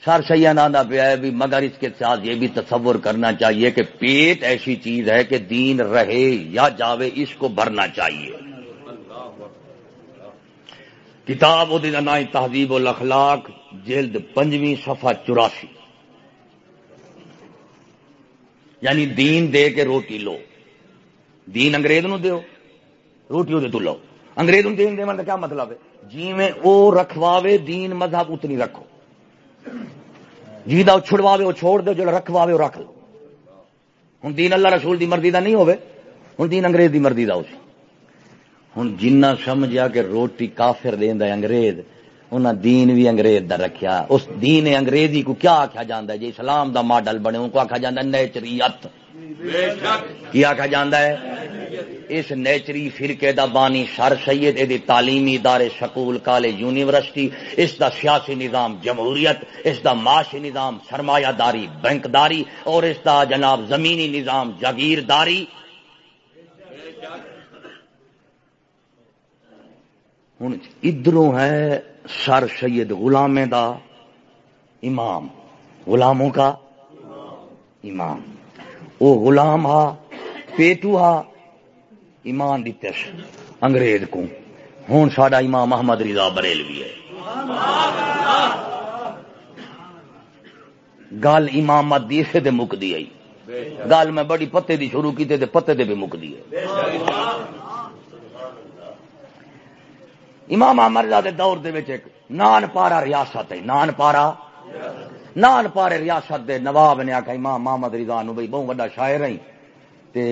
سر سید آدھا پیا ہے بھی مگر اس کے ساتھ یہ بھی تصور کرنا چاہیے کہ پیٹ ایسی چیز ہے کہ دین رہے یا جاوے اس کو بھرنا چاہیے۔ کتاب نام تہذیب الاخلاق جلد پنجویں صفحہ چوراسی۔ یعنی دین دے کے روٹی لو۔ دین انگریز نو دیو، روٹی وہ تو لو۔ انگریز نو دین دے کا کیا مطلب ہے؟ جی میں او رکھواوے، دین مذہب اتنی رکھو۔ جی دا چھڑواوے وہ چھوڑ دو جو رکھواوے وہ رکھ لو۔ ہوں دین اللہ رسول دی مرضی دا نہیں ہوئے ہوں دین انگریز دی مرضی دا اسی ہوں جنہ سمجھا کہ روٹی کافر دینا انگریز انہیں دین بھی انگریز دا رکھیا۔ اس دین انگریزی کو کیا آخیا جاتا ہے؟ جی اسلام دا ماڈل بنے، ان کو آخیا جاتا ہے نیچریت۔ کی آخیا جاتا ہے؟ اس نیچری فرقے دا بانی سر سید یہ تعلیمی ادارے، سکول، کالج، یونیورسٹی، اس دا سیاسی نظام جمہوریت، اس دا معاشی نظام سرمایہ داری بینک داری اور اس دا جناب زمینی نظام جاگیرداری۔ ہوں ادھروں ہے سر سید غلامے دا امام۔ غلاموں کا امام۔ وہ غلام ہا، پیٹو ہا، ایمان دیتے انگریز کو ہوں ساڈا امام محمد رضا بریل بھی ہے۔ گل امامت دی اسے دے مک دی آئی۔ گل میں بڑی پتے دی شروع کی تے پتے دے بھی مک دی ہے امام مرزا دے دور دے ایک نان پارا ریاست ہے، نان پارا نان پارے ریاست دے نواب نے آخا امام محمد رضا نو بھائی بہت بڑا شاعر ہے تے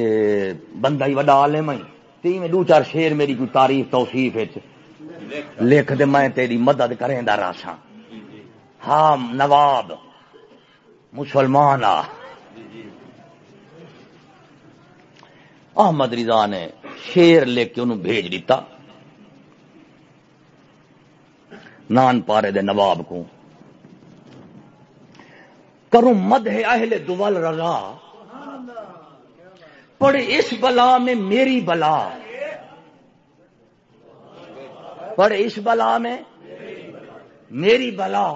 بندہ ہی وڈا عالم ہے تی میں دو چار شیر میری کوئی تعریف، توصیف لکھ دے، میں تیری مدد کریں دا راسا ہاں نواب، مسلمان آ۔ احمد رضا نے شیر لے کے انہوں بھیج دیتا۔ نان پارے دے نواب کو کروں مد ہے اہل دول رضا۔ پڑے اس بلا میں میری بلا۔ پڑے اس بلا میں میری بلا۔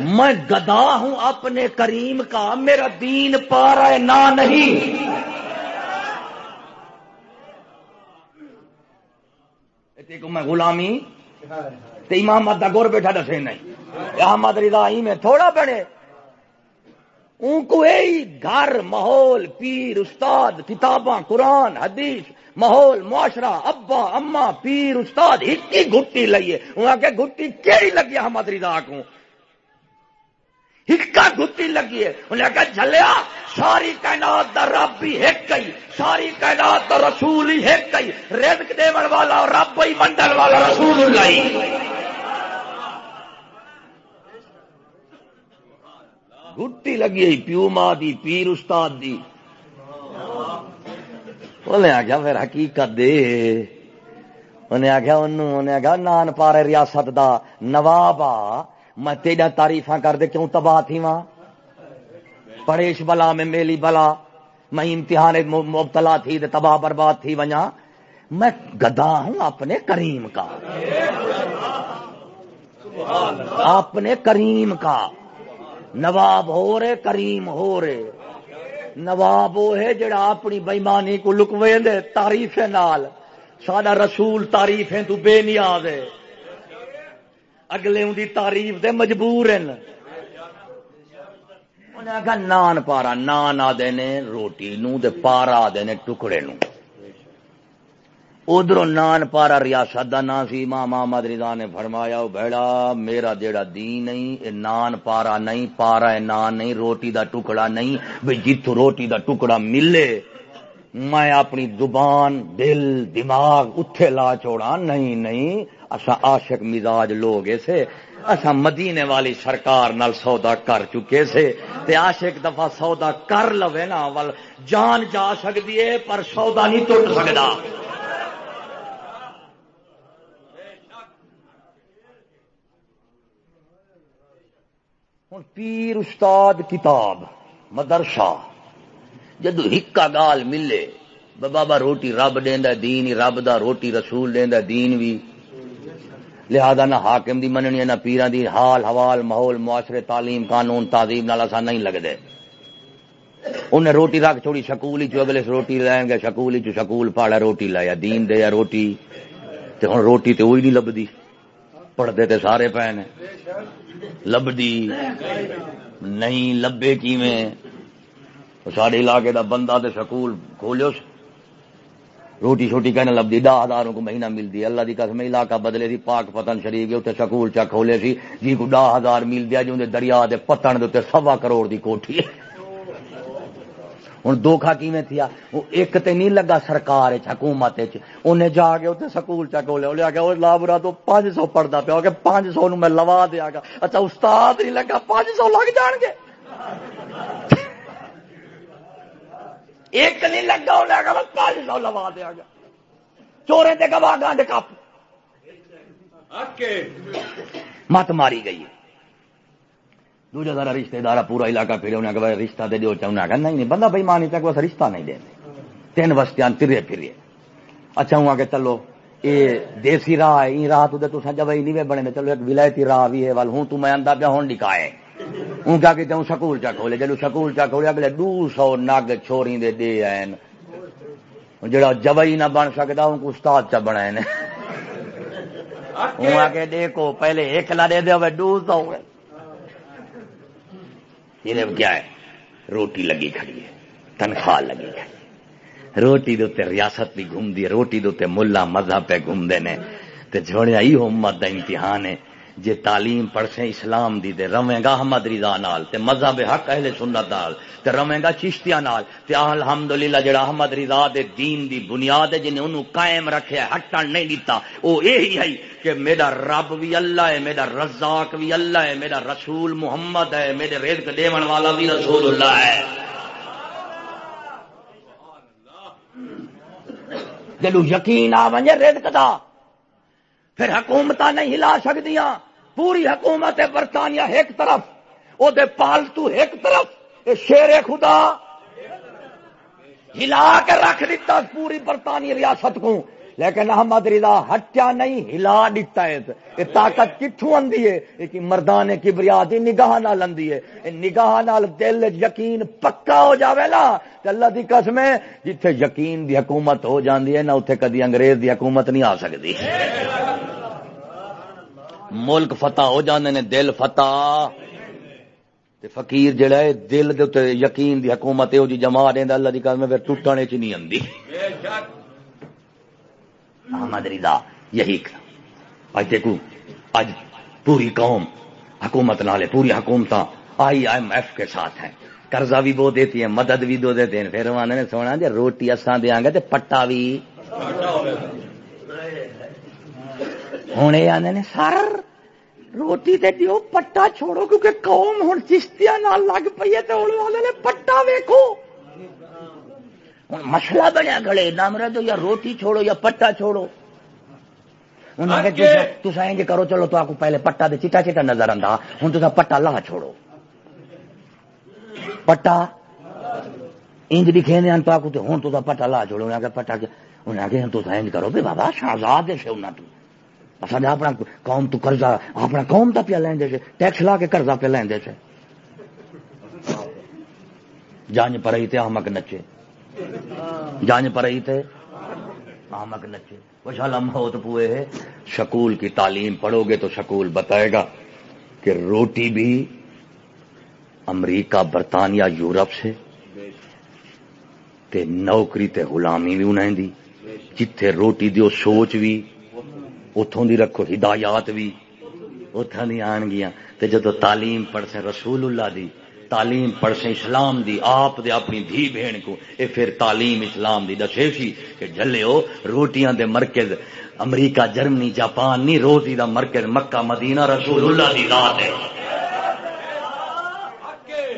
میں گدا ہوں اپنے کریم کا، میرا دین پا رہا ہے نہ نہیں۔ کو میں غلامی تے امام مدہ گور بیٹھا دسے نہیں۔ احمد رضا ہی میں تھوڑا بنے۔ ان کو یہی گھر، ماحول، پیر، استاد، کتاباں، قرآن، حدیث، ماحول، معاشرہ، ابا، اما، پیر، استاد ایک ہی گٹی لئیے۔ وہاں کے گٹی کیڑی لگی احمد رضا کو؟ ہکا گتی لگی ہے۔ انہیں کہا جلیا ساری کائنات دا رب بھی ایک گئی۔ ساری کائنات دا رسول ہی ایک گئی۔ رزق دیون والا اور رب ہی منڈل والا رسول اللہ گٹی لگی ہے، پیو ماں دی، پیر استاد دی۔ بولے آخیا پھر حقیقت دے۔ انہیں آخیا انہیں آخیا نان پارے ریاست دا نواب آ میں تیرا تعریف کر دے، کیوں تباہ تھی وہاں پریش بلا میں میلی بلا، میں امتحان مبتلا تھی تباہ برباد تھی وجہ۔ میں گدا ہوں اپنے کریم کا۔ اپنے کریم کا۔ نواب ہو رہے، کریم ہو رہے۔ نواب وہ ہے جڑا اپنی بےمانی کو لکوے دے تعریف نال۔ سارا رسول تعریفیں تو بے نیاز ہے۔ اگلے ان تعریف دے مجبور نان پارا، نان آدھے نے روٹی نو دے پارا آدھے نے ٹکڑے نو۔ ادھر نان پارا ریاست دا نا سی، ماں محمد رضا نے فرمایا بھڑا میرا جیڑا دین نہیں، اے نان پارا نہیں، پارا ہے نان نہیں، روٹی دا ٹکڑا نہیں، بھئی جتو روٹی دا ٹکڑا ملے، میں اپنی زبان، دل، دماغ، اتھے لا چھوڑا نہیں نہیں اصا عاشق مزاج لوگ اسے اصا مدینے والی سرکار نال سودا کر چکے سے تے عاشق دفعہ سودا کر لوے نا، ول جان جا سکتی ہے پر سودا نہیں ٹوٹ سکتا پیر استاد کتاب، مدرسہ، جدو ہکا گال ملے، بابا روٹی رب دینا دین رب دا، روٹی رسول دینا دین بھی لہذا نہ حاکم دی مننی نہ پیران دی، حال، حوال، ماحول، معاشرے، تعلیم، قانون، تعظیم نال آسان نہیں لگتے انہیں روٹی رکھ چھوڑی سکول ہی اگلے روٹی لین گے سکول ہی سکول پاڑا، روٹی لایا دین دے یا روٹی۔ تے ہن روٹی تے وہی نہیں لبدی۔ پڑھتے تے سارے پے نے۔ لبدی۔ نہیں لبے کیویں؟ سارے علاقے دا بندہ تے سکول کھولو روٹی شوٹی کہنے لبدی ڈا ہزاروں کو مہینہ ملتی اللہ دی قسم علاقہ بدلے سی پاک پتن شریف اتنے سکول چا کھولے سی جی کو ڈا ہزار مل دیا جی دریا دے پتن دے سوا کروڑ دی کوٹھی۔ ہوں دھوکھا کیویں تھیا؟ وہ ایک تے نہیں لگا سرکار حکومت انہیں جا کے اتنے سکول چا کھولے وہ لیا وہ لابرا تو پانچ سو پڑھتا پیا کہ پانچ سو میں لوا دیا گا۔ اچھا استاد نہیں لگا، پانچ سو لگ جان گے۔ ایک نہیں لگا انہیں آگا بس پانچ سو لوا دیا گا چورے دے گواہ گانڈ کپ مت ماری گئی دوجا ذرا رشتے دار پورا علاقہ پھر انہیں کہا رشتہ دے دو چاہنے آگا نہیں نہیں بندہ بھائی مانی تک بس رشتہ نہیں دیں تین بستیاں ترے پھرے۔ اچھا ہوں آگے چلو۔ یہ دیسی راہ ہے یہ راہ تو جب نہیں بنے چلو ایک ولایتی راہ بھی ہے۔ ول ہوں تو میں اندر پیا ہوں لکھائے ہوں کیا کہتے ہوں سکول چا کھولے جلو سکول چا کھولے اگلے دو سو نگ چھوری دے دے آئے جڑا جبئی نہ بن سکتا ہوں کو استاد چا بنا نے ہوں آ کے دیکھو پہلے ایک نہ دے دے دو سو یہ کیا ہے روٹی لگی کھڑی ہے تنخواہ لگی کھڑی روٹی دے ریاست بھی گھوم دی روٹی دے ملا مذہب پہ گھوم دے نے تے جوڑیا ہی امت دا امتحان ہے جے تعلیم پڑھے اسلام دی تے رویں گا احمد رضا نال، تے مذہب حق اہل سنت نال، تے رویں گا چشتیاں نال، تے الحمدللہ جڑا احمد رضا دے دین دی بنیاد ہے جنے اونوں قائم رکھیا ہٹن نہیں دیتا او یہی ہے کہ میرا رب بھی اللہ ہے، میرا رزاق بھی اللہ ہے، میرا رسول محمد ہے، میرے رزق دیون والا بھی رسول اللہ ہے۔ جلو یقین آ ونجے رزق دا، پھر حکومت نہیں ہلا سکتی پوری حکومت برطانیہ ایک طرف وہ پالتو ایک طرف شیر خدا ہلا کے رکھ دیتا پوری برطانیہ ریاست کو۔ لیکن احمد رضا ہٹیا نہیں، ہلا دیتا ہے یہ طاقت کتوں آدھی ہے؟ کہ مردان کی بریادی نگاہ نال آدھی ہے۔ نگاہ نال دل یقین پکا ہو جاوے نا اللہ دی قسم ہے، جتھے یقین دی حکومت ہو جاندی ہے، نہ اتنے کدی انگریز دی حکومت نہیں آ سکتی ملک فتح ہو جاندے نے، دل فتح۔ تے فقیر جڑا ہے، دل دے تے یقین دی حکومت ہے جی جما دینا اللہ دی قسم پھر ٹوٹنے چ نہیں آندی۔ احمد رضا، یہی اج دیکھو اج پوری قوم حکومت نالے پوری حکومت آئی ایم ایف کے ساتھ ہیں۔ قرضہ بھی بو دیتی ہیں، مدد بھی دو دیتے ہیں۔ پھر نے سونا جی روٹی اساں دیا گے تو پٹا بھی۔ ہوں یہ آدھے سر روٹی تے دیو پٹا چھوڑو کیونکہ قوم ہوں چشتیا لگ پی ہے تو پٹا ویکو ہوں مسلا بنیا گلے نام رہ دو یا روٹی چھوڑو یا پٹا چھوڑو۔ تصا کرو چلو تو آپ کو پہلے پٹا دے چٹا چٹا نظر آتا ہوں تو پٹا لا چھوڑو۔ پٹا انج دکھے نے تو آپ ہوں تو پٹا لا چھوڑو۔ انہیں پٹا انہیں آگے تو انج کرو۔ بھی بابا شہزاد سے انہیں تو۔ اصل اپنا قوم تو قرضہ اپنا قوم کا پیا لیں سے، ٹیکس لا کے قرضہ پہ لیں سے۔ جانج پر ہی تھے احمق نچے۔ جانج پر ہی تھے احمق نچے۔ وہ شالم ہوت پوئے ہے۔ شکول کی تعلیم پڑھو گے تو شکول بتائے گا کہ روٹی بھی امریکہ، برطانیہ، یورپ سے تے نوکری تے غلامی بھی انہیں دی۔ جتھے روٹی دیو سوچ بھی اتوں دی رکھو ہدایات بھی۔ اتوں دی آن گیا تے جدو تعلیم پڑھسے رسول اللہ دی، تعلیم پڑھ اسلام دی، آپ دے اپنی دھی بہن کو، اے پھر تعلیم اسلام دی۔ دسے سی کہ جلے ہو روٹیاں دے مرکز امریکہ، جرمنی، جاپان نہیں روزی دا مرکز مکہ، مدینہ رسول اللہ دی ذات ہے۔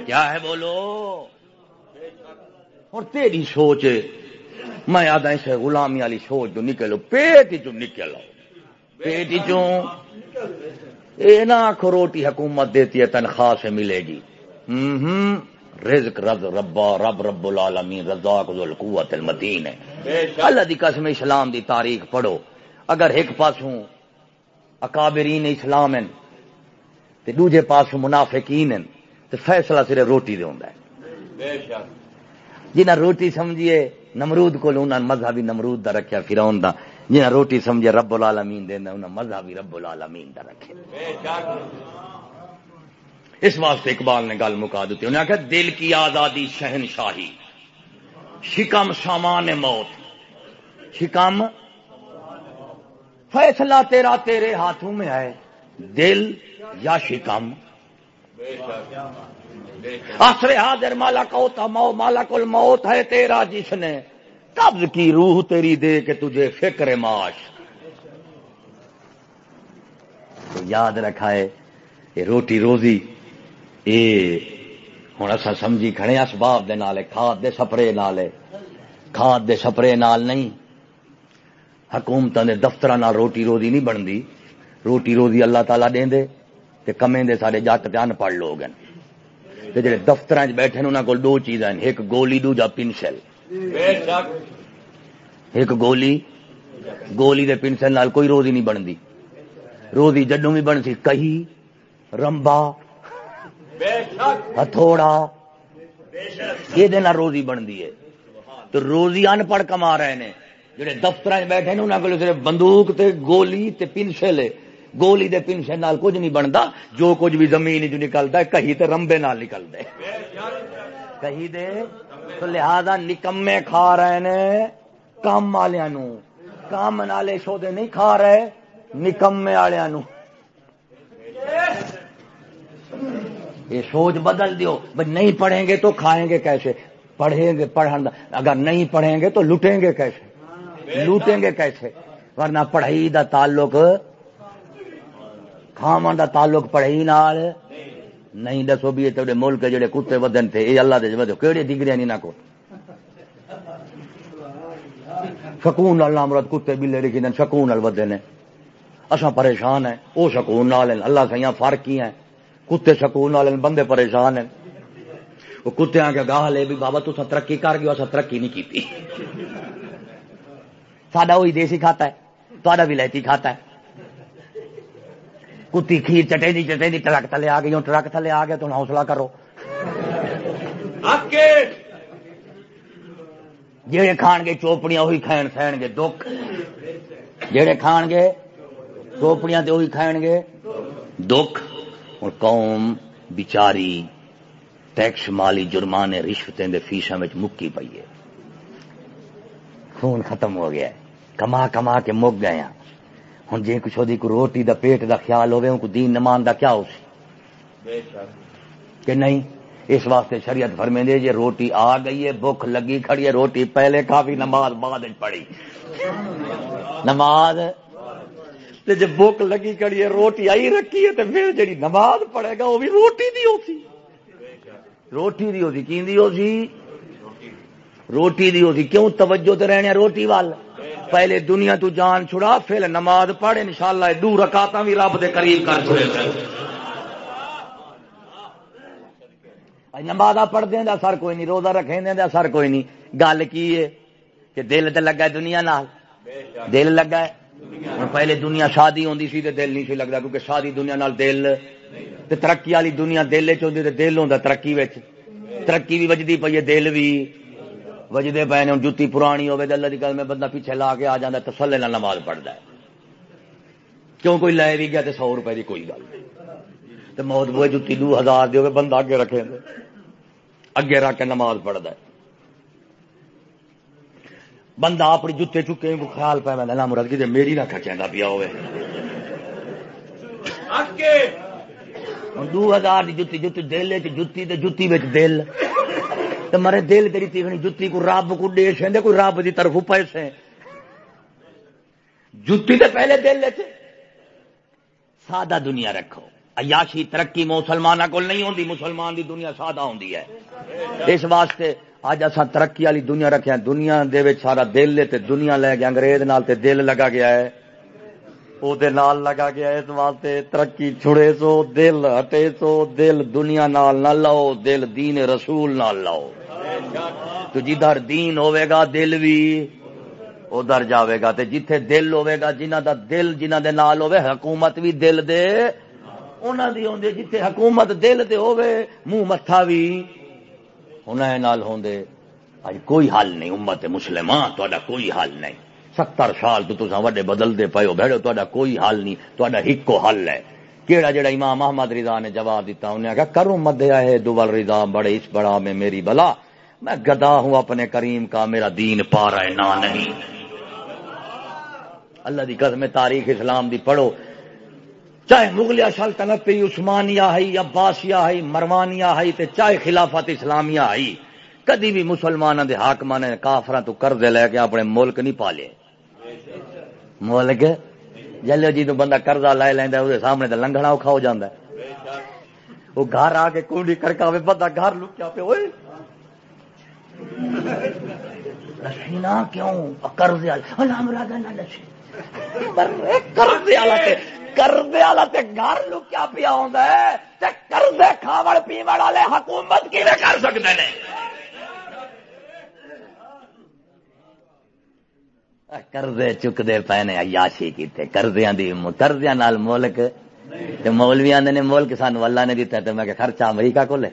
کیا ہے بولو؟ اور تیری سوچ، میں آدھا اسے غلامی والی سوچ جو نکلو، پیٹ چ نکلو۔ پیٹ چوں؟ اے نہ آخو روٹی حکومت دیتی ہے تنخواہ سے ملے گی۔ رزق رز ربا رب رب العالمین رزاق ذو القوت المتین ہے۔ اللہ دی قسم اسلام دی تاریخ پڑھو۔ اگر ایک پاسوں اکابرین اسلام ہیں تے دوجے پاسوں منافقین ہیں تے فیصلہ صرف روٹی دے ہوندا ہے۔ جنہ روٹی سمجھیے نمرود کو انہاں مذہبی نمرود دا رکھیا فرعون دا۔ جنہیں روٹی سمجھے رب العالمین دینا انہیں مذہبی رب العالمین دا رکھے اس واسطے اقبال نے گل مکا دیتی انہیں آخر دل کی آزادی شہنشاہی۔ شکم سامان موت۔ شکم فیصلہ تیرا تیرے ہاتھوں میں ہے۔ دل یا شکم؟ آسرے حاضر مالا کو مالا کل موت ہے تیرا جس نے۔ قبض کی روح تیری دے کے تجھے فکر معاش۔ تو یاد رکھا ہے یہ روٹی روزی یہ ہوں اصا سمجھی کھڑے اسباب دے نالے، کھاد دے سپرے نالے۔ کھاد دے سپرے نال نہیں۔ حکومت دے دفتر روٹی روزی نہیں بنتی۔ روٹی روزی اللہ تعالیٰ دیں دے تے کمیں دے سارے جٹ ان پڑھ لوگ ہیں جڑے دفتر بیٹھے انہوں کو دو چیزاں ایک گولی، دوجا پنسل۔ ایک گولی گولی دے پنسل نال کوئی روزی نہیں بنتی۔ روزی جڈوں بھی بن سی کہی رمبا ہتھوڑا۔ یہ روزی بنتی ہے؟ تو روزی ان پڑھ کما رہے ہیں جڑے دفتر بیٹھے نے انہوں کو صرف بندوق تے گولی تے پنسل گولی دے پنسل نال کچھ نہیں بنتا۔ جو کچھ بھی زمین جو نکلتا ہے کہیں تے رمبے نال نکلتا ہے۔ کہیں دے تو لہذا نکمے کھا رہے ہیں کام والوں کام نالے سودے نہیں کھا رہے، نکمے والوں یہ سوچ بدل دیو۔ بھائی نہیں پڑھیں گے تو کھائیں گے کیسے؟ پڑھیں گے، پڑھن اگر نہیں پڑھیں گے تو لٹیں گے کیسے؟ لوٹیں گے کیسے؟ ورنہ پڑھائی دا تعلق کھاوا دا تعلق پڑھائی نال نہیں دسو بھی تے ملک جڑے کتے ودن تھے یہ اللہ دے ودو کہڑی ڈگریاں نہیں نہ کو سکون اللہ مراد کتے بلے لکھی دن سکون ال ودے نے اصا پریشان ہیں وہ سکون نال اللہ سیاں فرق ہی ہیں۔ کتے سکون نال بندے پریشان ہیں۔ وہ کتیا کے گاہ لے بھی، بابا تو ترقی کر گیا اسا ترقی نہیں کی ساڈا وہی دیسی کھاتا ہے تا ولائتی کھاتا ہے۔ کتی کھیر چٹے دی چٹے دی ٹرک تھلے آ گئی ٹرک تھلے آ گیا تو حوصلہ کرو۔ جہے کھان گے چوپڑیاں وہی کھان سہن گے دکھ۔ جہے کھان گے چوپڑیاں تو وہی کھان گے دکھ۔ اور قوم بچاری ٹیکس مالی جرمانے رشوتیں دے فیساں مکی پی ہے۔ خون ختم ہو گیا ہے۔ کما کما کے مک گئے ہیں ہوں جی کچھ کو روٹی دا پیٹ دا خیال ہوئے ان کو دین نمان دا کیا ہو سی کہ نہیں؟ اس واسطے شریعت فرمے دے جی روٹی آ گئی ہے بھوک لگی کھڑی ہے روٹی پہلے کافی نماز بعد پڑی نماز؟ جب بھوک لگی کھڑی ہے روٹی آئی رکھی ہے تو پھر جی نماز پڑے گا وہ بھی روٹی دی ہوتی روٹی دی ہوتی کی ہوتی روٹی دی ہوتی کیوں توجہ تے رہنے روٹی وال۔ پہلے دنیا تو جان چھڑا، پھر نماز پڑھ، انشاءاللہ دو رکعتاں بھی رب دے قریب کر چھڑے نماز پڑھ دیں اثر کوئی نہیں، روزہ رکھیں دیں اثر کوئی نہیں۔ گل کی ہے کہ دل تے لگا دنیا نال؟ دل لگا ہے؟ پہلے دنیا شادی ہوندی سی تے دل نہیں سی لگتا کیونکہ شادی دنیا نال دل، تے ترقی والی دنیا دل چ دل ہوندا ترقی وچ۔ ترقی بھی وجدی پئی ہے، دل بھی وجدے پے نے جتی پرانی ہوے اللہ دی گل میں بندہ پیچھے لا کے آ جاندا تسلے نال نماز پڑھدا ہے۔ کیوں کوئی لے بھی گیا تے 100 روپے دی کوئی گل تے موت بوئے جتی دو ہزار دی ہوے بندہ اگے رکھے اگے رکھ کے نماز پڑھدا ہے۔ بندہ اپنی جتے چکے خیال پہ میں مراد کی میری نہ کھچیندا پیا ہوے دو ہزار دی جتی جتی دل جتی تے جتی بچ دل۔ تو مرے دل تیری تیخنی جتی کو رب کو ڈیش ہے کوئی رب دی طرف پیسے جتی تے پہلے دل لیتے سادہ دنیا رکھو۔ عیاشی ترقی مسلمان کو نہیں ہوندی، مسلمان دی دنیا سادہ ہوندی ہے۔ اس واسطے اج اسا ترقی والی دنیا رکھیا دنیا دے وچ سارا دل لے تے دنیا لے گیا، انگریز نال تے دل لگا گیا ہے۔ او دے نال لگا گیا اس واسطے ترقی چھڑے سو، دل ہٹے سو۔ دل دنیا نال نہ لاؤ، دل دین رسول نال لاؤ۔ تو جدھر دین ہوے گا دل بھی ادھر جاوے گا تے جتھے دل ہوے گا جنہ دا دل جنہ دے نال ہوے حکومت بھی دل دے۔ انہاں دی ہوندے جتھے حکومت دل دے ہوے منہ متھا بھی انہاں نال ہوندے۔ اج کوئی حل نہیں، امت مسلمان تہاڈا کوئی حل نہیں۔ ستر سال تو تساں وڈے بدلدے پئے ہو بھڑو تہاڈا کوئی حل نہیں تہاڈا ہکو حل ہے۔ کیڑا جڑا امام محمد رضا نے جواب دیتا انہیں کہا کروں مدیا ہے دول رضا، بڑے اس بڑا میں میری بلا۔ میں گدا ہوں اپنے کریم کا، میرا دین پا رہا ہے نہ نہیں اللہ دی قسم تاریخ اسلام دی پڑھو۔ چاہے مغلیہ سلطنت پہ عثمانیہ ہے یا باسیا ہے مروانیہ ہے تے چاہے خلافت اسلامیہ ہے کدی بھی مسلمانوں دے حاکمان نے کافراں تو قرضے لے کے اپنے ملک نہیں پالے۔ ملک؟ جلو جی تو بندہ قرضہ لے لینا وہ سامنے تو لنگنا اوکھا ہو جاتا ہے۔ وہ گھر آ کے کنڈی کڑکا بندہ گھر لکیا پہ ہوئے لسینا کیوں؟ قرضے والا۔ مراد نہ لسی قرضے والا قرضے والا تے گھر لکیا پیا ہوندا ہے۔ تے قرضے کھاوڑ پیوڑ والے حکومت کیویں کر سکتے ہیں قرضے چکتے پے نے، عیاشی کیتے۔ قرضیاں دی قرضیاں نال ملک تے مولوی آندے نے ملک سانو اللہ نے دیتا تے میں کہ خرچہ امریکہ کو لے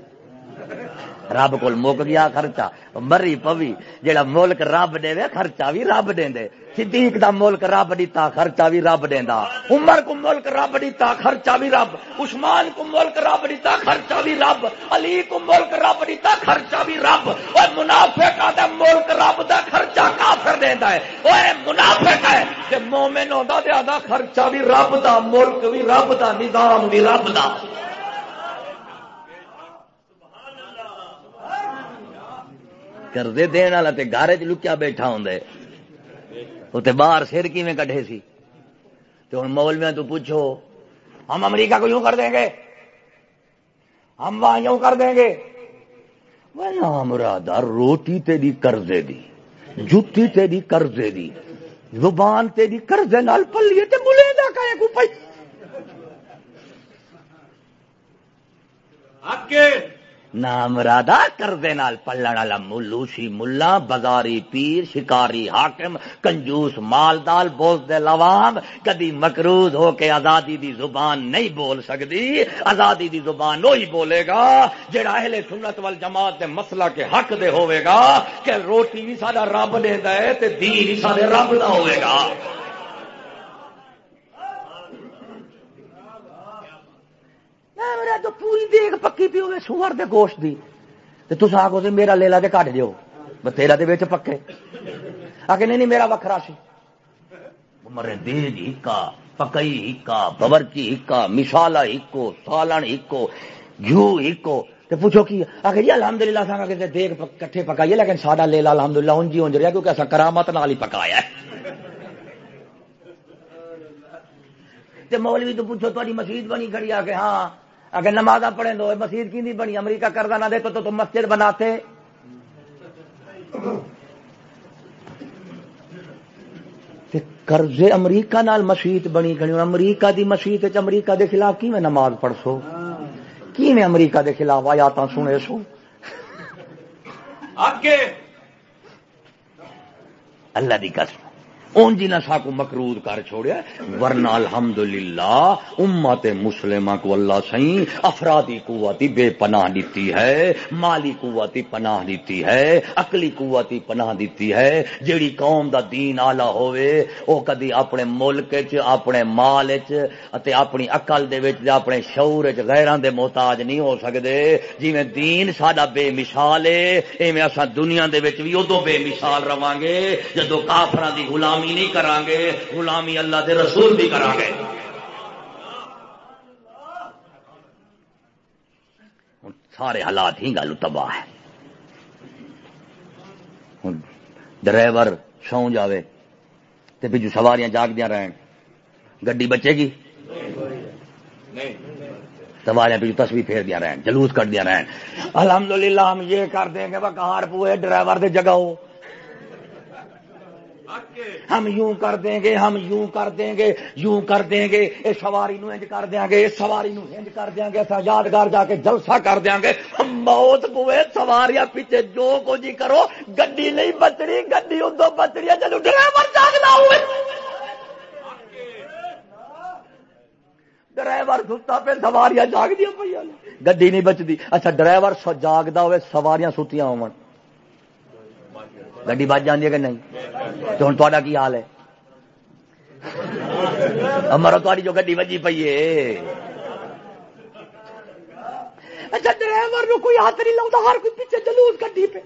رب کول مک گیا خرچہ، مری پوی، جیڑا ملک رب دے خرچہ بھی رب دے صدیق دا ملک رب دیتا، خرچہ بھی رب دیندا عمر کو ملک رب دیتا، خرچہ بھی رب۔ عثمان کو ملک رب دیتا، خرچہ بھی رب۔ علی کو ملک رب دیتا، خرچہ بھی رب۔ اوے منافق دا ملک رب دا خرچہ کافر دیندا ہے۔ اوے منافق ہے کہ مومن ہوندا تے دا خرچہ بھی رب دا، ملک بھی رب دا، نظام بھی رب دا۔ کردے دین والا تے گھر چ لکیا بیٹھا ہوں اتنے باہر سر کیویں کٹے سی؟ تو ہوں مولویا تو پوچھو، ہم امریکہ کو یوں کر دیں گے؟ ہم وہاں یوں کر دیں گے؟ مراد روٹی تیری قرضے دی، جتی تیری قرضے دی، زبان تیری قرضے نال پلیے تے ملے دا کہے کو پئی۔ آگے نام رادا کردے نال پلن والا ملوسی ملا، بازاری پیر، شکاری حاکم، کنجوس مالدال، بوز دے لوام، کدی مکروز ہو کے آزادی دی زبان نہیں بول سکتی آزادی دی زبان وہی بولے گا جڑا اہل سنت وال جماعت دے مسئلہ کے حق دے ہوئے گا، کہ روٹی بھی سارا رب دے دے تے دین بھی سارے رب دا ہوئے گا۔ میرا تو پوری دیکھ پکی پی ہوئے سور دے گوشت دی تے تس آگو سے میرا لیلا دے کٹ دیو دے بیچ پکے نہیں نہیں میرا وکھرا سی مرے پکئی بورچی مشالا سالن گھیو تے پوچھو کی جی الحمدللہ کہ دیکھ کٹھے پکائیے لیکن ساڈا لیلا الحمدللہ انجی انج رہا کیونکہ ایسا کرامت نال ہی پکایا ہے تے مولوی تو پوچھو تاری مسجد بنی کھڑی آ کے ہاں اگر نماز پڑھیں تو مسجد کی نہیں بنی امریکہ کردہ نہ دے تو تم مسجد بناتے۔ قرضے امریکہ نال مسیت بنی گنی امریکہ دی مسیت امریکہ دے خلاف کی میں نماز پڑھ سو کی میں امریکہ دے خلاف؟ آیات سنے سو۔ اللہ دی قسم۔ اون جی نسا کو مکرود کر چھوڑیا ورنہ الحمدللہ امت مسلمہ کو اللہ سہی افرادی قوتی بے پناہ دیتی ہے مالی قوتی پناہ دیتی ہے عقلی قوتی پناہ دیتی ہے۔ جیڑی قوم دا دین آلہ ہوئے او کدی اپنے ملک چ اپنے مال چ اپنی عقل دے وچ اپنے شعور چ غیران دے محتاج نہیں ہو سکدے۔ جویں دین ساڈا بے مثال ہے ایویں اساں دنیا دے وچ وی اودوں بے مثال رواں گے۔ جدوں کافراں دی غلام غلامی نہیں کران گے، غلامی اللہ دے رسول بھی کران گے۔ سارے حالات ہی گل تباہ ہے۔ ڈرائیور سو جاوے تے پچھو سواریاں جاگدیا رہن۔ گڈی بچے گی؟ سواریاں پیچھو تصویر پھیر دیا رہن، جلوس کٹ دیا رہن۔ الحمدللہ ہم یہ کر دیں گے وہ کہار پوئے، ڈرائیور دے جگہ ہو۔ ہم یوں کر دیں گے ہم یوں کر دیں گے یوں کر دیں گے اس سواری نو انج کر دیں گے اس سواری نو انج کر دیں گے ایسا یادگار جا کے جلسہ کر دیں گے۔ ہم موت پوے سواریاں پیچھے جو کو جی کرو گڈی نہیں بچڑی گڈی ادو بچڑی ہے چلو ڈرائیور جاگنا ہوئے۔ ڈرائیور ستا پہ سواریاں جاگ دیا پہ گڈی نہیں بچتی اچھا ڈرائیور جاگتا ہوئے سواریاں ستیاں ہو گی بچ جاتی ہے کہ نہیں؟ تو ہوں تا کی حال ہے؟ مرو تاری جو گی بجی پی ہے۔ اچھا ڈرائیور کوئی ہاتھ نہیں لاؤں ہر کوئی پیچھے جلوس گی پہ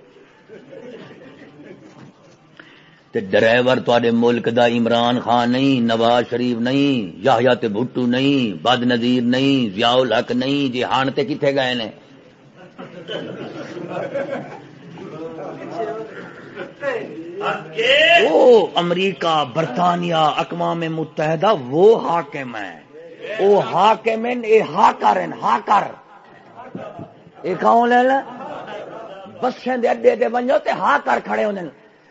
ڈرائیور تے ملک دا عمران خان نہیں، نواز شریف نہیں یا بھٹو نہیں، بد نظیر نہیں، ضیاء الحق نہیں جی ہان تے کتنے گئے نے؟ وہ امریکہ برطانیہ اقوام متحدہ وہ حاکم ہے وہ حاکم ہے ہاکر ہاکر یہ کون لے بسیں دے اڈے دے بنو تے ہا کر کھڑے ہونے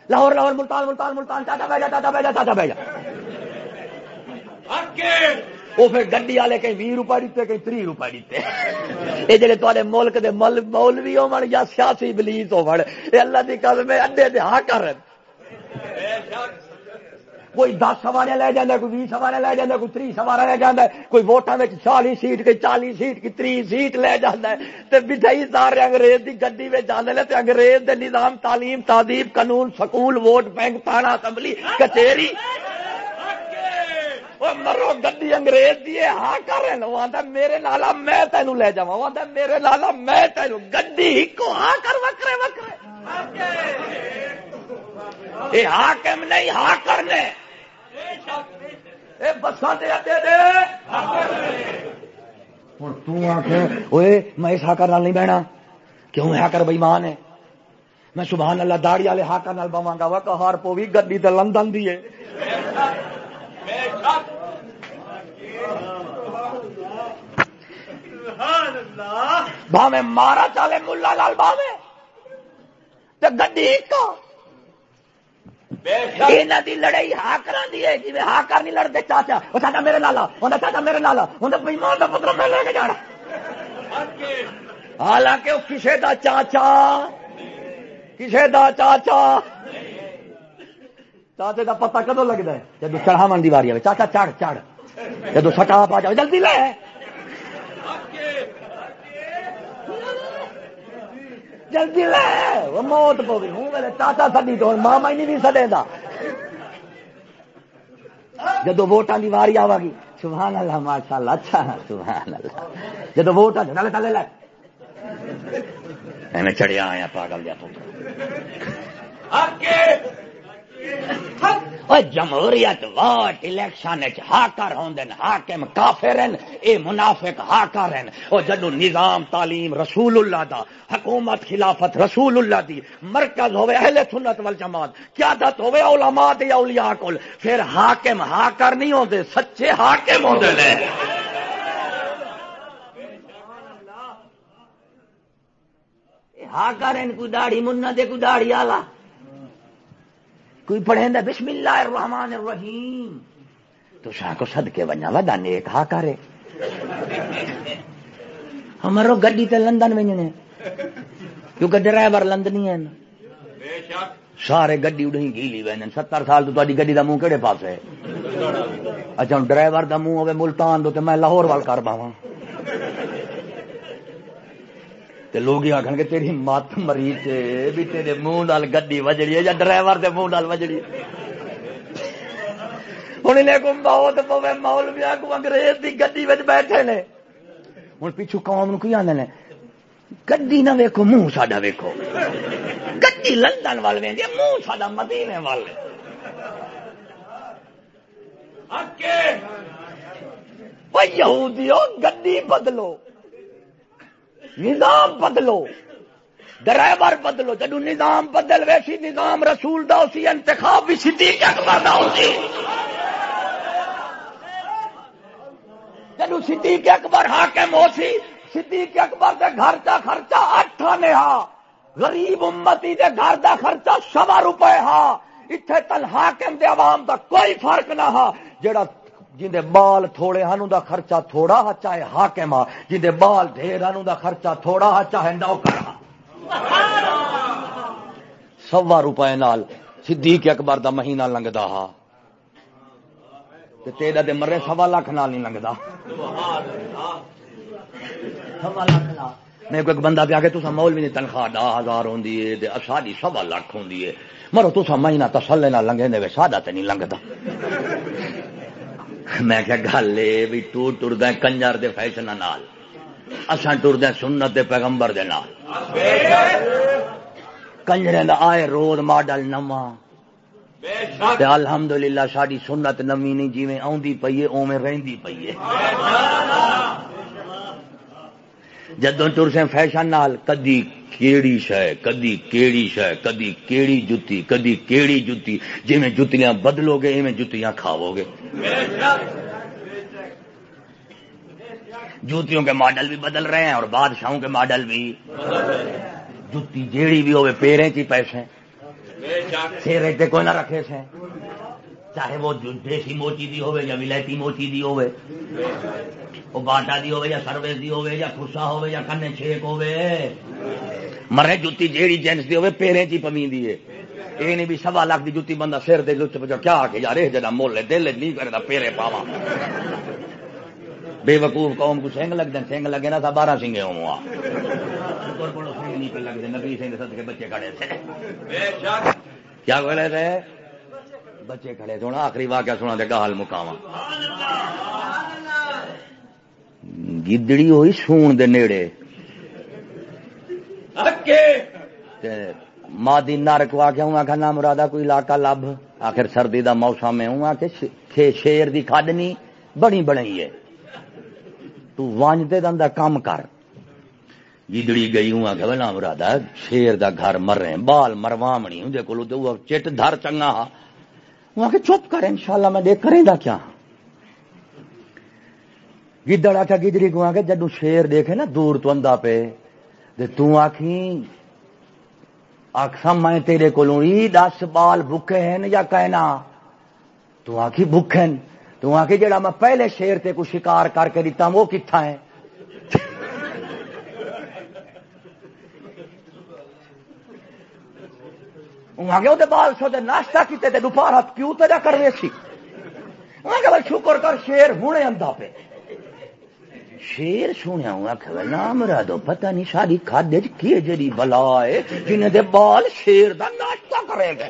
لاہور لاہور ملتان ملتان ملتان چاچا بہ جا چاچا بہ جا چاچا بہ جا وہ پھر گڈی والے کہیں بھی روپئے دیتے، کہیں تری روپئے دیتے۔ یہ جڑے تے ملک دے مولوی ہو یا سیاسی بلیس ہو اللہ کی قدم اڈے دے ہا کر۔ کوئی دس سوارے لے جانا کوئی بھی سوارے لے جانا کوئی تری سوارا لے جانا کوئی ووٹان میں چالی سیٹ، کوئی چالی سیٹ کی تری سیٹ لے جانا ہے تے بٹھائی سارے انگریز کی گڈی میں جانے لے تے انگریز دے نظام تعلیم تعدیب قانون، سکول، ووٹ بینک تھانہ اسمبلی، کچہری۔ مرو گڈی انگریز دی ہاں کر رہے وہ آتا میرے لالا میں تینوں لے جا وہ آتا میرے لالا میں تینوں گڈی کو ہاں کر، وکرے وکرے۔ یہ ہاں حاکم نہیں ہاں کرنے۔ بسان دے دے دے۔ ہوں تک میں اس ہاکر نہیں بہنا کیوں ہاکر بئیمان ہے؟ میں سبحان اللہ داڑی والے ہاکر نال بوا گا۔ وہ ہار پو بھی گڈی تو لندن دی ہے۔ بھاوے مارا چالے، ملا لال بھاوے گڈی کا لڑائی ہا کرا دی ہے جی ہا کر نہیں لڑتے چاچا وہ چاچا میرے لالا انہیں چاچا میرے لالا انہیں بےمان کا پتر میں لے کے جانا۔ حالانکہ وہ کسی دا چاچا کسی دا چاچا۔ چاچے کا پتا کدو لگتا ہے؟ جب چڑھاو کی واری آئے چاچا چڑھ چڑھ۔ جدو سٹا پا جائے جلدی لے۔ جلدی لے۔ وہ موت پوی ہوں میرے چاچا سڈی تو ماما ہی نہیں سڈے دا۔ جدو ووٹان کی واری آوا گی سبحان اللہ ماشاء اللہ اچھا سبحان اللہ جدو ووٹ آ تلے لے۔ میں چڑیا آیا، پاگل دیا پوتر جمہوریت ووٹ الیکشن ہاکر ہوں حاکم کافر اے منافق ہاکر ہیں وہ جدو نظام، تعلیم رسول اللہ دا، حکومت خلافت رسول اللہ دی، مرکز ہوے اہل سنت وال جماعت قیادت ہوے علماء دی اولیاء کول، پھر حاکم ہاکر نہیں ہوندے، سچے حاکم ہوندے نے۔ ہاکر ان کو داڑھی منا دے کو داڑھی آلا کوئی پڑھیں دا بسم اللہ الرحمن الرحیم۔ تو شاہ کو صد کے بنا ودا نیک ہا کرے۔ ہمارو گڈی تے لندن وجنے کیونکہ ڈرائیور لندنی ہیں سارے گڈی اڑی گیلی وین ستر سال تو تاری گڈی دا منہ کہڑے پاس ہے اچھا ڈرائیور دا منہ ہوے ملتان دو تے میں لاہور وال کر باواں تے لوگ ہی آخر گے تیری مت مری بھی تیرے منہ نال گڈی وجڑی ہے یا ڈرائیور کے منہ نال وجڑی ہوں لے کو بہت پوے مول بھی کو انگریز کی گڈی بیٹھے نے۔ ہوں پیچھو قوم نو کی آدھے نے؟ گڈی نہ ویکو منہ ساڈا ویکو گڈی لندن وال وی منہ ساڈا مدینے وال۔ یہودیو گڈی بدلو۔ نظام بدلو۔ ڈرائیور بدلو۔ جدو نظام بدل، ویسی نظام رسول دا اسی انتخاب بھی صدیق اکبر دا اسی جدو صدیق اکبر حاکم ہو سی صدیق اکبر دے گھر کا خرچہ اٹھ نے ہا۔ غریب امتی دے گھر دا خرچہ سوا روپے ہا۔ اتنے تل حاکم دے عوام دا کوئی فرق نہ ہا۔ جڑا جندے بال تھوڑے ہنو دا خرچہ تھوڑا ہا، چاہے حاکم ہا۔ جندے بال ڈھیر ہنو دا خرچہ تھوڑا ہا، چاہے نوکر ہا۔ سوا روپے نال صدیق اکبر دا مہینہ لنگدا ہا۔ تے تیرا دے مرے سوا لاکھ نال نہیں لنگدا۔ سوا لاکھ نال۔ میں کوئی بندہ پیا کہ تسا مولوی دی تنخواہ ڈا ہزار ہوندی ہے تے ساڈی سوا لاکھ ہوندی ہے۔ مرو تسا مہینہ تسلے نال لنگے دے ساڈا تے نہیں لنگدا۔ میں کیا گل بھی تو ٹرد کنجر دے فیشن نال، اساں ٹرد سنت دے پیغمبر دے نال۔ کنجرے دا آئے روز ماڈل نواں۔ الحمد للہ ساری سنت نمی نہیں جی آدھی پی ہے اوے رہی پی ہے جدو ٹرسے فیشن نال، کدی کیڑی شہ کدی کیڑی شہ کدی کیڑی جتی، کدی کیڑی جتی جی میں جتیاں بدلو گے ایویں جتیاں کھاو گے جوتیوں کے ماڈل بھی بدل رہے ہیں اور بادشاہوں کے ماڈل بھی۔ جتی جیڑی بھی ہوئے پیرے کی پیسے۔ سیرے کوئی نہ رکھے سے۔ چاہے وہ دیسی موچی دی ہوئے یا ولائتی موچی دی ہوئے وہ باٹا دی ہوئے یا سروس دی ہوئے یا خسا ہوئے یا کنے چھیک ہوئے مرے جتی جیڑی جینس دی ہوئے پیرے چی پمی دی ہے۔ یہ نہیں بھی سوا لاکھ دی جتی بندہ سر دے لچ پچھا کیا آ کے یار یہ جنا مول دل نہیں کرے پیرے پاوا بے وقوف قوم کو سنگ لگ دیں سنگ لگے نا تھا بارہ سنگے ہوں نبی سنگھ سد کے بچے کھڑے تھے۔ کیا بولے تھے؟ بچے کھڑے تھے آخری واقعہ سنا دے گال مکاوا گدڑی ہوئی سون دے نیڑے۔ مادی نرک واقع ہوں آخر نہ مرادا کوئی علاقہ لب۔ آخر سردی دا موسم ہے ہوں آخر شیر دی کھڈنی بڑی بڑی ہے۔ تو وانجتے دن کام کر۔ گیدڑی گئی ہوں آخر نہ مرادا شیر دا گھر مر رہے بال مروامنی ہوں کو چٹ دھر چنگا ہوں آخر چپ کر انشاءاللہ میں دیکھ کریں دا کیا۔ گدڑ آخیا گدڑی کو آ جدو شیر دیکھے نا، دور تو اندہ پہ۔ دے تو آخی آخسم میں تیرے کو دس بال بکے ہیں یا کہنا تو آخی بکن تو آخی جڑا میں پہلے شیر تے کو شکار کر کے دیتا وہ کتھا ہے؟ آگے وہ بال سو ناشتہ کیتے تے دوپہر ہاتھ کیوں تجا کر رہے سی آگے شکر کر شیر ہونے اندا پہ شیر سنیا ہوں آخر نام دو پتہ نہیں ساری کھادے کی جی بلا ہے جنہیں دے بال شیر دا ناشتہ کرے گا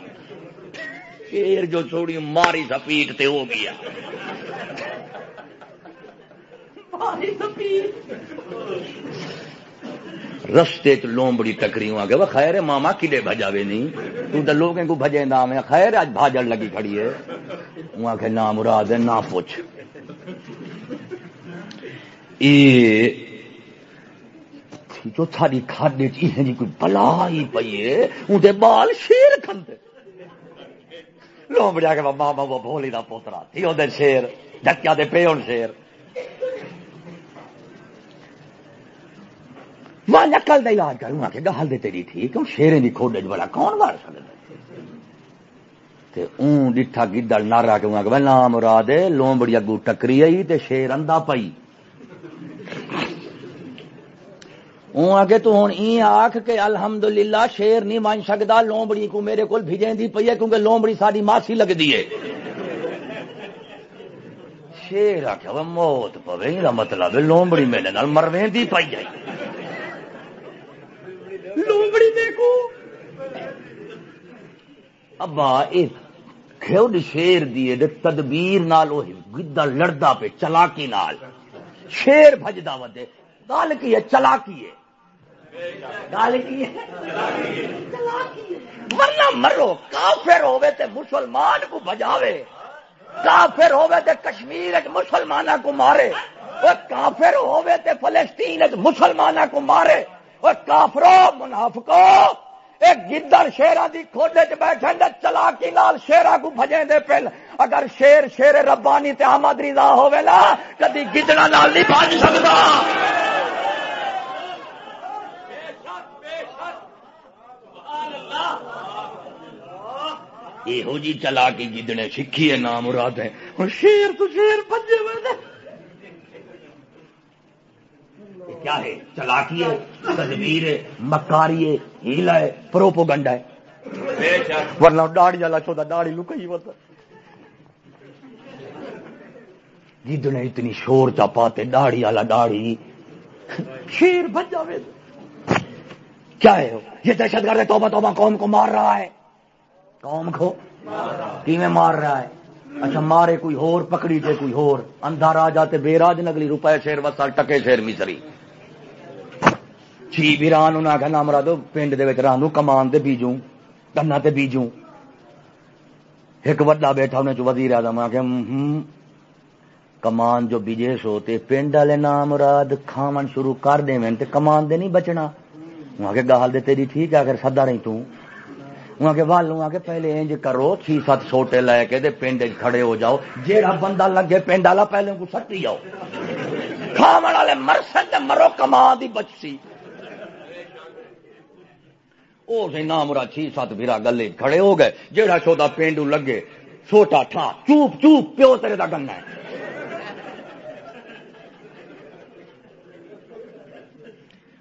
شیر جو چھوڑی ماری سپیٹ تے ہو گیا رستے چ لومبڑی ٹکری ہوں۔ آگے وہ خیر ہے، ماما کلے بجاوے نہیں؟ تو تو لوگوں کو بجے نام ہے خیر، آج بھاجن لگی کھڑی ہے۔ وہاں کے نام مراد ہے، نہ پوچھ۔ جو تھاری کھاڈے چیزیں جی کوئی بلا ہی پی ہے اندر بال شیر کھندے۔ لومبڑیا کے ماما، وہ بولی دا پوترا، تھی ادھر شیر ڈکیا دے پے ہوں شیر۔ میں نقل کا علاج کروں گا کہ گل دے تیری تھی، کیوں شیرے کی کھوڈے بڑا کون مار سکتا اون ڈٹھا گدڑ نارا کہ نام مراد لومبڑی اگو ٹکری آئی تے شیر اندا پئی۔ آگے تو ہوں ای آخ کے الحمدللہ شیر نہیں مان سکتا لومبڑی کو میرے کو بھجی پی ہے، کیونکہ لومبڑی ساری ماسی لگتی ہے۔ شیر آخیا موت پوے مطلب لومبڑی میرے نال مرویں پی جائے لومبڑی دیکھو. ابا کھیوڈ شیر دیے تدبیر نال گدڑ لڑدا پہ چلاکی نال. شیر بجدا ودے گل کی ہے چلاکی ہے مرنا مرو، کافر ہوے تے مسلمان کو بجاوے. کافر ہوے تے کشمیر مسلمان کو مارے. وہ کافر ہوے تے فلسطین مسلمان کو مارے. وہ کافرو منافقو ایک گدڑ شیرا دی کھوڈے چ بیٹھے چلا کی لال شیرا کو بجے دے پل اگر شیر شیر ربانی تے احمد رضا ہوے نا کدی گدڑا نال نہیں بج سکتا یہ جی چلا کے گدڑے سکھی ہے نام مراد ہے اور شیر تو شیر بجے میں کیا ہے؟ چلاکی ہے تدبیر ہے مکاری ہے ہیلا ہے پروپو گنڈا ہے ورنہ داڑی والا چودا داڑی لکئی ہوتا گدڑے اتنی شور چا پاتے داڑی والا داڑی شیر بج جاوے۔ کیا ہے یہ دہشت گرد توبہ توبہ قوم کو مار رہا ہے۔ قوم کو؟ کیویں مار رہا ہے۔ اچھا مارے کوئی ہور پکڑی تے کوئی ہور۔ اندھا راجا تے بے راج نگلی روپے شیر وسال ٹکے شیر مصری۔ چھی بیران انہاں کہ نام رادو پنڈ دے وچ راندو کمان تے بیجوں گنا تے بیجوں۔ ایک وڈا بیٹھا انہیں چ وزیر اعظم آ کہ کمان جو بیجے سو تے پنڈ والے نام مراد کھاون شروع کر دے تے کمان دے نہیں بچنا۔ وہاں کے گال دے تیری ٹھیک ہے اگر سدا رہی تو۔ وہاں کے وال وہاں کے پہلے انج کرو، چھ سات سوٹے لے کے دے پنڈ کھڑے ہو جاؤ۔ جیڑا بندہ لگے پنڈ والا، پہلے کو سٹی جاؤ کھاون والے مرسن تے مرو، کمان دی بچسی۔ او نام را چھ سات بھیرا گلے کھڑے ہو گئے جیڑا چودا پینڈو لگے چھوٹا ٹھا چوپ چوپ پیو تیرے دا گنا ہے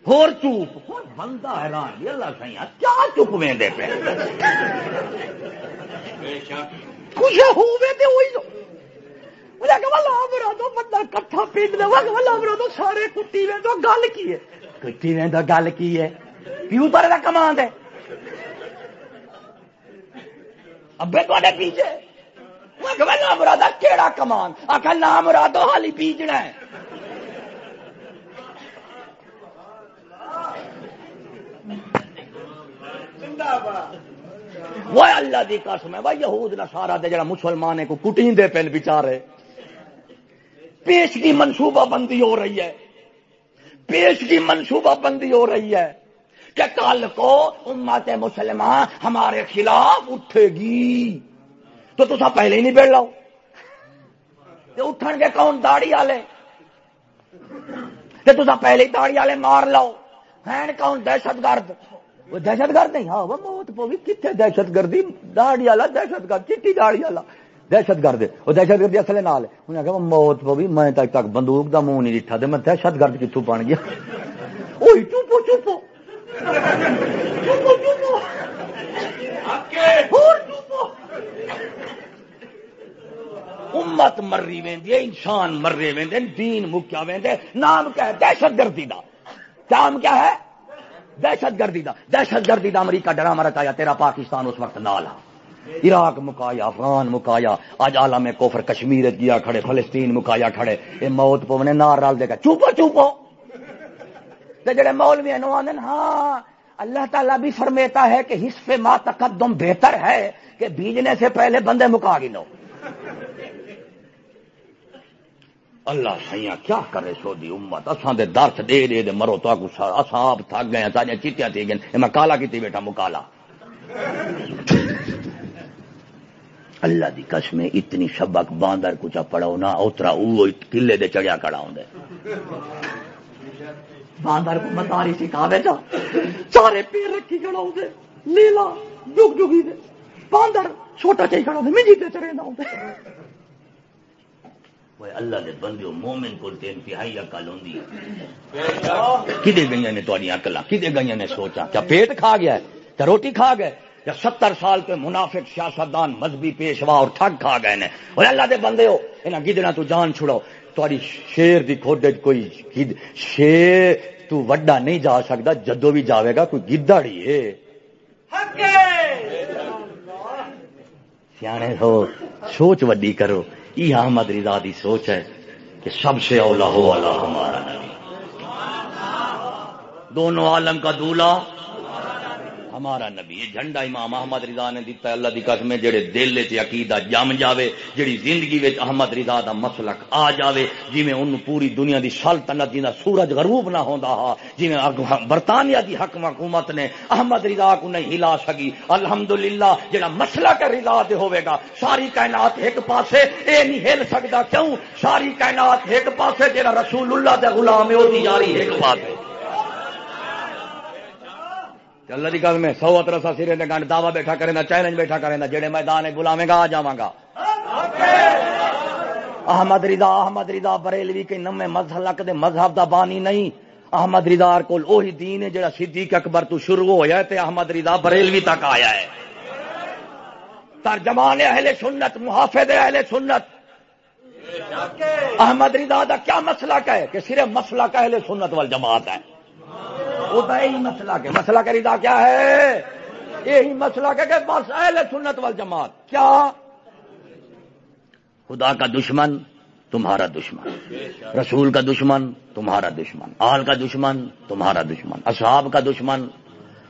ہور چوپ ہور بندہ حیران بھی اللہ سائیں کیا چپ ویندے پہ کچھ ہوے تے ہوئی جو مجھے کہ والا امرا تو بندہ کٹھا پینڈ دے والا امرا تو سارے کٹی ویں گل کی ہے کٹی ویں گل کی ہے پیو تارے دا کمان ابے تے پیچھے۔ نام مراد کیڑا کمان آخر نام مراد حالی بیجنا ہے۔ وہ اللہ دی قسم ہے بھائی یہود نہ سارا دے جڑا مسلمان ہے کو کٹین دے پن بچارے پیش کی منصوبہ بندی ہو رہی ہے۔ پیش کی منصوبہ بندی ہو رہی ہے۔ کہ کل کو امت مسلمان ہمارے خلاف اٹھے گی۔ تو تصا پہلے ہی نہیں بیڑ لاؤ۔ اٹھن گے کون؟ داڑی والے۔ تو تصا پہلے ہی داڑی والے مار لو ہیں کون دہشت گرد؟ وہ دہشت گرد نہیں ہاں وہ موت پوی کتنے دہشت گردی؟ داڑی والا، دہشت گرد۔ چٹی داڑی والا۔ دہشت گرد وہ دہشت گردی اصل نال انہیں کہا موت پوی میں تک تک بندوق دا منہ نہیں دٹھا میں دہشت گرد کتوں بن گیا؟ اوئی چوپو چوپو۔ امت مرری ویندی انسان مرے ویندے دین مکیا ویندے نام کیا ہے؟ دہشت گردی دا نام کیا ہے؟ دہشت گردی دا۔ دہشت گردی دا امریکہ ڈرا مرتا تیرا پاکستان اس وقت نالا۔ عراق مکایا، افغان مکایا، آج آلہ میں کوفر کشمیر گیا کھڑے، فلسطین مکایا کھڑے یہ موت پو نے نار رال دے گا۔ چوپو چوپو۔ جڑے مولوی ہیں ہاں اللہ تعالیٰ بھی فرمیتا ہے کہ حصف ما تقدم بہتر ہے کہ بیجنے سے پہلے بندے مکا گی لو اللہ سیاں، کیا کرے سو دی امت؟ اساں دے درس دے دے دے مرو تو کو اساں آپ تھک گئے سارے چیتیاں تھی گئے میں کالا کیتی بیٹھا، مکالا۔ اللہ دی قسم اتنی سبق باندر کچھ پڑھو نا، اترا او قلعے دے چڑیا کڑا ہوندے باندر کو متاری سکھا بیٹا چارے پیر رکھی کھڑا ہوندے لیلا جگ جگی دے۔ باندر چھوٹا چاہی کھڑا ہوندے مجھے تے چڑے نہ ہوندے اللہ دے بندے مومن کو انتہائی اکل ہوں کدے گئی نے تاری اکلا کدے گئی نے سوچا کیا پیٹ کھا گیا ہے؟ کیا روٹی کھا گئے؟ یا ستر سال کے منافق سیاستدان مذہبی پیشوا اور ٹھگ کھا گئے نے؟ اور اللہ دے بندے ہو انہیں گدنا تو جان چھڑو تاری شیر دی کھوڈے کوئی شیر تو وڈا نہیں جا سکتا جدو بھی جاوے گا کوئی گدڑی ہے۔ سیانے ہو سوچ وڈی کرو۔ یہ احمد رضا دی سوچ ہے کہ سب سے اولا ہو اللہ ہمارا نبی۔ دونوں عالم کا دولہ ہمارا نبی یہ جھنڈا امام احمد رضا نے دیتا ہے، اللہ دی قسم ہے، جڑے دل چ عقیدہ جم جاوے، جڑی زندگی وچ احمد رضا دا مسلک آ جاوے، جویں ان پوری دنیا دی سلطنت جنہ سورج غروب نہ ہوندا ہا، جویں برطانیہ دی حکم حکومت نے احمد رضا کو نہیں ہلا سکی۔ الحمدللہ، جڑا مسلک رضا دے ہوے گا، ساری کائنات ایک پاسے، اے نہیں ہل سکدا کیوں؟ ساری کائنات ایک پاسے، جڑا رسول اللہ دے غلام ہے، او دی یاری ایک پاسے۔ اللہ کی گل میں سو اترسا سرے نے گنڈ، دعوی بیٹھا کرے چیلنج بیٹھا کرے جہے میدان بلاوے گا، آ جا گا۔ احمد رضا احمد رضا بریلوی کے نمے مذہب دے مذہب دا بانی نہیں۔ احمد رضا کول اوہی دین ہے جڑا صدیق اکبر تو شروع ہویا ہے تے احمد رضا بریلوی تک آیا ہے۔ ترجمان اہل سنت، محافظ اہل سنت۔ احمد رضا دا کیا مسئلہ ہے کہ صرف مسئلہ اہل سنت والجماعت ہے یہی مسئلہ کے مسئلہ کا ردا کیا ہے؟ یہی مسئلہ کہ بس اہل سنت وال جماعت کیا؟ خدا کا دشمن، تمہارا دشمن۔ رسول کا دشمن، تمہارا دشمن۔ آل کا دشمن، تمہارا دشمن۔ اصحاب کا دشمن،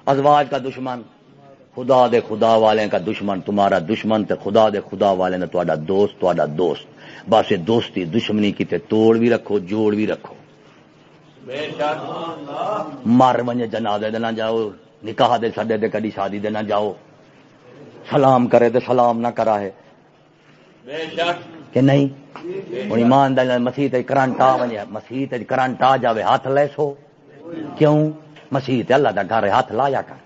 ازواج کا دشمن۔ خدا دے خدا والے کا دشمن، تمہارا دشمن تے خدا دے خدا والے نے تا دوست تا دوست۔ بس دوستی دشمنی کی تے توڑ بھی رکھو، جوڑ بھی رکھو۔ مر ونجے جنا دے دینا جاؤ نکاح دے سڈے دے کدی شادی دینا جاؤ۔ سلام کرے تو سلام نہ کرا ہے۔ کہ نہیں؟ ہوں ایمان دل مسیح کرنٹ آ ونجے۔ مسیح کرنٹ آ جائے ہاتھ لے سو۔ کیوں؟ مسیح اللہ کا گھر ہاتھ لایا کر۔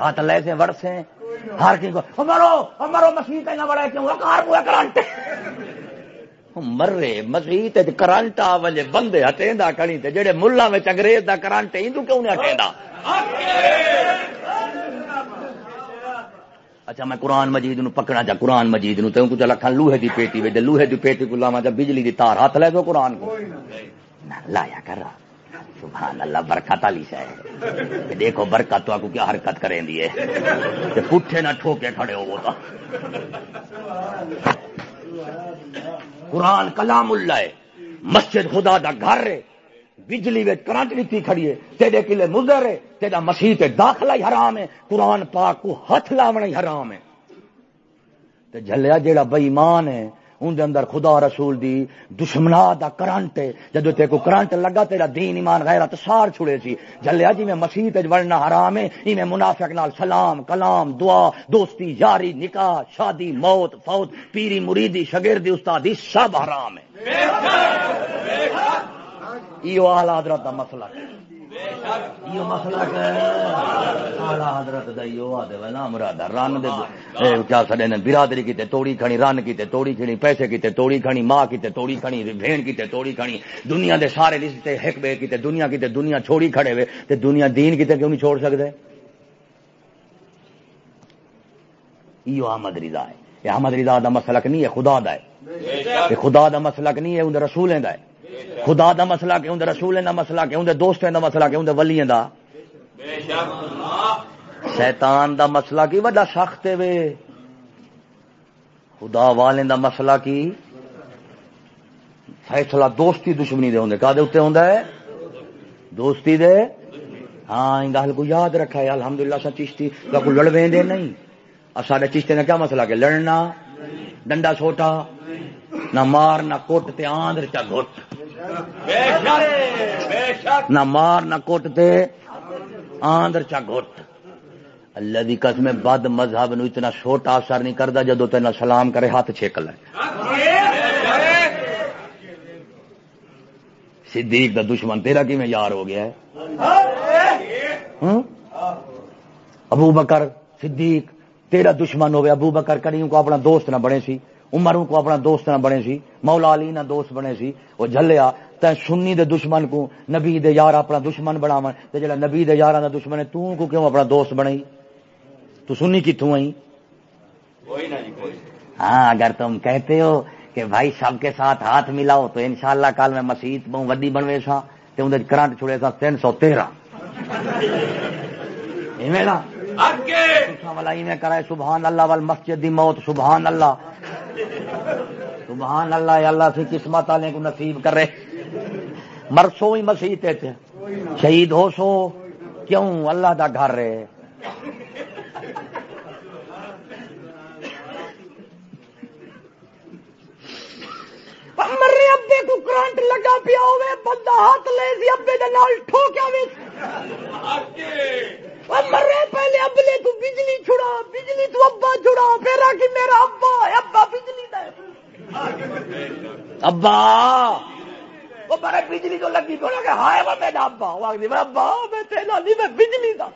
ہاتھ لے سے وڑ سے ہر کی مرو مرو مسیح نہ بڑا کیوں؟ کرنٹ۔ مرے مسیح کرنٹ آ وجے بندے ہٹیندا کڑی تے جڑے ملا وچ انگریز دا کرنٹ ہندو کیوں نہیں ہٹیندا اچھا میں قرآن مجید نو پکڑا چا قرآن مجید نو تے کچھ لکھاں لوہے دی پیٹی وچ لوہے دی پیٹی کو لاواں چا بجلی دی تار ہاتھ لے دو قرآن کو لایا کر سبحان اللہ برکت والی ہے دیکھو برکت تو کو کیا حرکت کریں دی ہے پٹھے نہ ٹھوکے کھڑے ہو وہ تو قرآن کلام اللہ ہے۔ مسجد خدا دا گھر ہے۔ بجلی میں کرنٹ دیتی کھڑی ہے۔ تیرے کلے مزر ہے۔ تیرا مسیح تے داخلہ ہی حرام ہے۔ قرآن پاک کو ہاتھ لاونا ہی حرام ہے۔ تے جھلیا جیڑا بے ایمان ہے اندر اندر خدا رسول دی دشمنا دا کرنٹ ہے۔ جدو تے کو کرنٹ لگا تیرا دین ایمان غیرت سار چھڑے سی۔ جلیا جی میں مسیح تے ورنا حرام ہے ای میں منافق نال سلام کلام دعا دوستی یاری نکاح شادی موت فوت پیری مریدی شگردی استادی سب حرام ہے۔ ایو اعلی حضرت دا مسئلہ۔ ہے مسئلہ حضرت رن کیا سڈے نے برادری کیتے توڑی کھنی رن کیتے توڑی کھنی پیسے کیتے توڑی کھنی ماں کیتے توڑی کھنی بھین کیتے توڑی کھنی دنیا دے سارے رشتے ہک بے کیتے دنیا کیتے دنیا چھوڑی کھڑے ہوئے تے دنیا دین کیتے کیوں نہیں چھوڑ سکتے یہ احمد رضا ہے۔ یہ احمد رضا دا مسلک نہیں ہے خدا دا ہے۔ خدا دا مسلک نہیں ہے اندر رسول دا ہے۔ خدا دا مسئلہ کہ اندر رسول دا مسئلہ کہ اندر دوستوں دا مسئلہ کہ اندر ولیاں دا۔ شیطان دا مسئلہ کی وڈا سخت وے۔ خدا والے دا مسئلہ کی فیصلہ دوستی دشمنی دے ہوندے۔ کا دے اتنے ہوندا ہے؟ دوستی دے؟ ہاں ان گل کو یاد رکھا ہے۔ الحمدللہ سا چشتی کو لڑ ویندے نہیں۔ اور سارے چشتے نے کیا مسئلہ کہ لڑنا، ڈنڈا چھوٹا نہ مار، نہ کوٹ تے آندر چا گھٹ۔ نہ مار، نہ کوٹتے آندر چا گھٹ۔ اللہ دی قسم بد مذہب نو اتنا چھوٹا اثر نہیں کرتا جدو تین سلام کرے ہاتھ چھیک لے۔ صدیق دا دشمن تیرا کی میں یار ہو گیا ہے؟ ہاں؟ ابو بکر، صدیق، تیرا دشمن ہو ابو بکر، کریوں کو اپنا دوست نہ بنے سی۔ عمروں کو اپنا دوست نہ بنے سی مولا علی نہ دوست بنے سی وہ جلیا تے سنی دے دشمن کو نبی دے یار اپنا دشمن بناون تے جڑا نبی دے یاراں دا دشمن ہے تو کو کیوں اپنا دوست بنائی؟ تو سنی کتوں آئی؟ ہاں اگر تم کہتے ہو کہ بھائی سب کے ساتھ ہاتھ ملاؤ تو انشاءاللہ کال میں مسیت بہت وڈی بنوے سا تے اندر کرنٹ چھڑے سا تین سو تیرہ۔ کرے سبحان اللہ وال مسجد دی موت سبحان اللہ۔ سبحان اللہ اللہ سے قسمت والے کو نصیب کرے۔ مرسو ہی مسیح تھے شہید ہو سو۔ کیوں؟ اللہ دا گھر رہے مرے ابے کو کرنٹ لگا پیا ہوئے، بندہ ہاتھ لے سی، ابے دے نال ٹھوکیا وے مرے پہلے ابلے تو بجلی چھڑا، بجلی تو ابا چھڑا پھر آ میرا ابا؟ ابا بجلی دا ابا! وہ بڑے بجلی تو لگی تو لگا ہائے وہ میرا ابا۔ وہ آگے میرا ابا، میں تیلا نہیں، میں بجلی دا۔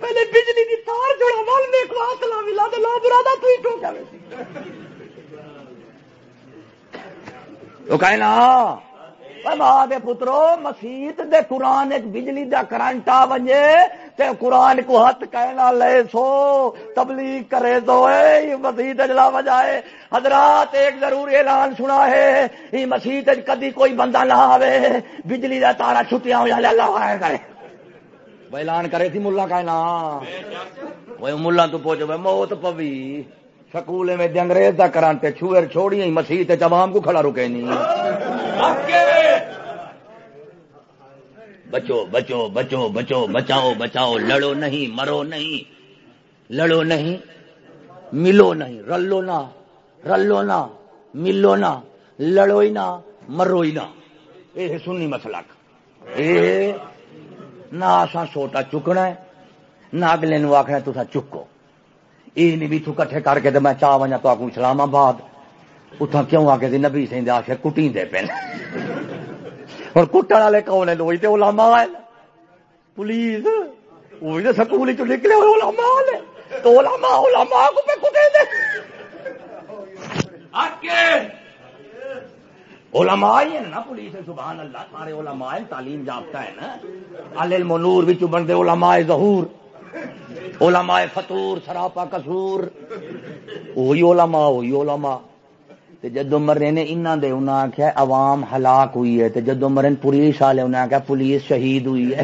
پہلے بجلی کی تار جڑا وال میں کو ہاتھ لا ملا دے، لا برادا تو ہی ٹھوکیا وے تو کہنا ماں دے پترو، مسیت دے قرآن ایک بجلی دا کرنٹ آ ونجے، تے قرآن کو ہاتھ کہنا لے سو، تبلیغ کرے تو یہ مسیت جلا بجائے حضرات ایک ضرور اعلان سنا ہے، یہ مسیت کدی کوئی بندہ نہ آوے، بجلی دا تارا چھٹیاں ہو جائے اللہ خیر کرے۔ وہ اعلان کرے تھی ملا کہنا وہ ملا تو پوچھو موت پوی۔ سکول میں انگریز کا کرانتے چھوئر چھوڑی مسیح عوام کو کھڑا رکے نہیں بچو بچو بچو بچو بچاؤ بچاؤ لڑو نہیں مرو نہیں لڑو نہیں ملو نہیں رلو نہ رلو نہ ملو نہ لڑو ہی نہ مرو ہی نہ۔ یہ سنی مسلک یہ نہ آسان سوٹا چکنا ہے نہ اگلے نو آخنا تو چکو۔ یہ نہیں بھی کٹھے کر کے میں چاہ وا تو آگوں اسلام آباد اتنا کیوں آ کے نبی سی آخر کٹی دے پے اور کٹن والے کون ہے لوئی تو علماء پولیس۔ وہی تو سکول چ نکلے علماء والے تو علماء علماء کو پہ کٹے دے۔ علماء ہی ہیں نا پولیس سبحان اللہ۔ سارے علماء تعلیم یافتہ ہے نا۔ العلم نور بھی بنتے علماء ظہور۔ علماء فتور سراپا کسور وہی علماء وہی علماء. تے جدو مرے نے انہاں دے، انہاں آخیا عوام ہلاک ہوئی ہے، تے جدو مرے پولیس والے انہیں آخیا پولیس شہید ہوئی ہے۔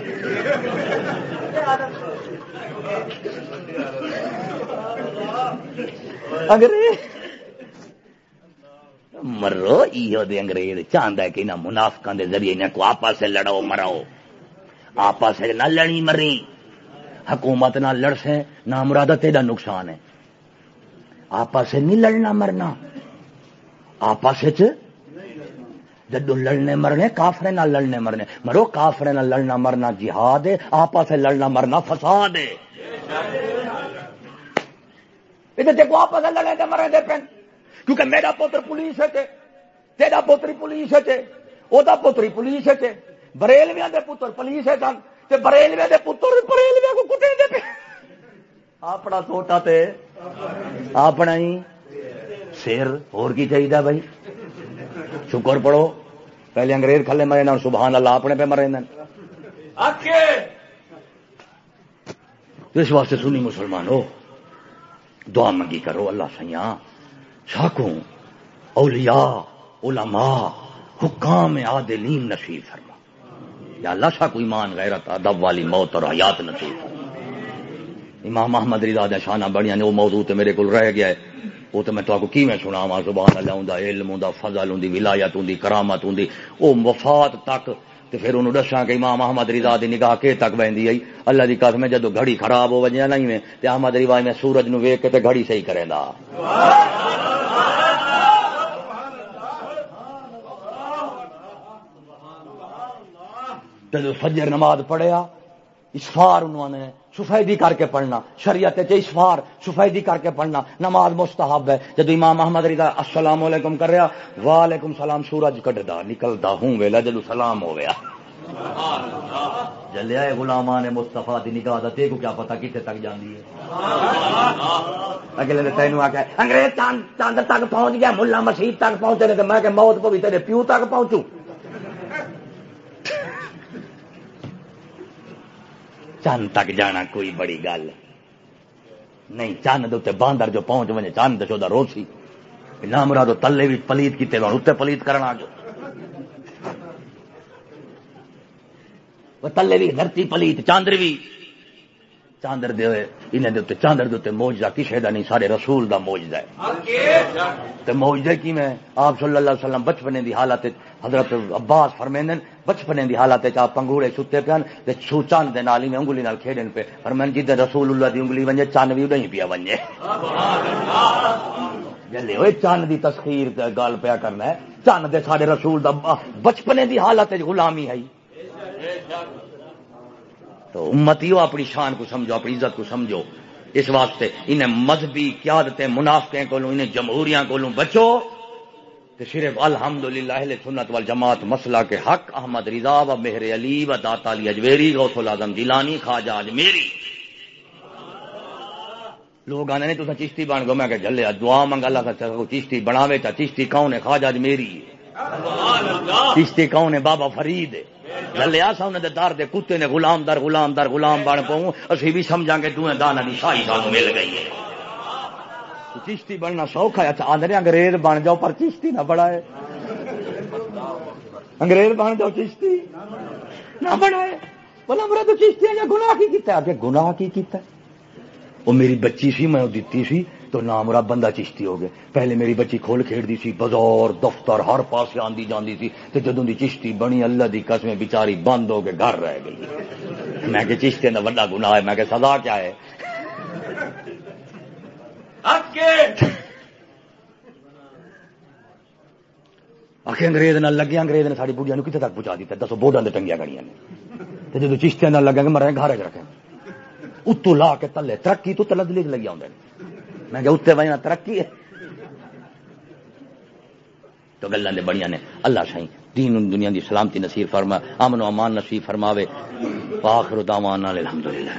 انگریز! مرو ایو دے انگریز چاہتا ہے کہ انہیں منافقوں دے ذریعے کو آپس سے لڑو مرو۔ آپس سے نہ لڑی مری حکومت نہ لڑ سے نہ مرادہ تیرا نقصان ہے۔ آپس نہیں لڑنا مرنا۔ آپس جدو لڑنے مرنے، کافرے نہ لڑنے مرنے۔ مرو، کافرے نہ لڑنا مرنا جہاد ہے آپس لڑنا مرنا فساد ہے۔ دیکھو آپس لڑنے دے مرنے دے پین۔ کیونکہ میرا پوتر پولیس ہے تیرا پوتری پولیس ہے وہ پوتری پولیس ہے بریلویا دے پتر پولیس ہے تے بریلویا دے پتر بریلویا کو کٹے دے پہ اپنا سوٹا تے اپنا ہی سر۔ اور کی چاہیے بھائی؟ شکر پڑھو۔ پہلے انگریز کھلے مرے نا سبحان اللہ اپنے پہ مرے اس واسطے سنی مسلمان ہو دعا منگی کرو اللہ سیاں ساکوں اولیاء علماء حکام عادلین نصیب فرما یا اللہ سا کوئی مان غیرت، ادب والی موت اور حیات نصیب۔ امام محمد رضا دیا شانہ بڑی نے وہ موضوع تے میرے کو رہ گیا ہے۔ وہ تو میں تو کی میں سنا وا زبان اللہ ہوں علم ہوں فضل ہوں ولایت ہوں کرامت ہوں وہ وفات تک تو پھر انہوں دساں کہ امام محمد رضا دی نگاہ کے تک بہندی آئی؟ اللہ دی قسم میں جدو گھڑی خراب ہو وجہ نہیں میں تے احمد رضا میں سورج نو ویکھ کے تے گھڑی صحیح کرے دا جدو فجر نماز پڑھیا، اسفار انہوں نے سفیدی کر کے پڑھنا، شریعت اسفار سفیدی کر کے پڑھنا، نماز مستحب ہے۔ جب امام محمد رضا السلام علیکم کر رہا، وعلیکم سلام سورج کٹدا نکلتا ہوں ویلا جدو سلام ہو گیا۔ جلیا گلاما نے مستفا دی نگاہ تے کو کیا پتا کتنے تک جاندی ہے۔ اگلے نے تینوں آ کے انگریز چاند چاند تک پہنچ گیا، ملا مسیح تک پہنچے تو میں کہ موت پوی تیرے پیو تک پہنچوں۔ چند تک جانا کوئی بڑی گل۔ نہیں چند دے باندر جو پہنچ وجے چند چودہ روسی نہ مرادو تلے بھی پلیت کیتے اتنے پلیت کرنا جو۔ تلے بھی دھرتی پلیت، چاندر بھی چاندر دے انہیں دے چاندر دے موجدہ کسی کا نہیں؟ سارے رسول دا موجدہ ہے۔ موجدہ کی میں؟ آپ صلی اللہ علیہ وسلم بچپنے دی حالت حضرت عباس فرمیندن بچپنے دی حالت آپ پنگوڑے ستے پہ تے چھو چاند دے نالی میں انگلی نال کھیڈن پہ فرمین جی رسول اللہ دی انگلی ونجے چاند بھی نہیں پیا ونجے۔ جلے ہوئے، چاند دی تسخیر گال پیا کرنا ہے۔ چاند دے سارے رسول دا بچپنے دی حالت غلامی ہے۔ تو امتی ہو اپنی شان کو سمجھو اپنی عزت کو سمجھو۔ اس واسطے انہیں مذہبی قیادتیں منافقیں کو لوں انہیں جمہوریاں کو لوں بچو۔ تو صرف الحمد للہ سنت وال جماعت مسئلہ کے حق احمد رضا و مہر علی و داتا علی اجویری غوث العظم جیلانی خواجہ اجمیری لوگ آنے نہیں تو چشتی بن گو میں کہ جلے دعا منگا اللہ کا چشتی بناوے چا چشتی کون ہے؟ خواجہ اجمیری چشتی کون ہے؟ بابا فرید۔ ہے لیا سا انہوں انہیں در دے کتے نے، غلام در غلام در غلام بن پاؤں۔ اسی بھی سمجھا گے دویں دانا دی شاہی سانو مل گئی ہے۔ چشتی بننا سوکھا ہے۔ اچھا آدھے انگریز بن جاؤ، پر چشتی نہ بڑا ہے انگریز بن جاؤ، چشتی نہ بڑا ہے بولا میرا تو چشتی ہے گناہ کی کیتا ہے؟ گناہ کی کیتا ہے؟ وہ میری بچی سی، میں دیتی سی۔ تو نام مرا بندہ چشتی ہو گیا پہلے میری بچی کھول کھیڑ دی سی بازار دفتر ہر پاس آندی جاندی سی تو جدوں دی چشتی بنی اللہ دی قسم بیچاری بند ہو کے گھر رہ گئی۔ میں کہ چشتی کا بڑا گناہ ہے میں کہ سزا کیا ہے؟ آخ انگریز نہ لگے انگریز نے ساری بڑھیا کتنے تک پہنچا دیتا؟ دسو بورڈا نے ٹنگیا گڑیاں نے۔ چشتیاں نہ لگا کہ مرے گھر رکھے۔ اتو لا کے تلے ترقی تو تلدلی لگی آدھے میں کہ اتنے بجنا ترقی ہے. تو گلا دے بڑی نے، اللہ شاہی، دین دنیا دی سلامتی نصیب فرما، امن و امان نصیب فرماوے۔ آخر دامان الحمدللہ